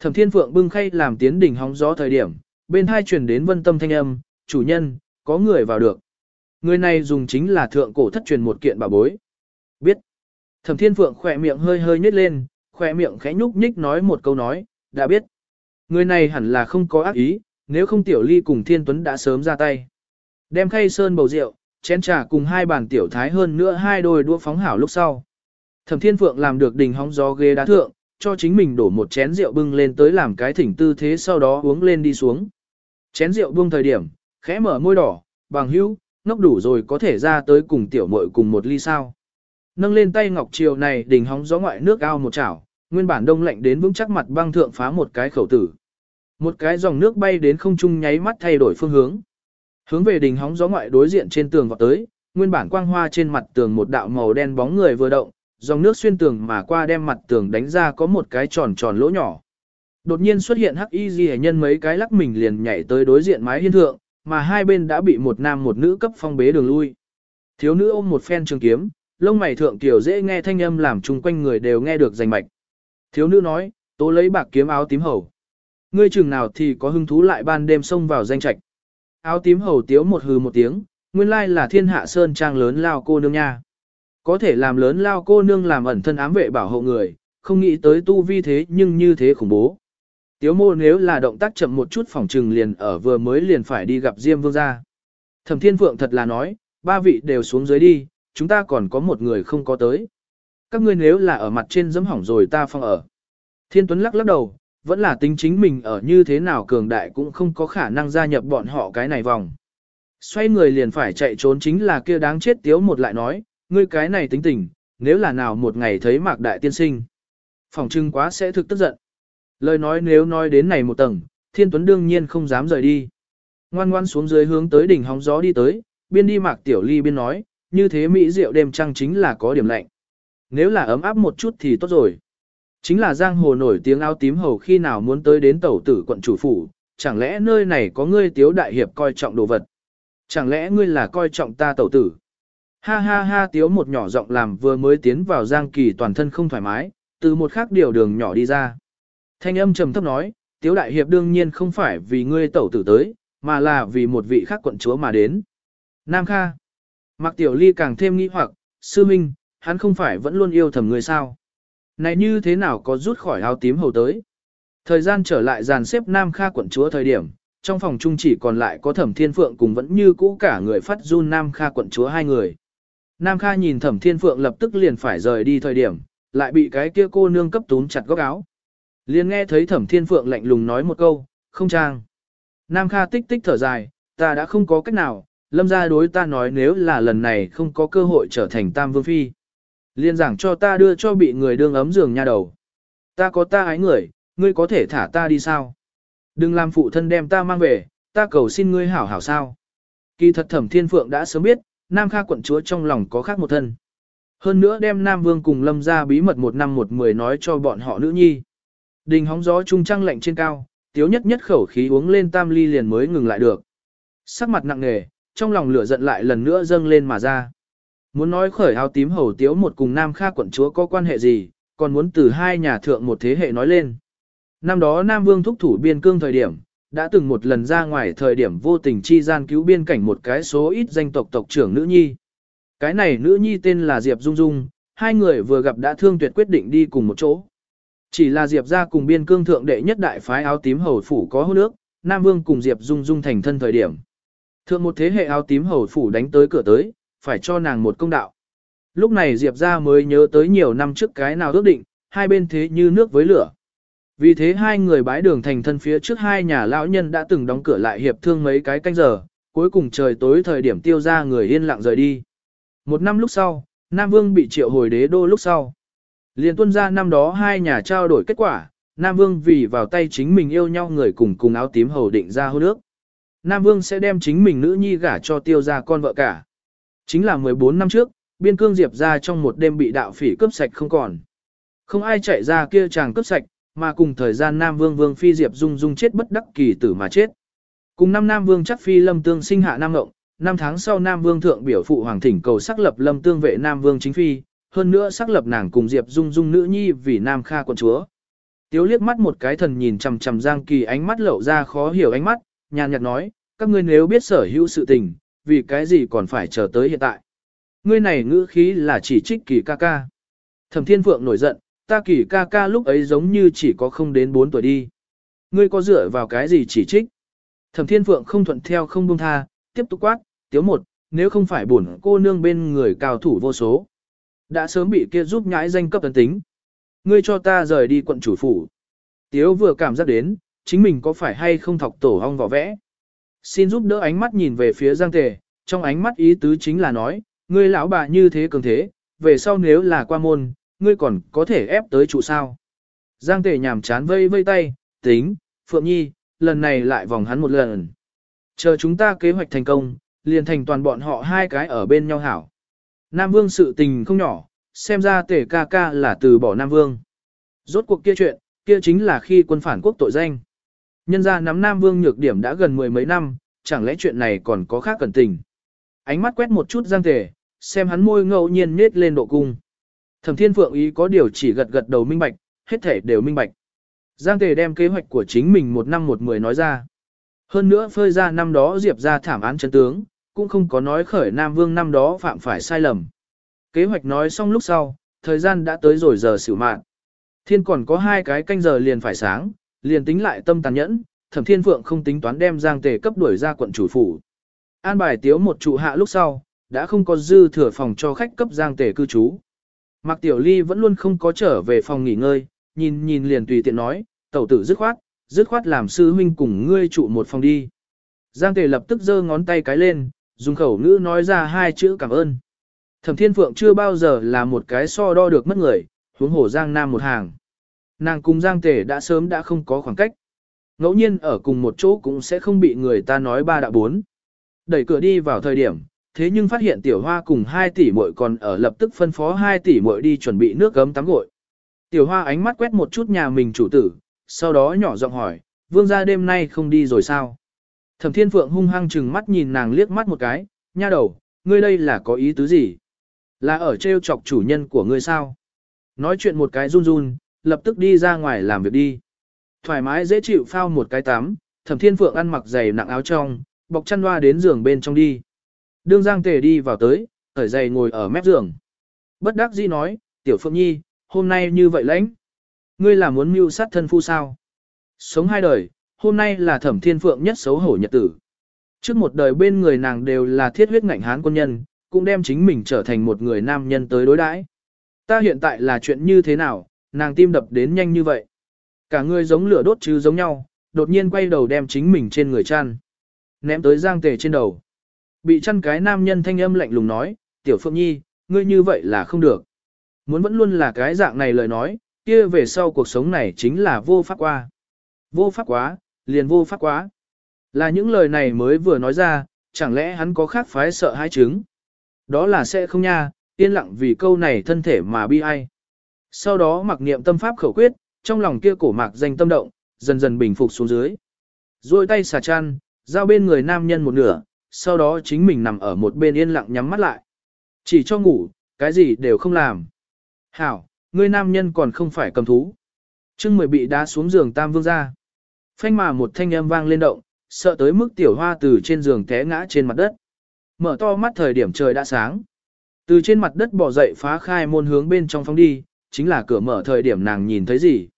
Thẩm Thiên Phượng bưng khay làm tiến đỉnh hóng gió thời điểm, bên hai truyền đến vân tâm thanh âm, chủ nhân, có người vào được. Người này dùng chính là thượng cổ thất truyền một kiện bảo bối. Biết. Thẩm Thiên Phượng khỏe miệng hơi hơi nhếch lên, khỏe miệng khẽ nhúc nhích nói một câu nói, đã biết. Người này hẳn là không có ác ý, nếu không tiểu ly cùng Thiên Tuấn đã sớm ra tay. Đem khay sơn bầu rượu, chén trà cùng hai bàn tiểu thái hơn nữa hai đôi đua phóng hảo lúc sau. Thẩm Thiên Phượng làm được đỉnh hóng gió ghế đá thượng, cho chính mình đổ một chén rượu bưng lên tới làm cái thỉnh tư thế sau đó uống lên đi xuống. Chén rượu buông thời điểm, khẽ mở môi đỏ, bằng hữu, ngốc đủ rồi có thể ra tới cùng tiểu muội cùng một ly sao. Nâng lên tay ngọc chiều này đỉnh hóng gió ngoại nước ao một chảo, nguyên bản đông lạnh đến vững chắc mặt băng thượng phá một cái khẩu tử. Một cái dòng nước bay đến không trung nháy mắt thay đổi phương hướng. Hướng về đỉnh hóng gió ngoại đối diện trên tường vọt tới, nguyên bản quang hoa trên mặt tường một đạo màu đen bóng người vừa động, dòng nước xuyên tường mà qua đem mặt tường đánh ra có một cái tròn tròn lỗ nhỏ. Đột nhiên xuất hiện hắc y ghi nhân mấy cái lắc mình liền nhảy tới đối diện mái hiên thượng, mà hai bên đã bị một nam một nữ cấp phong bế đường lui. Thiếu nữ ôm một phen trường kiếm, lông mày thượng tiểu dễ nghe thanh âm làm chung quanh người đều nghe được rành mạch. Thiếu nữ nói, tố lấy bạc kiếm áo tím hầu. Ngươi chừng nào thì có hứng thú lại ban đêm xông vào danh trạch. Áo tím hầu tiếu một hừ một tiếng, nguyên lai là thiên hạ sơn trang lớn lao cô nương nha. Có thể làm lớn lao cô nương làm ẩn thân ám vệ bảo hộ người, không nghĩ tới tu vi thế nhưng như thế khủng bố. Tiếu mô nếu là động tác chậm một chút phòng trừng liền ở vừa mới liền phải đi gặp Diêm Vương gia. Thẩm Thiên Phượng thật là nói, ba vị đều xuống dưới đi, chúng ta còn có một người không có tới. Các ngươi nếu là ở mặt trên dẫm hỏng rồi ta phong ở. Thiên Tuấn lắc lắc đầu, vẫn là tính chính mình ở như thế nào cường đại cũng không có khả năng gia nhập bọn họ cái này vòng. Xoay người liền phải chạy trốn chính là kia đáng chết tiếu một lại nói, ngươi cái này tính tình, nếu là nào một ngày thấy mạc đại tiên sinh. Phòng trưng quá sẽ thực tức giận. Lời nói nếu nói đến này một tầng, thiên tuấn đương nhiên không dám rời đi. Ngoan ngoan xuống dưới hướng tới đỉnh hóng gió đi tới, biên đi mạc tiểu ly biên nói, như thế mỹ rượu đêm trăng chính là có điểm lạnh. Nếu là ấm áp một chút thì tốt rồi. Chính là giang hồ nổi tiếng áo tím hầu khi nào muốn tới đến tẩu tử quận chủ phủ, chẳng lẽ nơi này có ngươi tiếu đại hiệp coi trọng đồ vật. Chẳng lẽ ngươi là coi trọng ta tẩu tử. Ha ha ha tiếu một nhỏ giọng làm vừa mới tiến vào giang kỳ toàn thân không thoải mái, từ một khác điều đường nhỏ đi ra. Thanh âm trầm thấp nói, tiếu đại hiệp đương nhiên không phải vì ngươi tẩu tử tới, mà là vì một vị khác quận chúa mà đến. Nam Kha. Mặc tiểu ly càng thêm nghi hoặc, sư minh, hắn không phải vẫn luôn yêu thầm người sao. Này như thế nào có rút khỏi áo tím hầu tới. Thời gian trở lại dàn xếp Nam Kha quận chúa thời điểm, trong phòng chung chỉ còn lại có thẩm thiên phượng cùng vẫn như cũ cả người phát run Nam Kha quận chúa hai người. Nam Kha nhìn Thẩm Thiên Phượng lập tức liền phải rời đi thời điểm, lại bị cái kia cô nương cấp tún chặt góc áo. Liền nghe thấy Thẩm Thiên Phượng lạnh lùng nói một câu, không trang. Nam Kha tích tích thở dài, ta đã không có cách nào, lâm gia đối ta nói nếu là lần này không có cơ hội trở thành Tam Vương Phi. Liên giảng cho ta đưa cho bị người đương ấm giường nha đầu. Ta có ta ái người, ngươi có thể thả ta đi sao? Đừng làm phụ thân đem ta mang về, ta cầu xin ngươi hảo hảo sao. Kỳ thật thẩm thiên phượng đã sớm biết, Nam Kha quận chúa trong lòng có khác một thân. Hơn nữa đem Nam Vương cùng Lâm ra bí mật một năm một mười nói cho bọn họ nữ nhi. Đình hóng gió trung trăng lạnh trên cao, tiếu nhất nhất khẩu khí uống lên tam ly liền mới ngừng lại được. Sắc mặt nặng nề, trong lòng lửa giận lại lần nữa dâng lên mà ra. Muốn nói khởi áo tím hầu tiếu một cùng Nam Kha quận chúa có quan hệ gì, còn muốn từ hai nhà thượng một thế hệ nói lên. Năm đó Nam Vương thúc thủ biên cương thời điểm, đã từng một lần ra ngoài thời điểm vô tình chi gian cứu biên cảnh một cái số ít danh tộc tộc trưởng nữ nhi. Cái này nữ nhi tên là Diệp Dung Dung, hai người vừa gặp đã thương tuyệt quyết định đi cùng một chỗ. Chỉ là Diệp ra cùng biên cương thượng đệ nhất đại phái áo tím hầu phủ có hôn nước, Nam Vương cùng Diệp Dung Dung thành thân thời điểm. Thượng một thế hệ áo tím hầu phủ đánh tới cửa tới, phải cho nàng một công đạo. Lúc này Diệp ra mới nhớ tới nhiều năm trước cái nào ước định, hai bên thế như nước với lửa. Vì thế hai người bái đường thành thân phía trước hai nhà lão nhân đã từng đóng cửa lại hiệp thương mấy cái canh giờ, cuối cùng trời tối thời điểm tiêu ra người yên lặng rời đi. Một năm lúc sau, Nam Vương bị triệu hồi đế đô lúc sau. Liên tuân ra năm đó hai nhà trao đổi kết quả, Nam Vương vì vào tay chính mình yêu nhau người cùng cùng áo tím hầu định ra hôn nước. Nam Vương sẽ đem chính mình nữ nhi gả cho tiêu ra con vợ cả. Chính là 14 năm trước, biên cương diệp ra trong một đêm bị đạo phỉ cướp sạch không còn. Không ai chạy ra kia chàng cướp sạch, mà cùng thời gian Nam Vương Vương Phi Diệp Dung Dung chết bất đắc kỳ tử mà chết. Cùng năm Nam Vương chắc Phi Lâm Tương sinh hạ Nam Ngộng, năm tháng sau Nam Vương Thượng biểu phụ Hoàng Thỉnh cầu xác lập Lâm Tương vệ Nam Vương chính Phi, hơn nữa xác lập nàng cùng Diệp Dung Dung nữ nhi vì Nam Kha quận chúa. Tiếu liếc mắt một cái thần nhìn chằm chằm Giang Kỳ ánh mắt lậu ra khó hiểu ánh mắt, nhàn nhạt nói, các ngươi nếu biết sở hữu sự tình, vì cái gì còn phải chờ tới hiện tại. Ngươi này ngữ khí là chỉ trích Kỳ ca ca. Thẩm Thiên Phượng nổi giận, ta kỳ ca ca lúc ấy giống như chỉ có không đến 4 tuổi đi. Ngươi có dựa vào cái gì chỉ trích? Thẩm Thiên Phượng không thuận theo không buông tha, tiếp tục quát, tiếu một, nếu không phải bổn cô nương bên người cao thủ vô số. Đã sớm bị kia giúp nhãi danh cấp tấn tính. Ngươi cho ta rời đi quận chủ phủ. Tiếu vừa cảm giác đến, chính mình có phải hay không thọc tổ hong vỏ vẽ. Xin giúp đỡ ánh mắt nhìn về phía Giang Tề, trong ánh mắt ý tứ chính là nói, ngươi lão bà như thế cường thế, về sau nếu là qua môn, ngươi còn có thể ép tới trụ sao. Giang tề nhàm chán vây vây tay, tính, Phượng Nhi, lần này lại vòng hắn một lần. Chờ chúng ta kế hoạch thành công, liền thành toàn bọn họ hai cái ở bên nhau hảo. Nam Vương sự tình không nhỏ, xem ra tể ca ca là từ bỏ Nam Vương. Rốt cuộc kia chuyện, kia chính là khi quân phản quốc tội danh. Nhân ra nắm Nam Vương nhược điểm đã gần mười mấy năm, chẳng lẽ chuyện này còn có khác cẩn tình. Ánh mắt quét một chút giang tề, xem hắn môi ngẫu nhiên nết lên độ cung. Thẩm Thiên Phượng ý có điều chỉ gật gật đầu minh bạch, hết thể đều minh bạch. Giang Tề đem kế hoạch của chính mình một năm một mười nói ra. Hơn nữa phơi ra năm đó Diệp ra thảm án chân tướng, cũng không có nói khởi Nam Vương năm đó phạm phải sai lầm. Kế hoạch nói xong lúc sau, thời gian đã tới rồi giờ xử mạng. Thiên còn có hai cái canh giờ liền phải sáng, liền tính lại tâm tàn nhẫn, Thẩm Thiên Phượng không tính toán đem Giang Tề cấp đuổi ra quận chủ phủ. An bài tiếu một trụ hạ lúc sau, đã không có dư thừa phòng cho khách cấp Giang Tề cư trú. Mạc Tiểu Ly vẫn luôn không có trở về phòng nghỉ ngơi, nhìn nhìn liền tùy tiện nói, tẩu tử dứt khoát, dứt khoát làm sư huynh cùng ngươi trụ một phòng đi. Giang Tề lập tức giơ ngón tay cái lên, dùng khẩu ngữ nói ra hai chữ cảm ơn. Thẩm Thiên Phượng chưa bao giờ là một cái so đo được mất người, huống hổ Giang Nam một hàng. Nàng cùng Giang Tề đã sớm đã không có khoảng cách. Ngẫu nhiên ở cùng một chỗ cũng sẽ không bị người ta nói ba đạo bốn. Đẩy cửa đi vào thời điểm, thế nhưng phát hiện tiểu hoa cùng 2 tỷ muội còn ở lập tức phân phó 2 tỷ muội đi chuẩn bị nước gấm tắm gội. Tiểu hoa ánh mắt quét một chút nhà mình chủ tử, sau đó nhỏ giọng hỏi, vương gia đêm nay không đi rồi sao? Thẩm thiên phượng hung hăng chừng mắt nhìn nàng liếc mắt một cái, nha đầu, ngươi đây là có ý tứ gì? Là ở trêu chọc chủ nhân của ngươi sao? Nói chuyện một cái run run, lập tức đi ra ngoài làm việc đi. Thoải mái dễ chịu phao một cái tắm, thẩm thiên phượng ăn mặc giày nặng áo trong, bọc chăn loa đến giường bên trong đi. Đương Giang Tề đi vào tới, thở dày ngồi ở mép giường. Bất đắc dĩ nói, tiểu phượng nhi, hôm nay như vậy lãnh. Ngươi là muốn mưu sát thân phu sao? Sống hai đời, hôm nay là thẩm thiên phượng nhất xấu hổ nhật tử. Trước một đời bên người nàng đều là thiết huyết ngạnh hán quân nhân, cũng đem chính mình trở thành một người nam nhân tới đối đãi. Ta hiện tại là chuyện như thế nào, nàng tim đập đến nhanh như vậy. Cả người giống lửa đốt chứ giống nhau, đột nhiên quay đầu đem chính mình trên người chăn. Ném tới giang tề trên đầu. Bị chăn cái nam nhân thanh âm lạnh lùng nói, tiểu phượng nhi, ngươi như vậy là không được. Muốn vẫn luôn là cái dạng này lời nói, kia về sau cuộc sống này chính là vô pháp qua. Vô pháp quá, liền vô pháp quá. Là những lời này mới vừa nói ra, chẳng lẽ hắn có khác phái sợ hai chứng? Đó là sẽ không nha, yên lặng vì câu này thân thể mà bi ai. Sau đó mặc niệm tâm pháp khẩu quyết, trong lòng kia cổ mạc danh tâm động, dần dần bình phục xuống dưới. Rồi tay xà chăn, giao bên người nam nhân một nửa, sau đó chính mình nằm ở một bên yên lặng nhắm mắt lại. Chỉ cho ngủ, cái gì đều không làm. Hảo, ngươi nam nhân còn không phải cầm thú. Trưng mười bị đá xuống giường tam vương ra. Phanh mà một thanh âm vang lên động, sợ tới mức tiểu hoa từ trên giường té ngã trên mặt đất. Mở to mắt thời điểm trời đã sáng. Từ trên mặt đất bỏ dậy phá khai môn hướng bên trong phóng đi, chính là cửa mở thời điểm nàng nhìn thấy gì.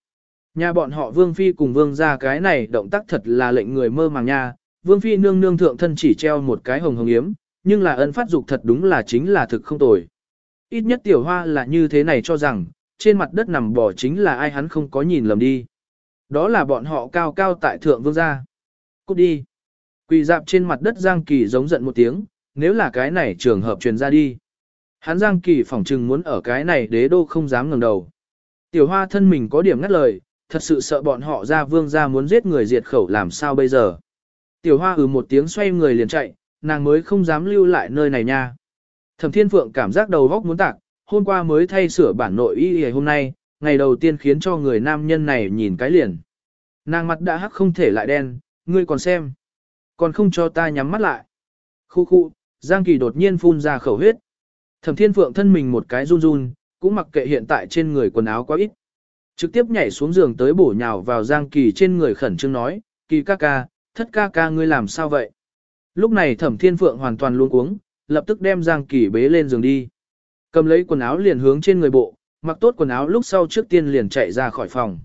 Nhà bọn họ Vương Phi cùng Vương ra cái này động tác thật là lệnh người mơ màng nha. Vương Phi nương nương thượng thân chỉ treo một cái hồng hồng yếm, nhưng là ân phát dục thật đúng là chính là thực không tồi. Ít nhất tiểu hoa là như thế này cho rằng, trên mặt đất nằm bò chính là ai hắn không có nhìn lầm đi. Đó là bọn họ cao cao tại thượng vương gia. Cút đi. Quỳ dạp trên mặt đất Giang Kỳ giống giận một tiếng, nếu là cái này trường hợp truyền ra đi. Hắn Giang Kỳ phỏng trừng muốn ở cái này đế đô không dám ngẩng đầu. Tiểu hoa thân mình có điểm ngắt lời, thật sự sợ bọn họ ra vương gia muốn giết người diệt khẩu làm sao bây giờ. Tiểu hoa ừ một tiếng xoay người liền chạy, nàng mới không dám lưu lại nơi này nha. Thẩm Thiên Phượng cảm giác đầu góc muốn tạc, hôm qua mới thay sửa bản nội y hôm nay, ngày đầu tiên khiến cho người nam nhân này nhìn cái liền. Nàng mặt đã hắc không thể lại đen, ngươi còn xem. Còn không cho ta nhắm mắt lại. Khu khu, Giang Kỳ đột nhiên phun ra khẩu huyết. Thẩm Thiên Phượng thân mình một cái run run, cũng mặc kệ hiện tại trên người quần áo quá ít. Trực tiếp nhảy xuống giường tới bổ nhào vào Giang Kỳ trên người khẩn trương nói, Kỳ ca ca, thất ca ca ngươi làm sao vậy? Lúc này Thẩm Thiên Phượng hoàn toàn luống cuống, lập tức đem Giang Kỳ bế lên giường đi. Cầm lấy quần áo liền hướng trên người bộ, mặc tốt quần áo lúc sau trước tiên liền chạy ra khỏi phòng.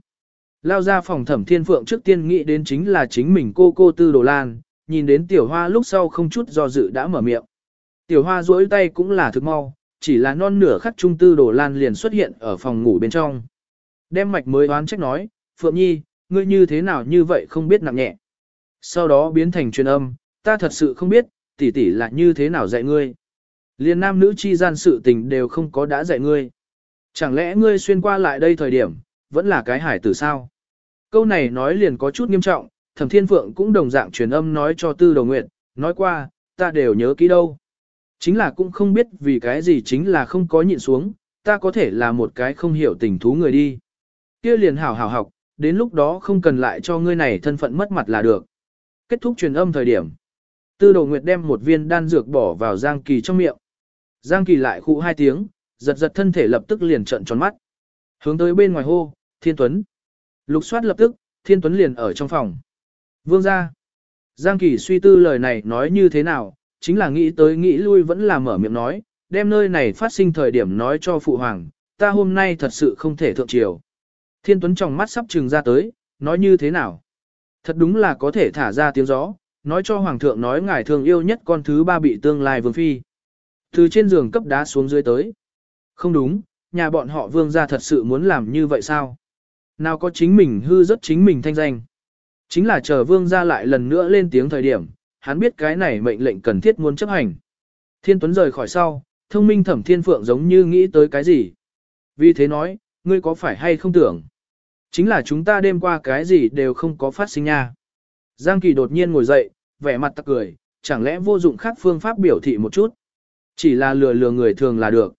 Lao ra phòng thẩm thiên phượng trước tiên nghĩ đến chính là chính mình cô cô tư đồ lan, nhìn đến tiểu hoa lúc sau không chút do dự đã mở miệng. Tiểu hoa duỗi tay cũng là thực mau, chỉ là non nửa khắc trung tư đồ lan liền xuất hiện ở phòng ngủ bên trong. Đem mạch mới đoán trách nói, Phượng Nhi, ngươi như thế nào như vậy không biết nặng nhẹ. Sau đó biến thành truyền âm, ta thật sự không biết, tỷ tỷ là như thế nào dạy ngươi. Liên nam nữ chi gian sự tình đều không có đã dạy ngươi. Chẳng lẽ ngươi xuyên qua lại đây thời điểm, vẫn là cái hải tử sao? Câu này nói liền có chút nghiêm trọng, thẩm thiên phượng cũng đồng dạng truyền âm nói cho tư đầu nguyện, nói qua, ta đều nhớ kỹ đâu. Chính là cũng không biết vì cái gì chính là không có nhịn xuống, ta có thể là một cái không hiểu tình thú người đi. Kia liền hảo hảo học, đến lúc đó không cần lại cho ngươi này thân phận mất mặt là được. Kết thúc truyền âm thời điểm. Tư đồ nguyệt đem một viên đan dược bỏ vào Giang Kỳ trong miệng. Giang Kỳ lại khụ hai tiếng, giật giật thân thể lập tức liền trợn tròn mắt. Hướng tới bên ngoài hô, Thiên Tuấn. Lục soát lập tức, Thiên Tuấn liền ở trong phòng. Vương ra. Giang Kỳ suy tư lời này nói như thế nào, chính là nghĩ tới nghĩ lui vẫn là mở miệng nói, đem nơi này phát sinh thời điểm nói cho Phụ Hoàng, ta hôm nay thật sự không thể thượng triều. Thiên Tuấn trong mắt sắp trừng ra tới, nói như thế nào. Thật đúng là có thể thả ra tiếng gió, nói cho Hoàng thượng nói ngài thường yêu nhất con thứ ba bị tương lai vương phi. Từ trên giường cấp đá xuống dưới tới. Không đúng, nhà bọn họ vương gia thật sự muốn làm như vậy sao? Nào có chính mình hư rất chính mình thanh danh. Chính là chờ vương gia lại lần nữa lên tiếng thời điểm, hắn biết cái này mệnh lệnh cần thiết muốn chấp hành. Thiên Tuấn rời khỏi sau, thông minh thẩm thiên phượng giống như nghĩ tới cái gì. Vì thế nói, ngươi có phải hay không tưởng? Chính là chúng ta đêm qua cái gì đều không có phát sinh nha. Giang Kỳ đột nhiên ngồi dậy, vẻ mặt tặc cười, chẳng lẽ vô dụng khác phương pháp biểu thị một chút. Chỉ là lừa lừa người thường là được.